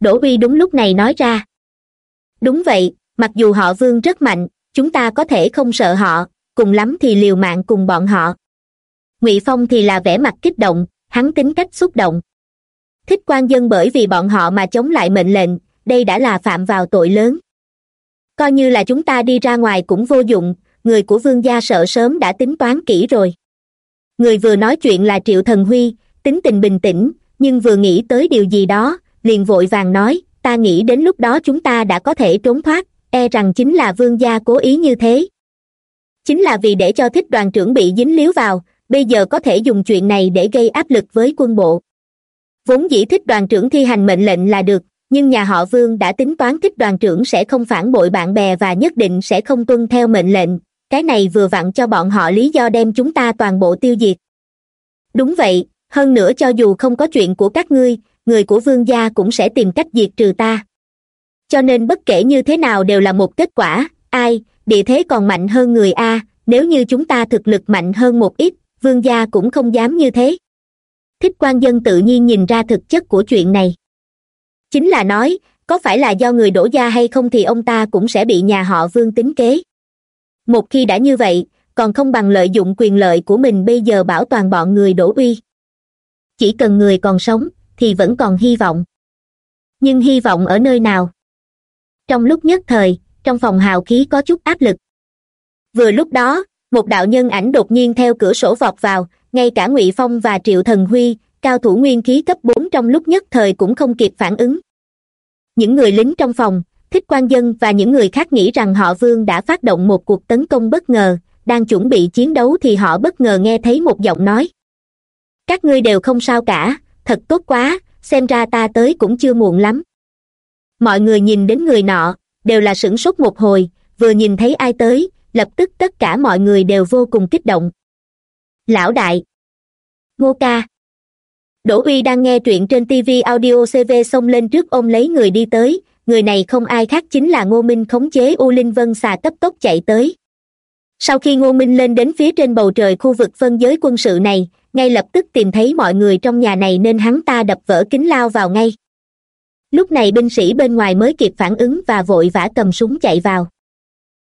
Đỗ uy đúng lúc này nói ra. Đúng vậy, mặc dù họ vương rất mạnh, chúng ta có thể không sợ họ, cùng lắm thì liều mạng cùng bọn họ. Ngụy phong thì là vẻ mặt kích động, hắn tính cách xúc động thích quan dân bởi vì bọn họ mà chống lại mệnh lệnh, đây đã là phạm vào tội lớn. Coi như là chúng ta đi ra ngoài cũng vô dụng, người của vương gia sợ sớm đã tính toán kỹ rồi. Người vừa nói chuyện là triệu thần huy, tính tình bình tĩnh, nhưng vừa nghĩ tới điều gì đó, liền vội vàng nói, ta nghĩ đến lúc đó chúng ta đã có thể trốn thoát e rằng chính là vương gia cố ý như thế. Chính là vì để cho thích đoàn trưởng bị dính líu vào, bây giờ có thể dùng chuyện này để gây áp lực với quân bộ vốn dĩ thích đoàn trưởng thi hành mệnh lệnh là được, nhưng nhà họ vương đã tính toán thích đoàn trưởng sẽ không phản bội bạn bè và nhất định sẽ không tuân theo mệnh lệnh. Cái này vừa vặn cho bọn họ lý do đem chúng ta toàn bộ tiêu diệt. Đúng vậy, hơn nữa cho dù không có chuyện của các ngươi, người của vương gia cũng sẽ tìm cách diệt trừ ta. Cho nên bất kể như thế nào đều là một kết quả. Ai, địa thế còn mạnh hơn người a, nếu như chúng ta thực lực mạnh hơn một ít, vương gia cũng không dám như thế thích quan dân tự nhiên nhìn ra thực chất của chuyện này. Chính là nói, có phải là do người đổ gia hay không thì ông ta cũng sẽ bị nhà họ vương tính kế. Một khi đã như vậy, còn không bằng lợi dụng quyền lợi của mình bây giờ bảo toàn bọn người đổ uy. Chỉ cần người còn sống, thì vẫn còn hy vọng. Nhưng hy vọng ở nơi nào? Trong lúc nhất thời, trong phòng hào khí có chút áp lực. Vừa lúc đó, một đạo nhân ảnh đột nhiên theo cửa sổ vọt vào ngay cả ngụy phong và triệu thần huy, cao thủ nguyên khí cấp bốn trong lúc nhất thời cũng không kịp phản ứng. Những người lính trong phòng, thích quan dân và những người khác nghĩ rằng họ vương đã phát động một cuộc tấn công bất ngờ, đang chuẩn bị chiến đấu thì họ bất ngờ nghe thấy một giọng nói. Các ngươi đều không sao cả, thật tốt quá, xem ra ta tới cũng chưa muộn lắm. Mọi người nhìn đến người nọ, đều là sửng sốt một hồi, vừa nhìn thấy ai tới, lập tức tất cả mọi người đều vô cùng kích động lão đại. Ngô ca. Đỗ uy đang nghe truyện trên tv audio cv xông lên trước ôm lấy người đi tới. Người này không ai khác chính là ngô minh khống chế u linh vân xà cấp tốc chạy tới. Sau khi ngô minh lên đến phía trên bầu trời khu vực phân giới quân sự này, ngay lập tức tìm thấy mọi người trong nhà này nên hắn ta đập vỡ kính lao vào ngay. Lúc này binh sĩ bên ngoài mới kịp phản ứng và vội vã cầm súng chạy vào.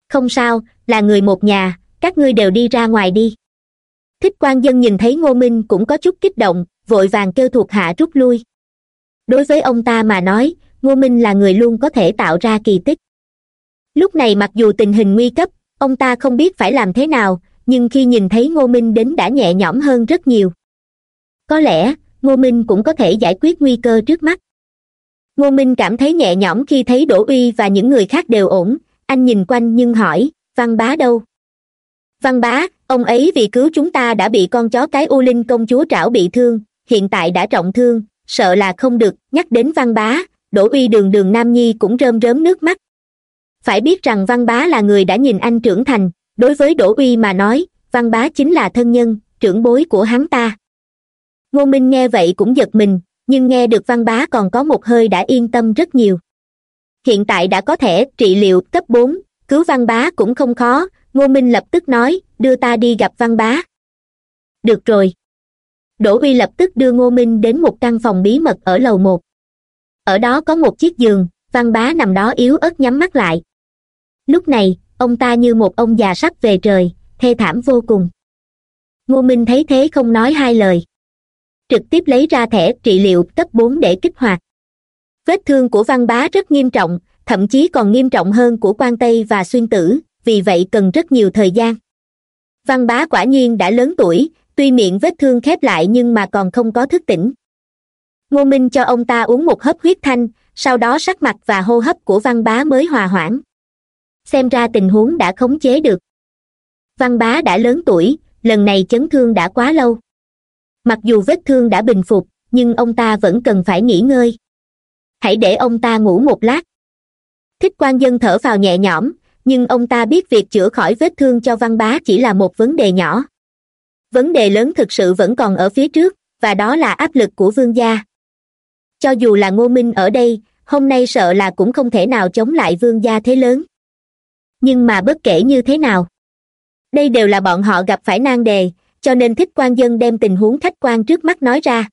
Không sao, là người một nhà, các ngươi đều đi ra ngoài đi thích quan dân nhìn thấy ngô minh cũng có chút kích động, vội vàng kêu thuộc hạ rút lui. Đối với ông ta mà nói, ngô minh là người luôn có thể tạo ra kỳ tích. Lúc này mặc dù tình hình nguy cấp, ông ta không biết phải làm thế nào, nhưng khi nhìn thấy ngô minh đến đã nhẹ nhõm hơn rất nhiều. Có lẽ, ngô minh cũng có thể giải quyết nguy cơ trước mắt. Ngô minh cảm thấy nhẹ nhõm khi thấy đỗ uy và những người khác đều ổn, anh nhìn quanh nhưng hỏi, văn bá đâu? Văn bá, ông ấy vì cứu chúng ta đã bị con chó cái u linh công chúa trảo bị thương, hiện tại đã trọng thương, sợ là không được, nhắc đến văn bá đỗ uy đường đường nam nhi cũng rơm rớm nước mắt. Phải biết rằng văn bá là người đã nhìn anh trưởng thành, đối với đỗ uy mà nói, văn bá chính là thân nhân, trưởng bối của hắn ta. Ngô minh nghe vậy cũng giật mình, nhưng nghe được văn bá còn có một hơi đã yên tâm rất nhiều. Hiện tại đã có thể trị liệu cấp bốn, cứu văn bá cũng không khó ngô minh lập tức nói, đưa ta đi gặp văn bá. Được rồi. Đỗ uy lập tức đưa ngô minh đến một căn phòng bí mật ở lầu một. Ở đó có một chiếc giường, văn bá nằm đó yếu ớt nhắm mắt lại. Lúc này, ông ta như một ông già sắp về trời, thê thảm vô cùng. Ngô minh thấy thế không nói hai lời. Trực tiếp lấy ra thẻ trị liệu cấp bốn để kích hoạt. Vết thương của văn bá rất nghiêm trọng, thậm chí còn nghiêm trọng hơn của quan tây và xuyên tử vì vậy cần rất nhiều thời gian. Văn bá quả nhiên đã lớn tuổi, tuy miệng vết thương khép lại nhưng mà còn không có thức tỉnh. Ngô minh cho ông ta uống một hớp huyết thanh, sau đó sắc mặt và hô hấp của văn bá mới hòa hoãn. Xem ra tình huống đã khống chế được. Văn bá đã lớn tuổi, lần này chấn thương đã quá lâu. Mặc dù vết thương đã bình phục, nhưng ông ta vẫn cần phải nghỉ ngơi. Hãy để ông ta ngủ một lát. Thích quan dân thở vào nhẹ nhõm nhưng ông ta biết việc chữa khỏi vết thương cho văn bá chỉ là một vấn đề nhỏ. Vấn đề lớn thực sự vẫn còn ở phía trước, và đó là áp lực của vương gia. Cho dù là ngô minh ở đây, hôm nay sợ là cũng không thể nào chống lại vương gia thế lớn. Nhưng mà bất kể như thế nào, đây đều là bọn họ gặp phải nan đề, cho nên thích quan dân đem tình huống khách quan trước mắt nói ra.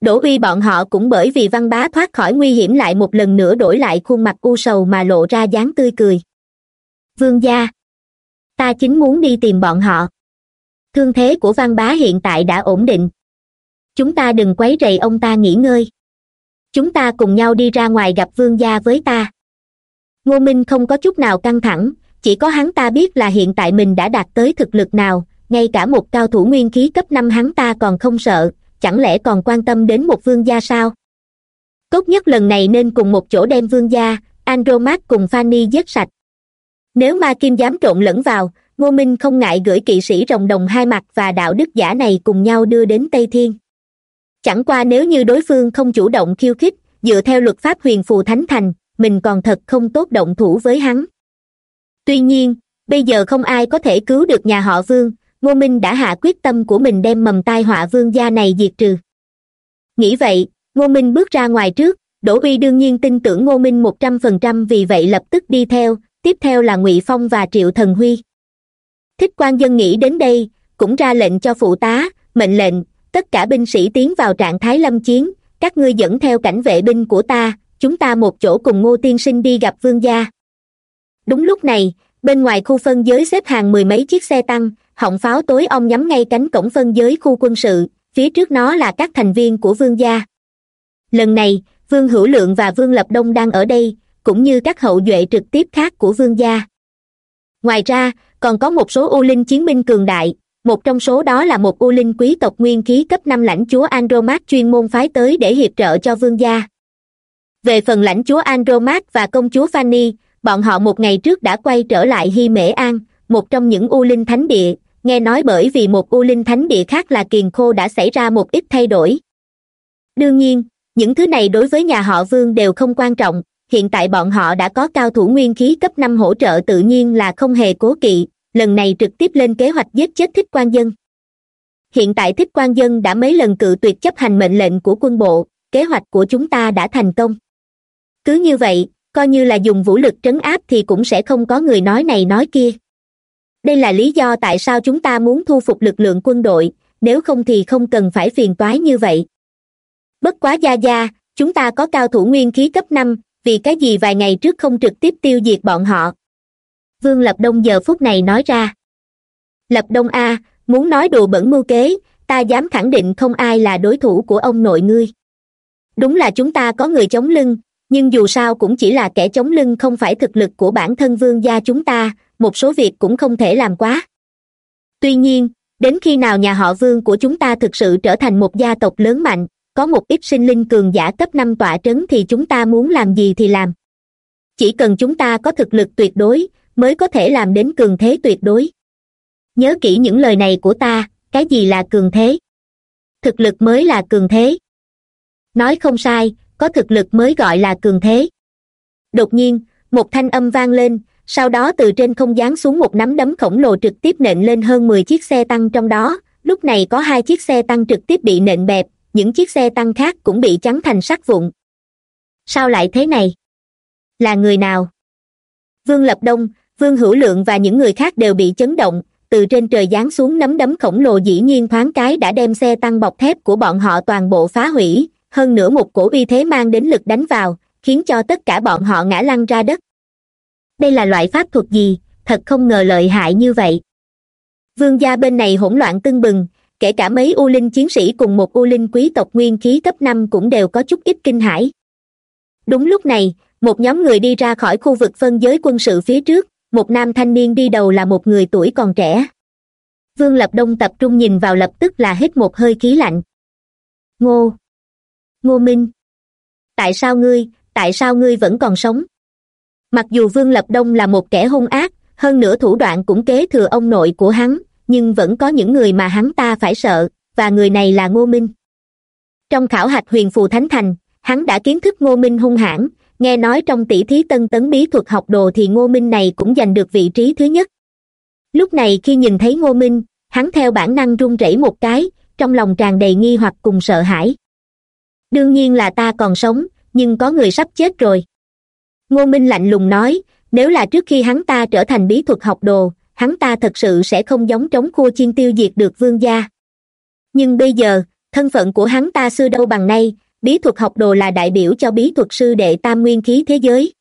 Đỗ uy bọn họ cũng bởi vì văn bá thoát khỏi nguy hiểm lại một lần nữa đổi lại khuôn mặt u sầu mà lộ ra dáng tươi cười vương gia. Ta chính muốn đi tìm bọn họ. Thương thế của văn bá hiện tại đã ổn định. Chúng ta đừng quấy rầy ông ta nghỉ ngơi. Chúng ta cùng nhau đi ra ngoài gặp vương gia với ta. Ngô minh không có chút nào căng thẳng, chỉ có hắn ta biết là hiện tại mình đã đạt tới thực lực nào, ngay cả một cao thủ nguyên khí cấp năm hắn ta còn không sợ, chẳng lẽ còn quan tâm đến một vương gia sao? Tốt nhất lần này nên cùng một chỗ đem vương gia andromat cùng fanny giết sạch nếu ma kim dám trộn lẫn vào, ngô minh không ngại gửi kỵ sĩ rồng đồng hai mặt và đạo đức giả này cùng nhau đưa đến tây thiên. Chẳng qua nếu như đối phương không chủ động khiêu khích, dựa theo luật pháp huyền phù thánh thành, mình còn thật không tốt động thủ với hắn. Tuy nhiên, bây giờ không ai có thể cứu được nhà họ vương, ngô minh đã hạ quyết tâm của mình đem mầm tai họa vương gia này diệt trừ. Nghĩ vậy, ngô minh bước ra ngoài trước, đỗ uy đương nhiên tin tưởng ngô minh một trăm phần trăm vì vậy lập tức đi theo tiếp theo là ngụy phong và triệu thần huy. Thích quan dân nghĩ đến đây, cũng ra lệnh cho phụ tá, mệnh lệnh, tất cả binh sĩ tiến vào trạng thái lâm chiến, các ngươi dẫn theo cảnh vệ binh của ta, chúng ta một chỗ cùng ngô tiên sinh đi gặp vương gia. Đúng lúc này, bên ngoài khu phân giới xếp hàng mười mấy chiếc xe tăng, họng pháo tối ông nhắm ngay cánh cổng phân giới khu quân sự, phía trước nó là các thành viên của vương gia. Lần này, vương hữu lượng và vương lập đông đang ở đây cũng như các hậu duệ trực tiếp khác của vương gia. Ngoài ra, còn có một số u linh chiến binh cường đại, một trong số đó là một u linh quý tộc nguyên khí cấp năm lãnh chúa andromat chuyên môn phái tới để hiệp trợ cho vương gia. Về phần lãnh chúa andromat và công chúa fanny bọn họ một ngày trước đã quay trở lại hy mễ an, một trong những u linh thánh địa, nghe nói bởi vì một u linh thánh địa khác là kiền khô đã xảy ra một ít thay đổi. Đương nhiên, những thứ này đối với nhà họ vương đều không quan trọng hiện tại bọn họ đã có cao thủ nguyên khí cấp năm hỗ trợ tự nhiên là không hề cố kỵ, lần này trực tiếp lên kế hoạch giết chết thích quan dân. Hiện tại thích quan dân đã mấy lần cự tuyệt chấp hành mệnh lệnh của quân bộ, kế hoạch của chúng ta đã thành công. Cứ như vậy, coi như là dùng vũ lực trấn áp thì cũng sẽ không có người nói này nói kia. Đây là lý do tại sao chúng ta muốn thu phục lực lượng quân đội, nếu không thì không cần phải phiền toái như vậy. Bất quá gia gia, chúng ta có cao thủ nguyên khí cấp năm vì cái gì vài ngày trước không trực tiếp tiêu diệt bọn họ? Vương lập đông giờ phút này nói ra. Lập đông a, muốn nói đùa bẩn mưu kế, ta dám khẳng định không ai là đối thủ của ông nội ngươi. Đúng là chúng ta có người chống lưng, nhưng dù sao cũng chỉ là kẻ chống lưng không phải thực lực của bản thân vương gia chúng ta, một số việc cũng không thể làm quá. Tuy nhiên, đến khi nào nhà họ vương của chúng ta thực sự trở thành một gia tộc lớn mạnh có một ít sinh linh cường giả cấp năm tọa trấn thì chúng ta muốn làm gì thì làm. Chỉ cần chúng ta có thực lực tuyệt đối, mới có thể làm đến cường thế tuyệt đối. Nhớ kỹ những lời này của ta, cái gì là cường thế? Thực lực mới là cường thế. Nói không sai, có thực lực mới gọi là cường thế. Đột nhiên, một thanh âm vang lên, sau đó từ trên không giáng xuống một nắm đấm khổng lồ trực tiếp nện lên hơn mười chiếc xe tăng trong đó. Lúc này có hai chiếc xe tăng trực tiếp bị nện bẹp những chiếc xe tăng khác cũng bị chắn thành sắt vụn. Sao lại thế này? Là người nào? Vương lập đông, vương hữu lượng và những người khác đều bị chấn động, từ trên trời giáng xuống nấm đấm khổng lồ dĩ nhiên thoáng cái đã đem xe tăng bọc thép của bọn họ toàn bộ phá hủy, hơn nữa một cổ uy thế mang đến lực đánh vào, khiến cho tất cả bọn họ ngã lăn ra đất. Đây là loại pháp thuật gì? Thật không ngờ lợi hại như vậy. Vương gia bên này hỗn loạn tưng bừng kể cả mấy u linh chiến sĩ cùng một u linh quý tộc nguyên khí cấp năm cũng đều có chút ít kinh hãi. Đúng lúc này, một nhóm người đi ra khỏi khu vực phân giới quân sự phía trước, một nam thanh niên đi đầu là một người tuổi còn trẻ. Vương lập đông tập trung nhìn vào lập tức là hít một hơi khí lạnh. Ngô. Ngô minh. Tại sao ngươi, tại sao ngươi vẫn còn sống? Mặc dù vương lập đông là một kẻ hung ác, hơn nữa thủ đoạn cũng kế thừa ông nội của hắn nhưng vẫn có những người mà hắn ta phải sợ, và người này là ngô minh. Trong khảo hạch huyền phù thánh thành, hắn đã kiến thức ngô minh hung hãn, nghe nói trong tỷ thí tân tấn bí thuật học đồ thì ngô minh này cũng giành được vị trí thứ nhất. Lúc này khi nhìn thấy ngô minh, hắn theo bản năng run rẩy một cái, trong lòng tràn đầy nghi hoặc cùng sợ hãi. Đương nhiên là ta còn sống, nhưng có người sắp chết rồi. Ngô minh lạnh lùng nói, nếu là trước khi hắn ta trở thành bí thuật học đồ hắn ta thật sự sẽ không giống trống khua chiên tiêu diệt được vương gia. Nhưng bây giờ, thân phận của hắn ta xưa đâu bằng nay, bí thuật học đồ là đại biểu cho bí thuật sư đệ tam nguyên khí thế giới.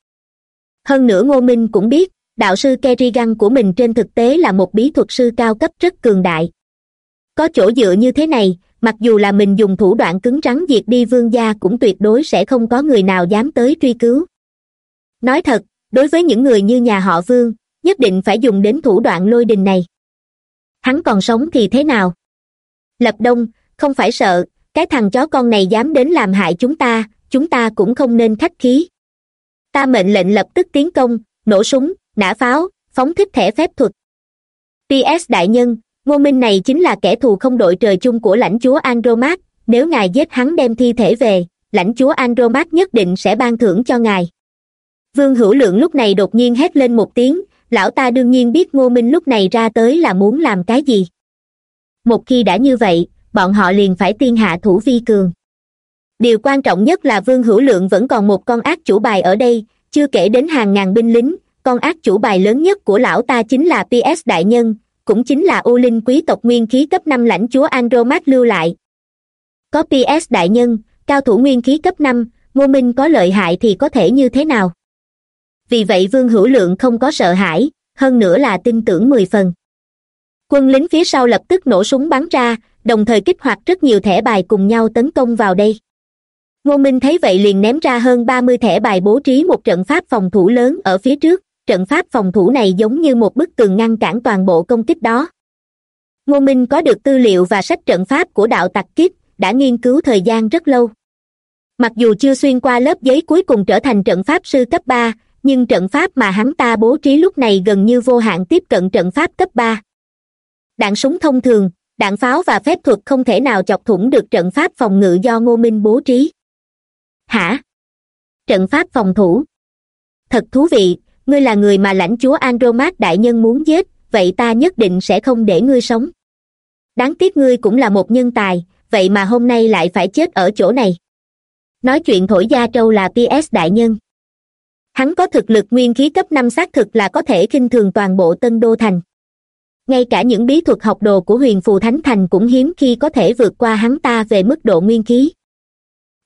Hơn nữa ngô minh cũng biết, đạo sư kerrigan của mình trên thực tế là một bí thuật sư cao cấp rất cường đại. Có chỗ dựa như thế này, mặc dù là mình dùng thủ đoạn cứng rắn diệt đi vương gia cũng tuyệt đối sẽ không có người nào dám tới truy cứu. Nói thật, đối với những người như nhà họ vương nhất định phải dùng đến thủ đoạn lôi đình này. Hắn còn sống thì thế nào? Lập đông, không phải sợ, cái thằng chó con này dám đến làm hại chúng ta chúng ta cũng không nên khách khí. Ta mệnh lệnh lập tức tiến công, nổ súng, nã pháo, phóng thích thẻ phép thuật. Ps đại nhân, ngô minh này chính là kẻ thù không đội trời chung của lãnh chúa andromat nếu ngài giết hắn đem thi thể về, lãnh chúa andromat nhất định sẽ ban thưởng cho ngài. Vương hữu lượng lúc này đột nhiên hét lên một tiếng lão ta đương nhiên biết ngô minh lúc này ra tới là muốn làm cái gì. Một khi đã như vậy, bọn họ liền phải tiên hạ thủ vi cường. Điều quan trọng nhất là vương hữu lượng vẫn còn một con ác chủ bài ở đây, chưa kể đến hàng ngàn binh lính, con ác chủ bài lớn nhất của lão ta chính là ps đại nhân, cũng chính là u linh quý tộc nguyên khí cấp năm lãnh chúa andromat lưu lại. Có ps đại nhân, cao thủ nguyên khí cấp năm, ngô minh có lợi hại thì có thể như thế nào? Vì vậy vương hữu lượng không có sợ hãi, hơn nữa là tin tưởng mười phần. Quân lính phía sau lập tức nổ súng bắn ra, đồng thời kích hoạt rất nhiều thẻ bài cùng nhau tấn công vào đây. Ngô minh thấy vậy liền ném ra hơn ba mươi thẻ bài bố trí một trận pháp phòng thủ lớn ở phía trước, trận pháp phòng thủ này giống như một bức tường ngăn cản toàn bộ công kích đó. Ngô minh có được tư liệu và sách trận pháp của đạo tặc kiếp, đã nghiên cứu thời gian rất lâu. Mặc dù chưa xuyên qua lớp giấy cuối cùng trở thành trận pháp sư cấp ba nhưng trận pháp mà hắn ta bố trí lúc này gần như vô hạn tiếp cận trận pháp cấp ba. Đạn súng thông thường, đạn pháo và phép thuật không thể nào chọc thủng được trận pháp phòng ngự do ngô minh bố trí. Hả? Trận pháp phòng thủ. Thật thú vị, ngươi là người mà lãnh chúa andromat đại nhân muốn giết, vậy ta nhất định sẽ không để ngươi sống. Đáng tiếc ngươi cũng là một nhân tài, vậy mà hôm nay lại phải chết ở chỗ này. Nói chuyện thổi gia trâu là ps đại nhân hắn có thực lực nguyên khí cấp năm xác thực là có thể khinh thường toàn bộ tân đô thành. Ngay cả những bí thuật học đồ của huyền phù thánh thành cũng hiếm khi có thể vượt qua hắn ta về mức độ nguyên khí.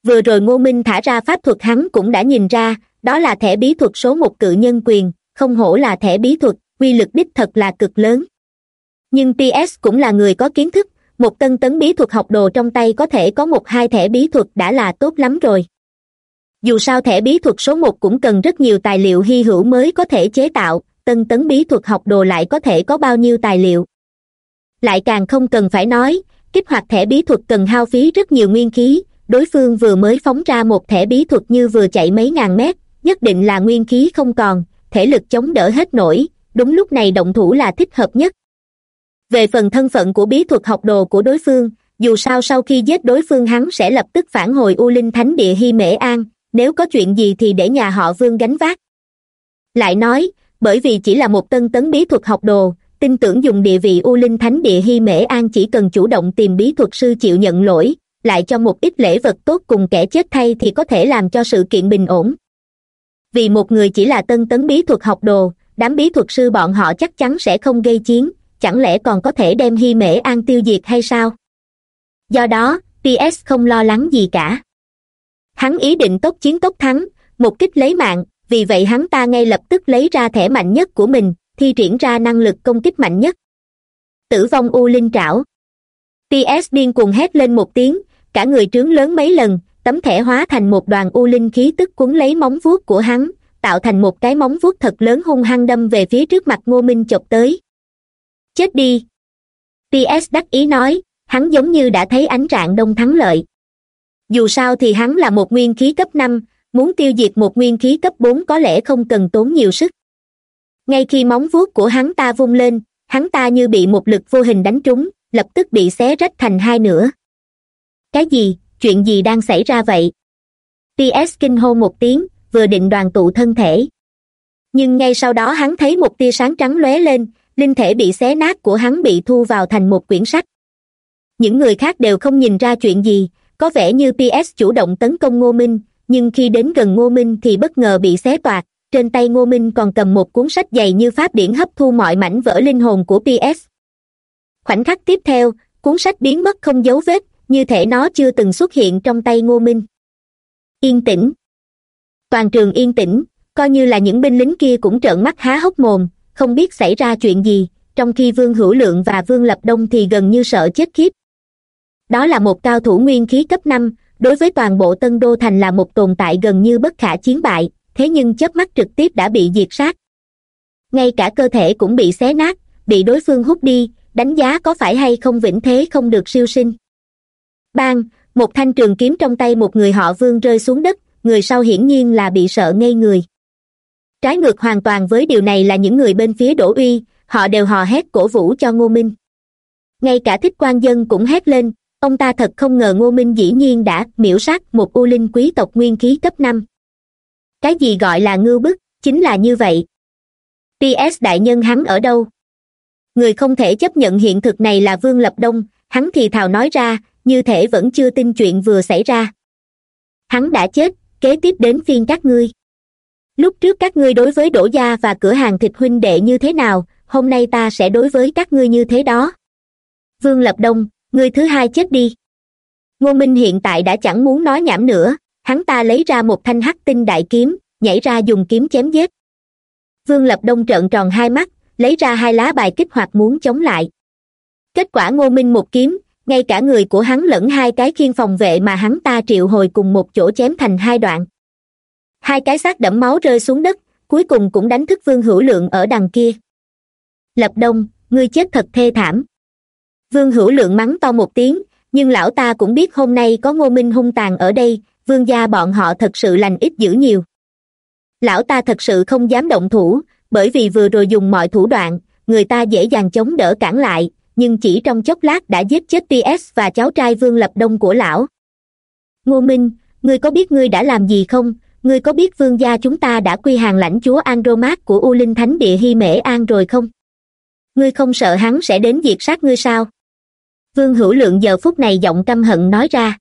Vừa rồi ngô minh thả ra pháp thuật hắn cũng đã nhìn ra, đó là thẻ bí thuật số một cự nhân quyền, không hổ là thẻ bí thuật, quy lực đích thật là cực lớn. Nhưng ts cũng là người có kiến thức, một tân tấn bí thuật học đồ trong tay có thể có một hai thẻ bí thuật đã là tốt lắm rồi dù sao thẻ bí thuật số một cũng cần rất nhiều tài liệu hy hữu mới có thể chế tạo, tân tấn bí thuật học đồ lại có thể có bao nhiêu tài liệu. Lại càng không cần phải nói, kích hoạt thẻ bí thuật cần hao phí rất nhiều nguyên khí, đối phương vừa mới phóng ra một thẻ bí thuật như vừa chạy mấy ngàn mét, nhất định là nguyên khí không còn, thể lực chống đỡ hết nổi, đúng lúc này động thủ là thích hợp nhất. Về phần thân phận của bí thuật học đồ của đối phương, dù sao sau khi giết đối phương hắn sẽ lập tức phản hồi u linh thánh địa hy mễ an nếu có chuyện gì thì để nhà họ vương gánh vác. Lại nói, bởi vì chỉ là một tân tấn bí thuật học đồ, tin tưởng dùng địa vị u linh thánh địa hy mễ an chỉ cần chủ động tìm bí thuật sư chịu nhận lỗi, lại cho một ít lễ vật tốt cùng kẻ chết thay thì có thể làm cho sự kiện bình ổn. Vì một người chỉ là tân tấn bí thuật học đồ, đám bí thuật sư bọn họ chắc chắn sẽ không gây chiến, chẳng lẽ còn có thể đem hy mễ an tiêu diệt hay sao? Do đó ps không lo lắng gì cả hắn ý định tốc chiến tốc thắng, một kích lấy mạng, vì vậy hắn ta ngay lập tức lấy ra thẻ mạnh nhất của mình, thi triển ra năng lực công kích mạnh nhất. Tử vong u linh trảo. Ts điên cuồng hét lên một tiếng, cả người trướng lớn mấy lần, tấm thẻ hóa thành một đoàn u linh khí tức cuốn lấy móng vuốt của hắn, tạo thành một cái móng vuốt thật lớn hung hăng đâm về phía trước mặt ngô minh chộp tới. Chết đi. Ts đắc ý nói, hắn giống như đã thấy ánh trạng đông thắng lợi dù sao thì hắn là một nguyên khí cấp năm, muốn tiêu diệt một nguyên khí cấp bốn có lẽ không cần tốn nhiều sức. Ngay khi móng vuốt của hắn ta vung lên, hắn ta như bị một lực vô hình đánh trúng, lập tức bị xé rách thành hai nửa. Cái gì? Chuyện gì đang xảy ra vậy? Ts kinh hô một tiếng, vừa định đoàn tụ thân thể. Nhưng ngay sau đó hắn thấy một tia sáng trắng lóe lên, linh thể bị xé nát của hắn bị thu vào thành một quyển sách. Những người khác đều không nhìn ra chuyện gì có vẻ như ps chủ động tấn công ngô minh, nhưng khi đến gần ngô minh thì bất ngờ bị xé toạc. Trên tay ngô minh còn cầm một cuốn sách dày như pháp điển hấp thu mọi mảnh vỡ linh hồn của ps khoảnh khắc tiếp theo, cuốn sách biến mất không dấu vết, như thể nó chưa từng xuất hiện trong tay ngô minh. Yên tĩnh. Toàn trường yên tĩnh, coi như là những binh lính kia cũng trợn mắt há hốc mồm, không biết xảy ra chuyện gì, trong khi vương hữu lượng và vương lập đông thì gần như sợ chết khiếp đó là một cao thủ nguyên khí cấp năm, đối với toàn bộ tân đô thành là một tồn tại gần như bất khả chiến bại, thế nhưng chớp mắt trực tiếp đã bị diệt sát. Ngay cả cơ thể cũng bị xé nát, bị đối phương hút đi, đánh giá có phải hay không vĩnh thế không được siêu sinh. Bang, một thanh trường kiếm trong tay một người họ vương rơi xuống đất, người sau hiển nhiên là bị sợ ngây người. Trái ngược hoàn toàn với điều này là những người bên phía đỗ uy, họ đều hò hét cổ vũ cho ngô minh. Ngay cả thích quan dân cũng hét lên ông ta thật không ngờ ngô minh dĩ nhiên đã miễu sát một u linh quý tộc nguyên khí cấp năm. Cái gì gọi là ngưu bức, chính là như vậy. Ps đại nhân hắn ở đâu? Người không thể chấp nhận hiện thực này là vương lập đông, hắn thì thào nói ra, như thể vẫn chưa tin chuyện vừa xảy ra. Hắn đã chết, kế tiếp đến phiên các ngươi. Lúc trước các ngươi đối với đỗ gia và cửa hàng thịt huynh đệ như thế nào, hôm nay ta sẽ đối với các ngươi như thế đó. Vương lập đông người thứ hai chết đi. Ngô minh hiện tại đã chẳng muốn nói nhảm nữa, hắn ta lấy ra một thanh hắc tinh đại kiếm, nhảy ra dùng kiếm chém giết. Vương lập đông trợn tròn hai mắt, lấy ra hai lá bài kích hoạt muốn chống lại. Kết quả ngô minh một kiếm, ngay cả người của hắn lẫn hai cái khiên phòng vệ mà hắn ta triệu hồi cùng một chỗ chém thành hai đoạn. Hai cái xác đẫm máu rơi xuống đất, cuối cùng cũng đánh thức vương hữu lượng ở đằng kia. Lập đông, ngươi chết thật thê thảm vương hữu lượng mắng to một tiếng, nhưng lão ta cũng biết hôm nay có ngô minh hung tàn ở đây, vương gia bọn họ thật sự lành ít dữ nhiều. Lão ta thật sự không dám động thủ, bởi vì vừa rồi dùng mọi thủ đoạn, người ta dễ dàng chống đỡ cản lại, nhưng chỉ trong chốc lát đã giết chết ps và cháu trai vương lập đông của lão. Ngô minh, ngươi có biết ngươi đã làm gì không? Ngươi có biết vương gia chúng ta đã quy hàng lãnh chúa andromat của u linh thánh địa hy mễ an rồi không? Ngươi không sợ hắn sẽ đến diệt sát ngươi sao? Vương hữu lượng giờ phút này giọng căm hận nói ra.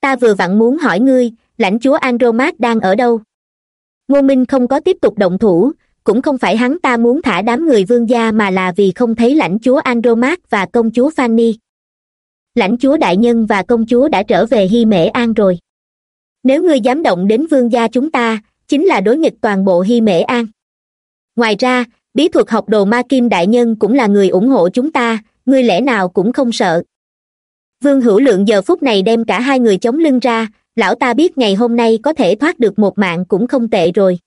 Ta vừa vặn muốn hỏi ngươi, lãnh chúa andromat đang ở đâu? Ngô minh không có tiếp tục động thủ, cũng không phải hắn ta muốn thả đám người vương gia mà là vì không thấy lãnh chúa andromat và công chúa fanny lãnh chúa đại nhân và công chúa đã trở về hy mễ an rồi. Nếu ngươi dám động đến vương gia chúng ta, chính là đối nghịch toàn bộ hy mễ an. Ngoài ra, bí thuật học đồ ma kim đại nhân cũng là người ủng hộ chúng ta ngươi lẽ nào cũng không sợ. Vương hữu lượng giờ phút này đem cả hai người chống lưng ra, lão ta biết ngày hôm nay có thể thoát được một mạng cũng không tệ rồi.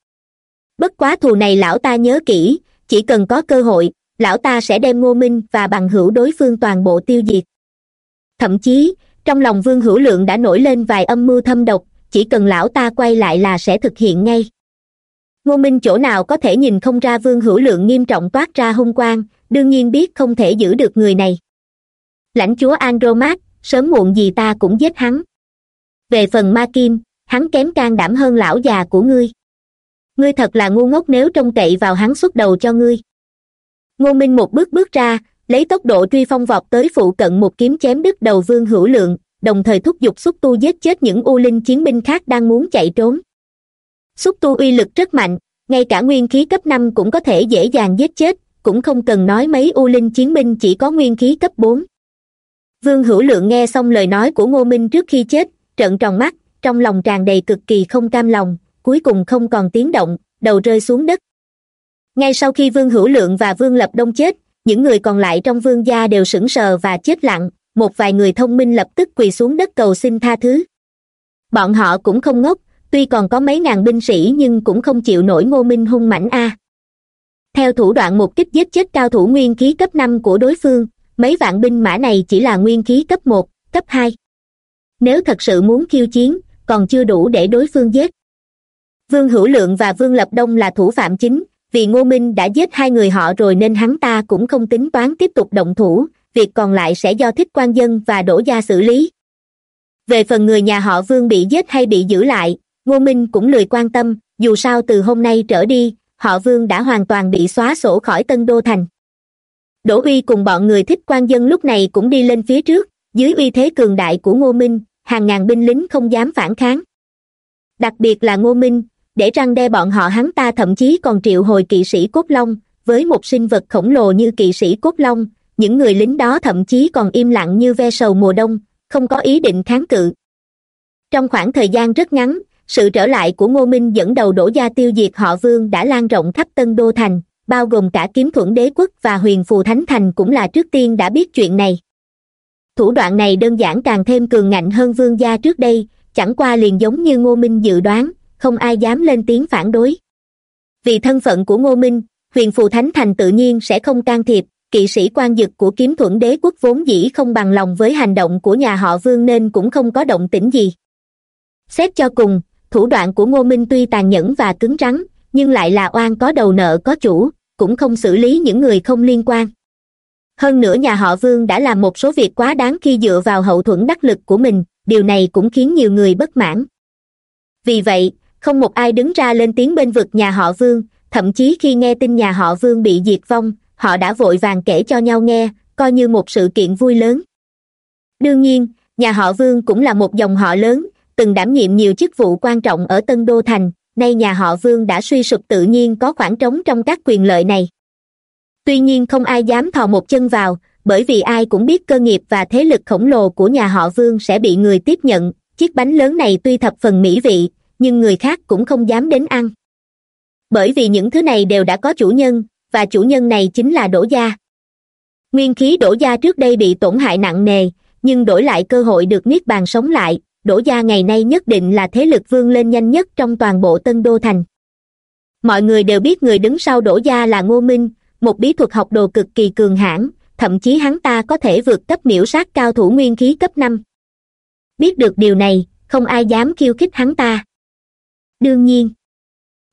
Bất quá thù này lão ta nhớ kỹ, chỉ cần có cơ hội, lão ta sẽ đem ngô minh và bằng hữu đối phương toàn bộ tiêu diệt. Thậm chí, trong lòng vương hữu lượng đã nổi lên vài âm mưu thâm độc, chỉ cần lão ta quay lại là sẽ thực hiện ngay ngô minh chỗ nào có thể nhìn không ra vương hữu lượng nghiêm trọng toát ra hung quang, đương nhiên biết không thể giữ được người này. Lãnh chúa andromat sớm muộn gì ta cũng giết hắn. Về phần ma kim, hắn kém can đảm hơn lão già của ngươi. Ngươi thật là ngu ngốc nếu trông cậy vào hắn xuất đầu cho ngươi. Ngô minh một bước bước ra, lấy tốc độ truy phong vọt tới phụ cận một kiếm chém đứt đầu vương hữu lượng, đồng thời thúc giục xúc tu giết chết những u linh chiến binh khác đang muốn chạy trốn xúc tu uy lực rất mạnh, ngay cả nguyên khí cấp năm cũng có thể dễ dàng giết chết, cũng không cần nói mấy u linh chiến binh chỉ có nguyên khí cấp bốn. Vương hữu lượng nghe xong lời nói của ngô minh trước khi chết, trợn tròn mắt, trong lòng tràn đầy cực kỳ không cam lòng, cuối cùng không còn tiếng động, đầu rơi xuống đất. Ngay sau khi vương hữu lượng và vương lập đông chết, những người còn lại trong vương gia đều sững sờ và chết lặng, một vài người thông minh lập tức quỳ xuống đất cầu xin tha thứ. Bọn họ cũng không ngốc tuy còn có mấy ngàn binh sĩ nhưng cũng không chịu nổi ngô minh hung mãnh a. Theo thủ đoạn một kích giết chết cao thủ nguyên khí cấp năm của đối phương, mấy vạn binh mã này chỉ là nguyên khí cấp một, cấp hai. Nếu thật sự muốn khiêu chiến, còn chưa đủ để đối phương giết. Vương hữu lượng và vương lập đông là thủ phạm chính, vì ngô minh đã giết hai người họ rồi nên hắn ta cũng không tính toán tiếp tục động thủ, việc còn lại sẽ do thích quan dân và đổ gia xử lý. Về phần người nhà họ vương bị giết hay bị giữ lại ngô minh cũng lười quan tâm, dù sao từ hôm nay trở đi, họ vương đã hoàn toàn bị xóa sổ khỏi tân đô thành. Đỗ uy cùng bọn người thích quan dân lúc này cũng đi lên phía trước, dưới uy thế cường đại của ngô minh, hàng ngàn binh lính không dám phản kháng. Đặc biệt là ngô minh, để răng đe bọn họ hắn ta thậm chí còn triệu hồi kỵ sĩ cốt long, với một sinh vật khổng lồ như kỵ sĩ cốt long, những người lính đó thậm chí còn im lặng như ve sầu mùa đông, không có ý định kháng cự. Trong khoảng thời gian rất ngắn sự trở lại của ngô minh dẫn đầu đổ gia tiêu diệt họ vương đã lan rộng khắp tân đô thành, bao gồm cả kiếm thuẫn đế quốc và huyền phù thánh thành cũng là trước tiên đã biết chuyện này. Thủ đoạn này đơn giản càng thêm cường ngạnh hơn vương gia trước đây, chẳng qua liền giống như ngô minh dự đoán, không ai dám lên tiếng phản đối. Vì thân phận của ngô minh, huyền phù thánh thành tự nhiên sẽ không can thiệp, kỵ sĩ quan dực của kiếm thuẫn đế quốc vốn dĩ không bằng lòng với hành động của nhà họ vương nên cũng không có động tĩnh gì. Xét cho cùng thủ đoạn của ngô minh tuy tàn nhẫn và cứng rắn, nhưng lại là oan có đầu nợ có chủ, cũng không xử lý những người không liên quan. Hơn nữa nhà họ vương đã làm một số việc quá đáng khi dựa vào hậu thuẫn đắc lực của mình, điều này cũng khiến nhiều người bất mãn. Vì vậy, không một ai đứng ra lên tiếng bên vực nhà họ vương, thậm chí khi nghe tin nhà họ vương bị diệt vong, họ đã vội vàng kể cho nhau nghe, coi như một sự kiện vui lớn. Đương nhiên, nhà họ vương cũng là một dòng họ lớn từng đảm nhiệm nhiều chức vụ quan trọng ở tân đô thành, nay nhà họ vương đã suy sụp tự nhiên có khoảng trống trong các quyền lợi này. Tuy nhiên không ai dám thò một chân vào, bởi vì ai cũng biết cơ nghiệp và thế lực khổng lồ của nhà họ vương sẽ bị người tiếp nhận. Chiếc bánh lớn này tuy thập phần mỹ vị, nhưng người khác cũng không dám đến ăn. Bởi vì những thứ này đều đã có chủ nhân, và chủ nhân này chính là đỗ gia. Nguyên khí đỗ gia trước đây bị tổn hại nặng nề, nhưng đổi lại cơ hội được niết bàn sống lại đỗ gia ngày nay nhất định là thế lực vươn lên nhanh nhất trong toàn bộ tân đô thành. Mọi người đều biết người đứng sau đỗ gia là ngô minh, một bí thuật học đồ cực kỳ cường hãn, thậm chí hắn ta có thể vượt cấp miễu sát cao thủ nguyên khí cấp năm. Biết được điều này, không ai dám khiêu khích hắn ta. Đương nhiên,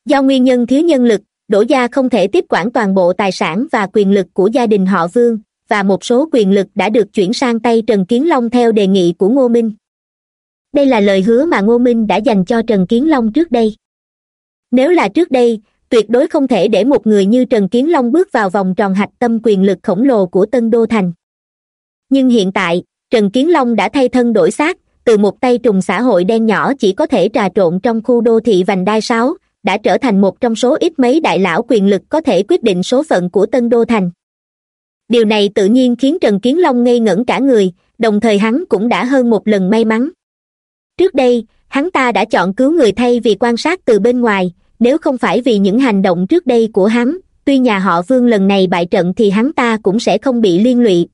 do nguyên nhân thiếu nhân lực đỗ gia không thể tiếp quản toàn bộ tài sản và quyền lực của gia đình họ vương, và một số quyền lực đã được chuyển sang tay trần kiến long theo đề nghị của ngô minh đây là lời hứa mà ngô minh đã dành cho trần kiến long trước đây. Nếu là trước đây, tuyệt đối không thể để một người như trần kiến long bước vào vòng tròn hạch tâm quyền lực khổng lồ của tân đô thành. Nhưng hiện tại, trần kiến long đã thay thân đổi xác, từ một tay trùng xã hội đen nhỏ chỉ có thể trà trộn trong khu đô thị vành đai sáu, đã trở thành một trong số ít mấy đại lão quyền lực có thể quyết định số phận của tân đô thành. Điều này tự nhiên khiến trần kiến long ngây ngẩn cả người, đồng thời hắn cũng đã hơn một lần may mắn trước đây, hắn ta đã chọn cứu người thay vì quan sát từ bên ngoài, nếu không phải vì những hành động trước đây của hắn, tuy nhà họ vương lần này bại trận thì hắn ta cũng sẽ không bị liên lụy.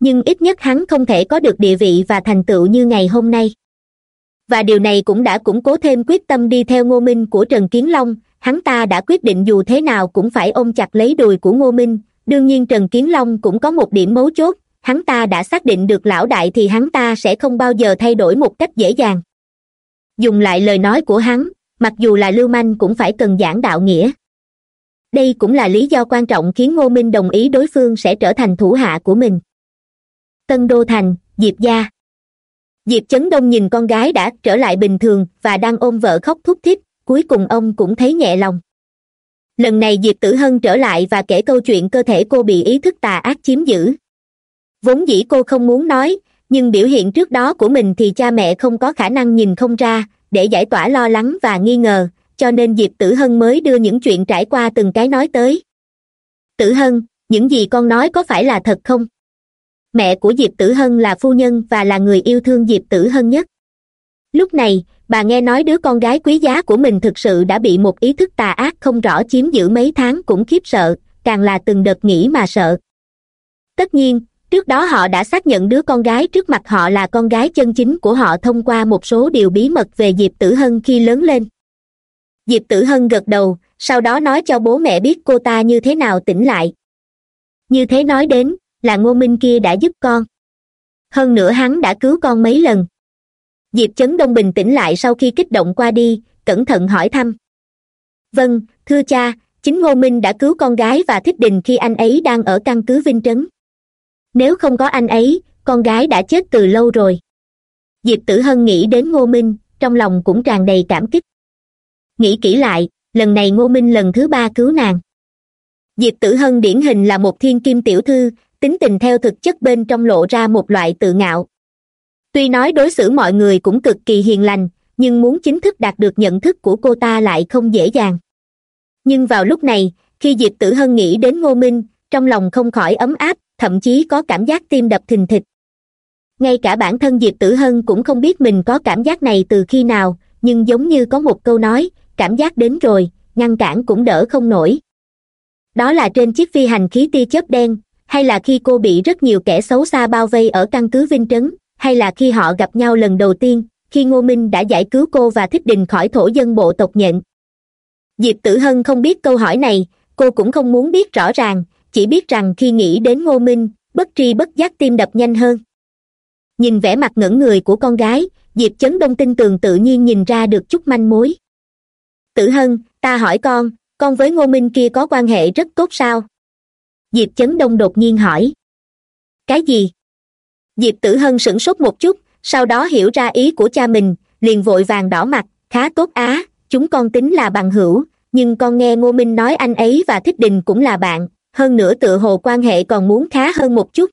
Nhưng ít nhất hắn không thể có được địa vị và thành tựu như ngày hôm nay. Và điều này cũng đã củng cố thêm quyết tâm đi theo ngô minh của trần kiến long, hắn ta đã quyết định dù thế nào cũng phải ôm chặt lấy đùi của ngô minh. Đương nhiên trần kiến long cũng có một điểm mấu chốt hắn ta đã xác định được lão đại thì hắn ta sẽ không bao giờ thay đổi một cách dễ dàng. Dùng lại lời nói của hắn, mặc dù là lưu manh cũng phải cần giảng đạo nghĩa. Đây cũng là lý do quan trọng khiến ngô minh đồng ý đối phương sẽ trở thành thủ hạ của mình. Tân đô thành, diệp gia. Diệp chấn đông nhìn con gái đã trở lại bình thường và đang ôm vợ khóc thúc thích cuối cùng ông cũng thấy nhẹ lòng. Lần này diệp tử hân trở lại và kể câu chuyện cơ thể cô bị ý thức tà ác chiếm giữ vốn dĩ cô không muốn nói, nhưng biểu hiện trước đó của mình thì cha mẹ không có khả năng nhìn không ra, để giải tỏa lo lắng và nghi ngờ, cho nên diệp tử hân mới đưa những chuyện trải qua từng cái nói tới. Tử hân, những gì con nói có phải là thật không? Mẹ của diệp tử hân là phu nhân và là người yêu thương diệp tử hân nhất. Lúc này, bà nghe nói đứa con gái quý giá của mình thực sự đã bị một ý thức tà ác không rõ chiếm giữ mấy tháng cũng khiếp sợ, càng là từng đợt nghĩ mà sợ. Tất nhiên trước đó họ đã xác nhận đứa con gái trước mặt họ là con gái chân chính của họ thông qua một số điều bí mật về diệp tử hân khi lớn lên. Diệp tử hân gật đầu, sau đó nói cho bố mẹ biết cô ta như thế nào tỉnh lại. Như thế nói đến, là ngô minh kia đã giúp con. Hơn nữa hắn đã cứu con mấy lần. Diệp chấn đông bình tĩnh lại sau khi kích động qua đi, cẩn thận hỏi thăm. Vâng thưa cha, chính ngô minh đã cứu con gái và thích đình khi anh ấy đang ở căn cứ vinh trấn nếu không có anh ấy, con gái đã chết từ lâu rồi. Diệp tử hân nghĩ đến ngô minh, trong lòng cũng tràn đầy cảm kích. Nghĩ kỹ lại, lần này ngô minh lần thứ ba cứu nàng. Diệp tử hân điển hình là một thiên kim tiểu thư, tính tình theo thực chất bên trong lộ ra một loại tự ngạo. Tuy nói đối xử mọi người cũng cực kỳ hiền lành, nhưng muốn chính thức đạt được nhận thức của cô ta lại không dễ dàng. Nhưng vào lúc này, khi diệp tử hân nghĩ đến ngô minh, trong lòng không khỏi ấm áp thậm chí có cảm giác tim đập thình thịch. Ngay cả bản thân diệp tử hân cũng không biết mình có cảm giác này từ khi nào, nhưng giống như có một câu nói, cảm giác đến rồi, ngăn cản cũng đỡ không nổi. Đó là trên chiếc phi hành khí tia chớp đen, hay là khi cô bị rất nhiều kẻ xấu xa bao vây ở căn cứ vinh trấn, hay là khi họ gặp nhau lần đầu tiên, khi ngô minh đã giải cứu cô và thích đình khỏi thổ dân bộ tộc nhện. Diệp tử hân không biết câu hỏi này, cô cũng không muốn biết rõ ràng chỉ biết rằng khi nghĩ đến ngô minh, bất tri bất giác tim đập nhanh hơn. Nhìn vẻ mặt ngẩn người của con gái, diệp chấn đông tin tường tự nhiên nhìn ra được chút manh mối. Tử hân, ta hỏi con con với ngô minh kia có quan hệ rất tốt sao? Diệp chấn đông đột nhiên hỏi. Cái gì? Diệp tử hân sửng sốt một chút, sau đó hiểu ra ý của cha mình, liền vội vàng đỏ mặt, khá tốt á, chúng con tính là bằng hữu, nhưng con nghe ngô minh nói anh ấy và thích đình cũng là bạn hơn nữa tựa hồ quan hệ còn muốn khá hơn một chút.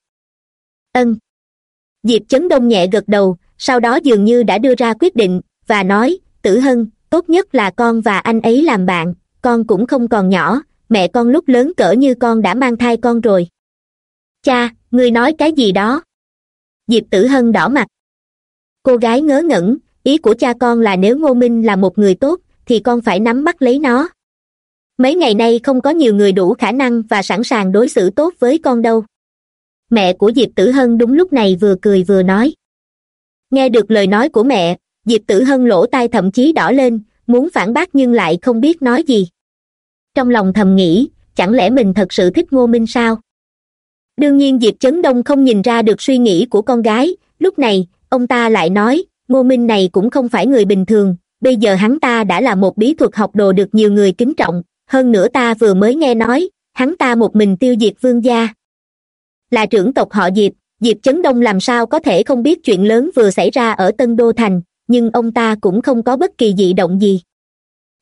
Ân. Diệp chấn đông nhẹ gật đầu, sau đó dường như đã đưa ra quyết định, và nói, tử hân, tốt nhất là con và anh ấy làm bạn, con cũng không còn nhỏ, mẹ con lúc lớn cỡ như con đã mang thai con rồi. Cha, ngươi nói cái gì đó? Diệp tử hân đỏ mặt. Cô gái ngớ ngẩn, ý của cha con là nếu ngô minh là một người tốt, thì con phải nắm bắt lấy nó mấy ngày nay không có nhiều người đủ khả năng và sẵn sàng đối xử tốt với con đâu. Mẹ của diệp tử hân đúng lúc này vừa cười vừa nói. Nghe được lời nói của mẹ, diệp tử hân lỗ tai thậm chí đỏ lên, muốn phản bác nhưng lại không biết nói gì. Trong lòng thầm nghĩ, chẳng lẽ mình thật sự thích ngô minh sao? Đương nhiên diệp chấn đông không nhìn ra được suy nghĩ của con gái, lúc này, ông ta lại nói, ngô minh này cũng không phải người bình thường, bây giờ hắn ta đã là một bí thuật học đồ được nhiều người kính trọng hơn nữa ta vừa mới nghe nói, hắn ta một mình tiêu diệt vương gia. Là trưởng tộc họ diệp diệp chấn đông làm sao có thể không biết chuyện lớn vừa xảy ra ở tân đô thành, nhưng ông ta cũng không có bất kỳ dị động gì.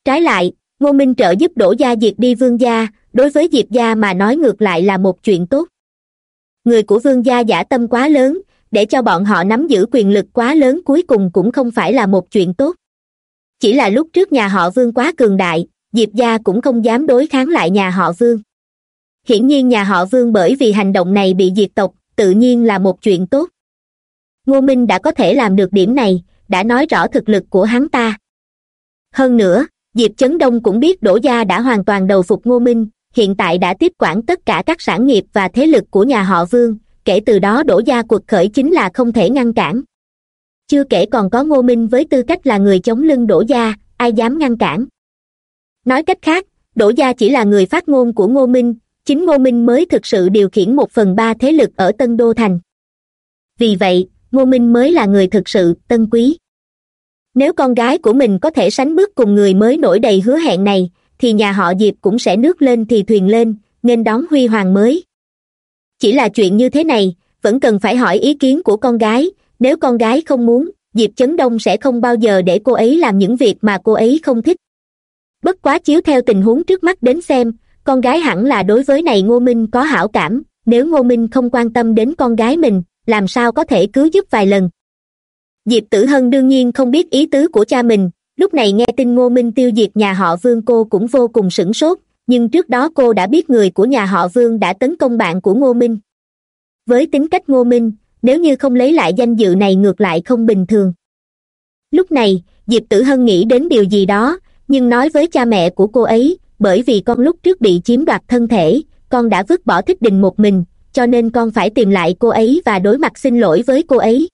Trái lại, ngô minh trợ giúp đổ gia diệt đi vương gia, đối với diệp gia mà nói ngược lại là một chuyện tốt. Người của vương gia giả tâm quá lớn, để cho bọn họ nắm giữ quyền lực quá lớn cuối cùng cũng không phải là một chuyện tốt. Chỉ là lúc trước nhà họ vương quá cường đại diệp gia cũng không dám đối kháng lại nhà họ vương. Hiển nhiên nhà họ vương bởi vì hành động này bị diệt tộc, tự nhiên là một chuyện tốt. Ngô minh đã có thể làm được điểm này, đã nói rõ thực lực của hắn ta. Hơn nữa, diệp chấn đông cũng biết đỗ gia đã hoàn toàn đầu phục ngô minh, hiện tại đã tiếp quản tất cả các sản nghiệp và thế lực của nhà họ vương, kể từ đó đổ gia cuộc khởi chính là không thể ngăn cản. Chưa kể còn có ngô minh với tư cách là người chống lưng đổ gia, ai dám ngăn cản? Nói cách khác, đỗ gia chỉ là người phát ngôn của ngô minh, chính ngô minh mới thực sự điều khiển một phần ba thế lực ở tân đô thành. Vì vậy, ngô minh mới là người thực sự tân quý. Nếu con gái của mình có thể sánh bước cùng người mới nổi đầy hứa hẹn này, thì nhà họ diệp cũng sẽ nước lên thì thuyền lên, nên đón huy hoàng mới. Chỉ là chuyện như thế này, vẫn cần phải hỏi ý kiến của con gái, nếu con gái không muốn, diệp chấn đông sẽ không bao giờ để cô ấy làm những việc mà cô ấy không thích bất quá chiếu theo tình huống trước mắt đến xem, con gái hẳn là đối với này ngô minh có hảo cảm, nếu ngô minh không quan tâm đến con gái mình, làm sao có thể cứu giúp vài lần. Diệp tử hân đương nhiên không biết ý tứ của cha mình, lúc này nghe tin ngô minh tiêu diệt nhà họ vương cô cũng vô cùng sửng sốt, nhưng trước đó cô đã biết người của nhà họ vương đã tấn công bạn của ngô minh. Với tính cách ngô minh, nếu như không lấy lại danh dự này ngược lại không bình thường. Lúc này, diệp tử hân nghĩ đến điều gì đó nhưng nói với cha mẹ của cô ấy, bởi vì con lúc trước bị chiếm đoạt thân thể, con đã vứt bỏ thích đình một mình, cho nên con phải tìm lại cô ấy và đối mặt xin lỗi với cô ấy.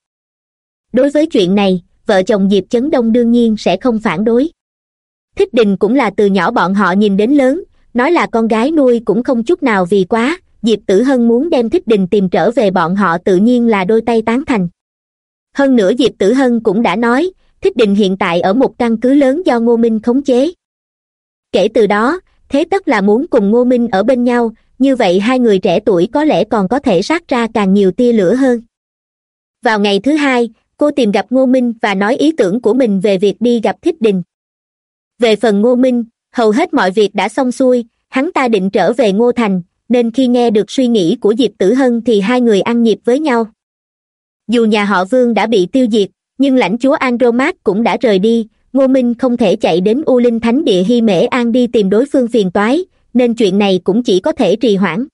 Đối với chuyện này, vợ chồng diệp chấn đông đương nhiên sẽ không phản đối. Thích đình cũng là từ nhỏ bọn họ nhìn đến lớn, nói là con gái nuôi cũng không chút nào vì quá, diệp tử hân muốn đem thích đình tìm trở về bọn họ tự nhiên là đôi tay tán thành. Hơn nữa diệp tử hân cũng đã nói thích đình hiện tại ở một căn cứ lớn do ngô minh khống chế. Kể từ đó, thế tất là muốn cùng ngô minh ở bên nhau, như vậy hai người trẻ tuổi có lẽ còn có thể sát ra càng nhiều tia lửa hơn. Vào ngày thứ hai, cô tìm gặp ngô minh và nói ý tưởng của mình về việc đi gặp thích đình. Về phần ngô minh, hầu hết mọi việc đã xong xuôi, hắn ta định trở về ngô thành, nên khi nghe được suy nghĩ của diệp tử hân thì hai người ăn nhịp với nhau. Dù nhà họ vương đã bị tiêu diệt nhưng lãnh chúa andromat cũng đã rời đi. Ngô minh không thể chạy đến u linh thánh địa hy mễ an đi tìm đối phương phiền toái, nên chuyện này cũng chỉ có thể trì hoãn.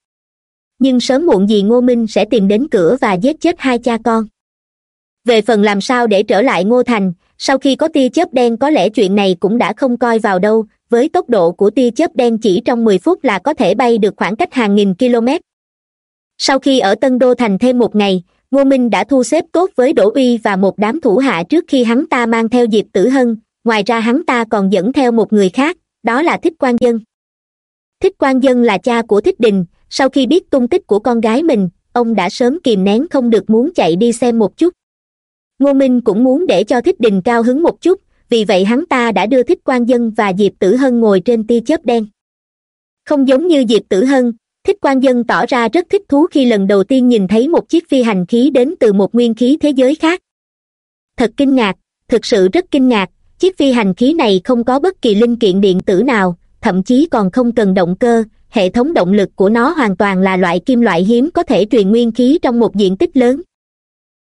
Nhưng sớm muộn gì ngô minh sẽ tìm đến cửa và giết chết hai cha con. Về phần làm sao để trở lại ngô thành, sau khi có tia chớp đen có lẽ chuyện này cũng đã không coi vào đâu. Với tốc độ của tia chớp đen chỉ trong mười phút là có thể bay được khoảng cách hàng nghìn km sau khi ở tân đô thành thêm một ngày ngô minh đã thu xếp tốt với đỗ uy và một đám thủ hạ trước khi hắn ta mang theo diệp tử hân. Ngoài ra hắn ta còn dẫn theo một người khác, đó là thích quan dân. Thích quan dân là cha của thích đình. Sau khi biết tung tích của con gái mình, ông đã sớm kìm nén không được muốn chạy đi xem một chút. Ngô minh cũng muốn để cho thích đình cao hứng một chút, vì vậy hắn ta đã đưa thích quan dân và diệp tử hân ngồi trên tia chớp đen. Không giống như diệp tử hân thích quan dân tỏ ra rất thích thú khi lần đầu tiên nhìn thấy một chiếc phi hành khí đến từ một nguyên khí thế giới khác. Thật kinh ngạc, thực sự rất kinh ngạc, chiếc phi hành khí này không có bất kỳ linh kiện điện tử nào, thậm chí còn không cần động cơ, hệ thống động lực của nó hoàn toàn là loại kim loại hiếm có thể truyền nguyên khí trong một diện tích lớn.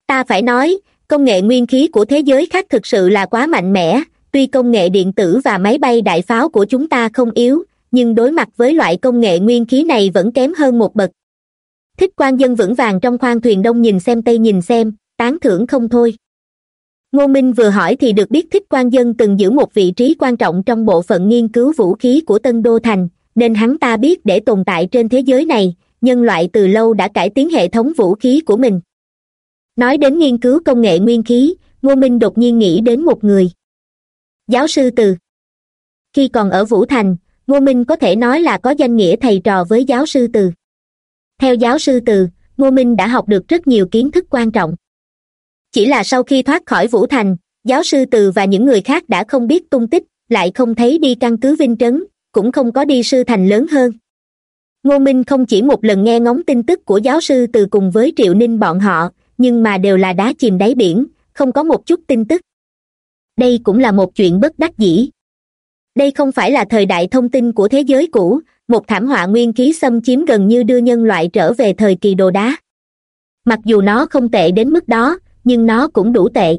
Ta phải nói, công nghệ nguyên khí của thế giới khác thực sự là quá mạnh mẽ, tuy công nghệ điện tử và máy bay đại pháo của chúng ta không yếu nhưng đối mặt với loại công nghệ nguyên khí này vẫn kém hơn một bậc. Thích quan dân vững vàng trong khoang thuyền đông nhìn xem tây nhìn xem, tán thưởng không thôi. Ngô minh vừa hỏi thì được biết thích quan dân từng giữ một vị trí quan trọng trong bộ phận nghiên cứu vũ khí của tân đô thành, nên hắn ta biết để tồn tại trên thế giới này, nhân loại từ lâu đã cải tiến hệ thống vũ khí của mình. Nói đến nghiên cứu công nghệ nguyên khí, ngô minh đột nhiên nghĩ đến một người. Giáo sư từ. Khi còn ở vũ thành ngô minh có thể nói là có danh nghĩa thầy trò với giáo sư từ. Theo giáo sư từ ngô minh đã học được rất nhiều kiến thức quan trọng. Chỉ là sau khi thoát khỏi vũ thành, giáo sư từ và những người khác đã không biết tung tích, lại không thấy đi căn cứ vinh trấn, cũng không có đi sư thành lớn hơn. Ngô minh không chỉ một lần nghe ngóng tin tức của giáo sư từ cùng với triệu ninh bọn họ, nhưng mà đều là đá chìm đáy biển, không có một chút tin tức. Đây cũng là một chuyện bất đắc dĩ đây không phải là thời đại thông tin của thế giới cũ, một thảm họa nguyên khí xâm chiếm gần như đưa nhân loại trở về thời kỳ đồ đá. Mặc dù nó không tệ đến mức đó, nhưng nó cũng đủ tệ.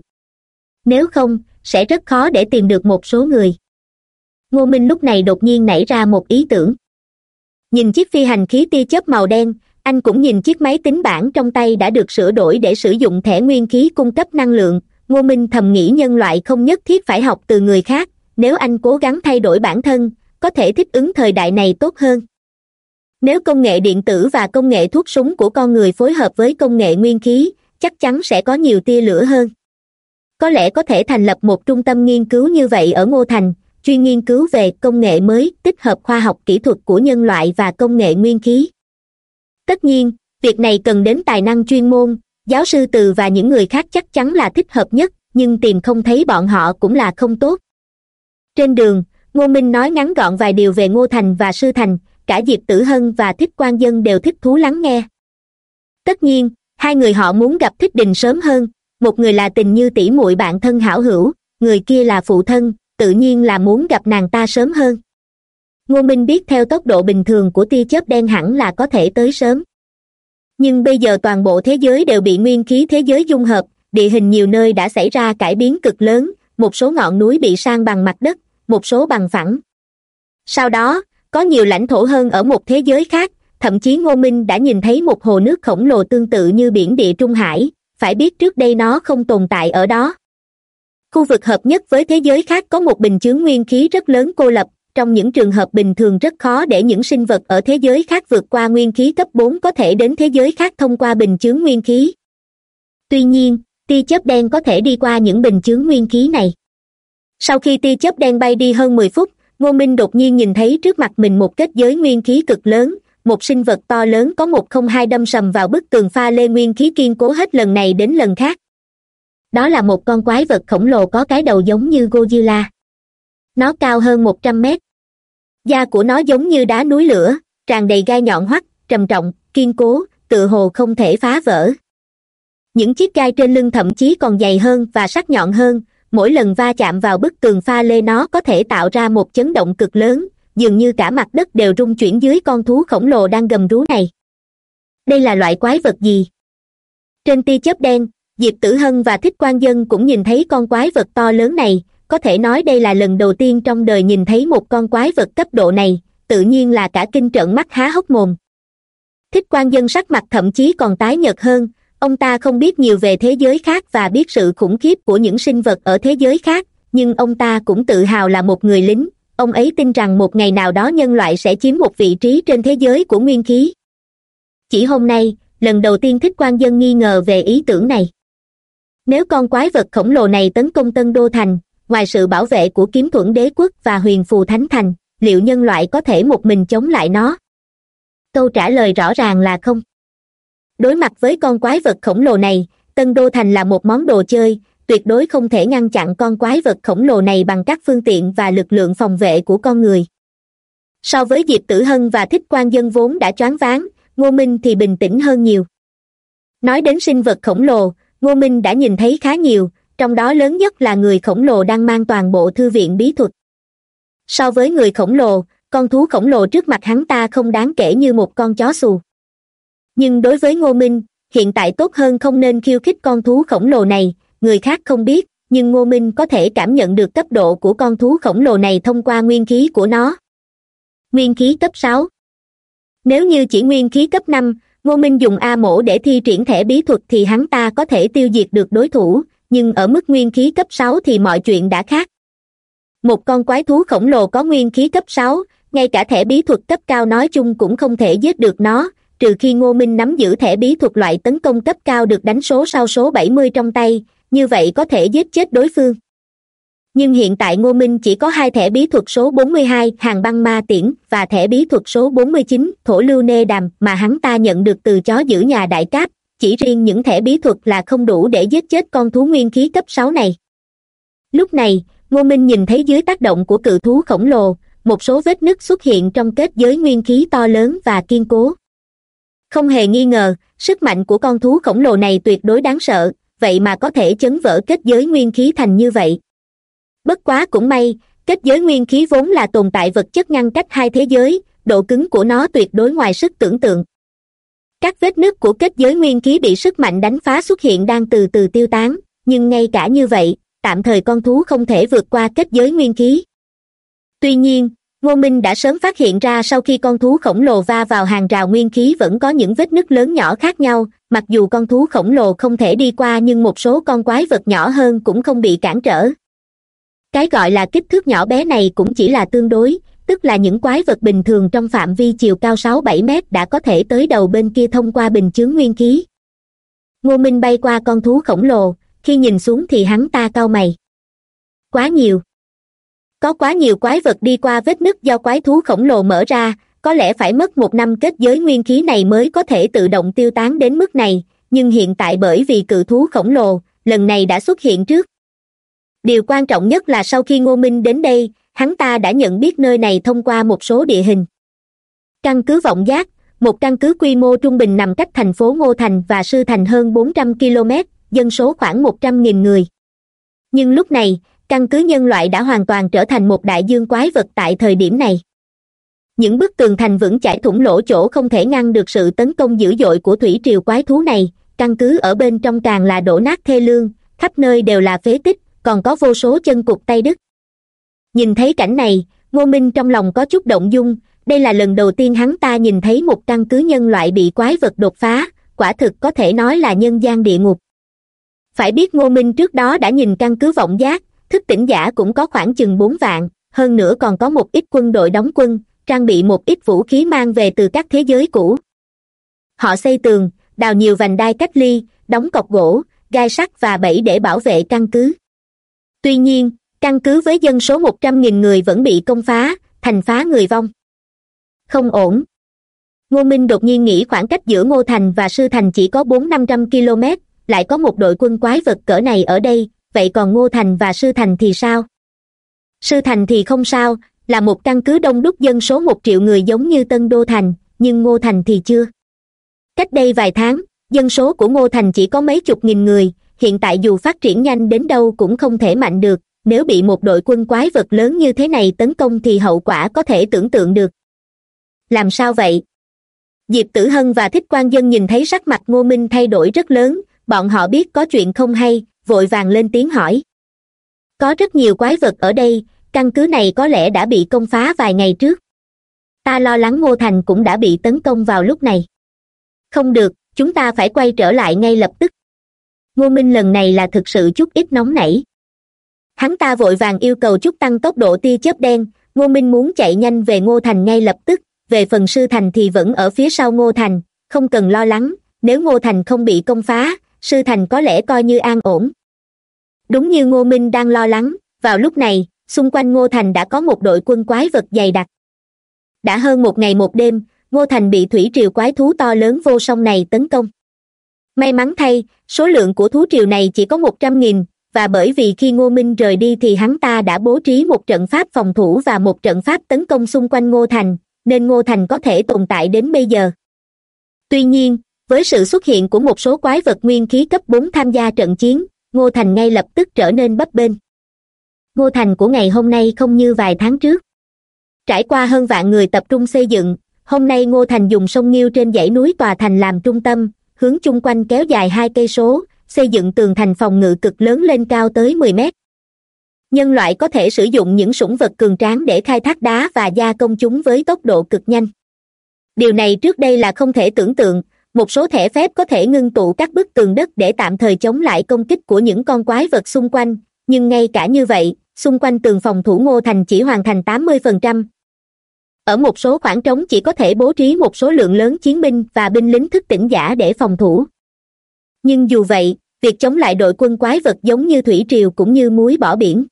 Nếu không, sẽ rất khó để tìm được một số người. Ngô minh lúc này đột nhiên nảy ra một ý tưởng. Nhìn chiếc phi hành khí tia chớp màu đen, anh cũng nhìn chiếc máy tính bảng trong tay đã được sửa đổi để sử dụng thẻ nguyên khí cung cấp năng lượng. Ngô minh thầm nghĩ nhân loại không nhất thiết phải học từ người khác nếu anh cố gắng thay đổi bản thân, có thể thích ứng thời đại này tốt hơn. Nếu công nghệ điện tử và công nghệ thuốc súng của con người phối hợp với công nghệ nguyên khí, chắc chắn sẽ có nhiều tia lửa hơn. Có lẽ có thể thành lập một trung tâm nghiên cứu như vậy ở ngô thành, chuyên nghiên cứu về công nghệ mới, tích hợp khoa học kỹ thuật của nhân loại và công nghệ nguyên khí. Tất nhiên, việc này cần đến tài năng chuyên môn, giáo sư từ và những người khác chắc chắn là thích hợp nhất, nhưng tìm không thấy bọn họ cũng là không tốt trên đường, ngô minh nói ngắn gọn vài điều về ngô thành và sư thành, cả diệp tử hân và thích quan dân đều thích thú lắng nghe. Tất nhiên, hai người họ muốn gặp thích đình sớm hơn, một người là tình như tỷ muội bạn thân hảo hữu, người kia là phụ thân, tự nhiên là muốn gặp nàng ta sớm hơn. Ngô minh biết theo tốc độ bình thường của tia chớp đen hẳn là có thể tới sớm. Nhưng bây giờ toàn bộ thế giới đều bị nguyên khí thế giới dung hợp, địa hình nhiều nơi đã xảy ra cải biến cực lớn, một số ngọn núi bị san bằng mặt đất một số bằng phẳng. Sau đó, có nhiều lãnh thổ hơn ở một thế giới khác, thậm chí ngô minh đã nhìn thấy một hồ nước khổng lồ tương tự như biển địa trung hải, phải biết trước đây nó không tồn tại ở đó. Khu vực hợp nhất với thế giới khác có một bình chướng nguyên khí rất lớn cô lập, trong những trường hợp bình thường rất khó để những sinh vật ở thế giới khác vượt qua nguyên khí cấp bốn có thể đến thế giới khác thông qua bình chướng nguyên khí. Tuy nhiên, tia chớp đen có thể đi qua những bình chướng nguyên khí này sau khi tia chớp đen bay đi hơn mười phút, ngô minh đột nhiên nhìn thấy trước mặt mình một kết giới nguyên khí cực lớn, một sinh vật to lớn có một không hai đâm sầm vào bức tường pha lê nguyên khí kiên cố hết lần này đến lần khác. Đó là một con quái vật khổng lồ có cái đầu giống như godzilla. Nó cao hơn một trăm mét. Da của nó giống như đá núi lửa, tràn đầy gai nhọn hoắt, trầm trọng, kiên cố tự hồ không thể phá vỡ. Những chiếc gai trên lưng thậm chí còn dày hơn và sắc nhọn hơn mỗi lần va chạm vào bức tường pha lê nó có thể tạo ra một chấn động cực lớn, dường như cả mặt đất đều rung chuyển dưới con thú khổng lồ đang gầm rú này. Đây là loại quái vật gì? Trên tia chớp đen, diệp tử hân và thích quan dân cũng nhìn thấy con quái vật to lớn này, có thể nói đây là lần đầu tiên trong đời nhìn thấy một con quái vật cấp độ này, tự nhiên là cả kinh trợn mắt há hốc mồm. Thích quan dân sắc mặt thậm chí còn tái nhợt hơn ông ta không biết nhiều về thế giới khác và biết sự khủng khiếp của những sinh vật ở thế giới khác, nhưng ông ta cũng tự hào là một người lính. Ông ấy tin rằng một ngày nào đó nhân loại sẽ chiếm một vị trí trên thế giới của nguyên khí. Chỉ hôm nay, lần đầu tiên thích quan dân nghi ngờ về ý tưởng này. Nếu con quái vật khổng lồ này tấn công tân đô thành, ngoài sự bảo vệ của kiếm thuẫn đế quốc và huyền phù thánh thành, liệu nhân loại có thể một mình chống lại nó? Câu trả lời rõ ràng là không đối mặt với con quái vật khổng lồ này, tân đô thành là một món đồ chơi, tuyệt đối không thể ngăn chặn con quái vật khổng lồ này bằng các phương tiện và lực lượng phòng vệ của con người. So với diệp tử hân và thích quan dân vốn đã choáng váng, ngô minh thì bình tĩnh hơn nhiều. Nói đến sinh vật khổng lồ, ngô minh đã nhìn thấy khá nhiều, trong đó lớn nhất là người khổng lồ đang mang toàn bộ thư viện bí thuật. So với người khổng lồ, con thú khổng lồ trước mặt hắn ta không đáng kể như một con chó xù nhưng đối với ngô minh, hiện tại tốt hơn không nên khiêu khích con thú khổng lồ này, người khác không biết, nhưng ngô minh có thể cảm nhận được cấp độ của con thú khổng lồ này thông qua nguyên khí của nó. Nguyên khí cấp sáu. Nếu như chỉ nguyên khí cấp năm, ngô minh dùng a mổ để thi triển thẻ bí thuật thì hắn ta có thể tiêu diệt được đối thủ, nhưng ở mức nguyên khí cấp sáu thì mọi chuyện đã khác. Một con quái thú khổng lồ có nguyên khí cấp sáu, ngay cả thẻ bí thuật cấp cao nói chung cũng không thể giết được nó trừ khi ngô minh nắm giữ thẻ bí thuật loại tấn công cấp cao được đánh số sau số bảy mươi trong tay, như vậy có thể giết chết đối phương. Nhưng hiện tại ngô minh chỉ có hai thẻ bí thuật số bốn mươi hai, hàng băng ma tiễn, và thẻ bí thuật số bốn mươi chín, thổ lưu nê đàm, mà hắn ta nhận được từ chó giữ nhà đại cáp. Chỉ riêng những thẻ bí thuật là không đủ để giết chết con thú nguyên khí cấp sáu này. Lúc này, ngô minh nhìn thấy dưới tác động của cự thú khổng lồ, một số vết nứt xuất hiện trong kết giới nguyên khí to lớn và kiên cố không hề nghi ngờ, sức mạnh của con thú khổng lồ này tuyệt đối đáng sợ, vậy mà có thể chấn vỡ kết giới nguyên khí thành như vậy. Bất quá cũng may, kết giới nguyên khí vốn là tồn tại vật chất ngăn cách hai thế giới, độ cứng của nó tuyệt đối ngoài sức tưởng tượng. Các vết nứt của kết giới nguyên khí bị sức mạnh đánh phá xuất hiện đang từ từ tiêu tán, nhưng ngay cả như vậy, tạm thời con thú không thể vượt qua kết giới nguyên khí. Tuy nhiên ngô minh đã sớm phát hiện ra sau khi con thú khổng lồ va vào hàng rào nguyên khí vẫn có những vết nứt lớn nhỏ khác nhau. Mặc dù con thú khổng lồ không thể đi qua nhưng một số con quái vật nhỏ hơn cũng không bị cản trở. Cái gọi là kích thước nhỏ bé này cũng chỉ là tương đối, tức là những quái vật bình thường trong phạm vi chiều cao sáu bảy mét đã có thể tới đầu bên kia thông qua bình chướng nguyên khí. Ngô minh bay qua con thú khổng lồ, khi nhìn xuống thì hắn ta cau mày. Quá nhiều có quá nhiều quái vật đi qua vết nứt do quái thú khổng lồ mở ra, có lẽ phải mất một năm kết giới nguyên khí này mới có thể tự động tiêu tán đến mức này, nhưng hiện tại bởi vì cự thú khổng lồ, lần này đã xuất hiện trước. Điều quan trọng nhất là sau khi ngô minh đến đây, hắn ta đã nhận biết nơi này thông qua một số địa hình. Căn cứ vọng giác, một căn cứ quy mô trung bình nằm cách thành phố ngô thành và sư thành hơn bốn trăm km dân số khoảng một trăm nghìn người. Nhưng lúc này căn cứ nhân loại đã hoàn toàn trở thành một đại dương quái vật tại thời điểm này. Những bức tường thành vững chãi thủng lỗ chỗ không thể ngăn được sự tấn công dữ dội của thủy triều quái thú này, căn cứ ở bên trong càng là đổ nát thê lương, khắp nơi đều là phế tích, còn có vô số chân cục tay đứt. Nhìn thấy cảnh này, ngô minh trong lòng có chút động dung, đây là lần đầu tiên hắn ta nhìn thấy một căn cứ nhân loại bị quái vật đột phá, quả thực có thể nói là nhân gian địa ngục. Phải biết ngô minh trước đó đã nhìn căn cứ vọng giác thức tỉnh giả cũng có khoảng chừng bốn vạn, hơn nữa còn có một ít quân đội đóng quân, trang bị một ít vũ khí mang về từ các thế giới cũ. Họ xây tường, đào nhiều vành đai cách ly, đóng cọc gỗ, gai sắt và bẫy để bảo vệ căn cứ. Tuy nhiên, căn cứ với dân số một trăm nghìn người vẫn bị công phá, thành phá người vong. Không ổn. Ngô minh đột nhiên nghĩ khoảng cách giữa ngô thành và sư thành chỉ có bốn năm trăm km lại có một đội quân quái vật cỡ này ở đây vậy còn ngô thành và sư thành thì sao? Sư thành thì không sao, là một căn cứ đông đúc dân số một triệu người giống như tân đô thành, nhưng ngô thành thì chưa. Cách đây vài tháng, dân số của ngô thành chỉ có mấy chục nghìn người, hiện tại dù phát triển nhanh đến đâu cũng không thể mạnh được, nếu bị một đội quân quái vật lớn như thế này tấn công thì hậu quả có thể tưởng tượng được. Làm sao vậy? Diệp tử hân và thích quan dân nhìn thấy sắc mặt ngô minh thay đổi rất lớn, bọn họ biết có chuyện không hay vội vàng lên tiếng hỏi. Có rất nhiều quái vật ở đây, căn cứ này có lẽ đã bị công phá vài ngày trước. Ta lo lắng ngô thành cũng đã bị tấn công vào lúc này. Không được, chúng ta phải quay trở lại ngay lập tức. Ngô minh lần này là thực sự chút ít nóng nảy. Hắn ta vội vàng yêu cầu chút tăng tốc độ tia chớp đen, ngô minh muốn chạy nhanh về ngô thành ngay lập tức. Về phần sư thành thì vẫn ở phía sau ngô thành, không cần lo lắng, nếu ngô thành không bị công phá sư thành có lẽ coi như an ổn. Đúng như ngô minh đang lo lắng, vào lúc này, xung quanh ngô thành đã có một đội quân quái vật dày đặc. Đã hơn một ngày một đêm, ngô thành bị thủy triều quái thú to lớn vô song này tấn công. May mắn thay, số lượng của thú triều này chỉ có một trăm nghìn, và bởi vì khi ngô minh rời đi thì hắn ta đã bố trí một trận pháp phòng thủ và một trận pháp tấn công xung quanh ngô thành, nên ngô thành có thể tồn tại đến bây giờ. Tuy nhiên với sự xuất hiện của một số quái vật nguyên khí cấp bốn tham gia trận chiến, ngô thành ngay lập tức trở nên bấp bênh. Ngô thành của ngày hôm nay không như vài tháng trước. Trải qua hơn vạn người tập trung xây dựng, hôm nay ngô thành dùng sông nghiêu trên dãy núi tòa thành làm trung tâm, hướng chung quanh kéo dài hai cây số, xây dựng tường thành phòng ngự cực lớn lên cao tới mười mét. Nhân loại có thể sử dụng những sủng vật cường tráng để khai thác đá và gia công chúng với tốc độ cực nhanh. Điều này trước đây là không thể tưởng tượng một số thẻ phép có thể ngưng tụ các bức tường đất để tạm thời chống lại công kích của những con quái vật xung quanh, nhưng ngay cả như vậy, xung quanh tường phòng thủ ngô thành chỉ hoàn thành tám mươi phần trăm. Ở một số khoảng trống chỉ có thể bố trí một số lượng lớn chiến binh và binh lính thức tỉnh giả để phòng thủ. Nhưng dù vậy, việc chống lại đội quân quái vật giống như thủy triều cũng như muối bỏ biển.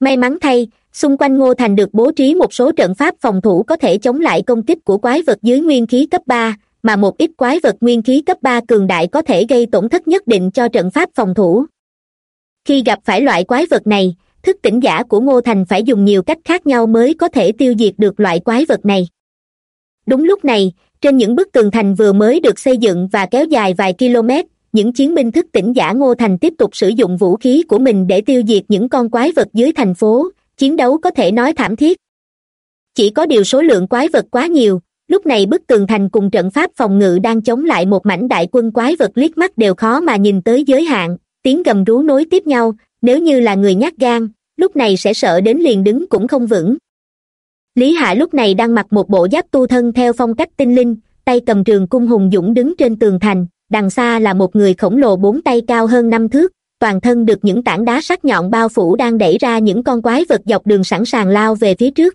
May mắn thay, xung quanh ngô thành được bố trí một số trận pháp phòng thủ có thể chống lại công kích của quái vật dưới nguyên khí cấp ba mà một ít quái vật nguyên khí cấp ba cường đại có thể gây tổn thất nhất định cho trận pháp phòng thủ. Khi gặp phải loại quái vật này, thức tỉnh giả của ngô thành phải dùng nhiều cách khác nhau mới có thể tiêu diệt được loại quái vật này. Đúng lúc này, trên những bức tường thành vừa mới được xây dựng và kéo dài vài km, những chiến binh thức tỉnh giả ngô thành tiếp tục sử dụng vũ khí của mình để tiêu diệt những con quái vật dưới thành phố, chiến đấu có thể nói thảm thiết. Chỉ có điều số lượng quái vật quá nhiều lúc này bức tường thành cùng trận pháp phòng ngự đang chống lại một mảnh đại quân quái vật liếc mắt đều khó mà nhìn tới giới hạn, tiếng gầm rú nối tiếp nhau, nếu như là người nhát gan, lúc này sẽ sợ đến liền đứng cũng không vững. Lý hạ lúc này đang mặc một bộ giáp tu thân theo phong cách tinh linh, tay cầm trường cung hùng dũng đứng trên tường thành, đằng xa là một người khổng lồ bốn tay cao hơn năm thước, toàn thân được những tảng đá sắc nhọn bao phủ đang đẩy ra những con quái vật dọc đường sẵn sàng lao về phía trước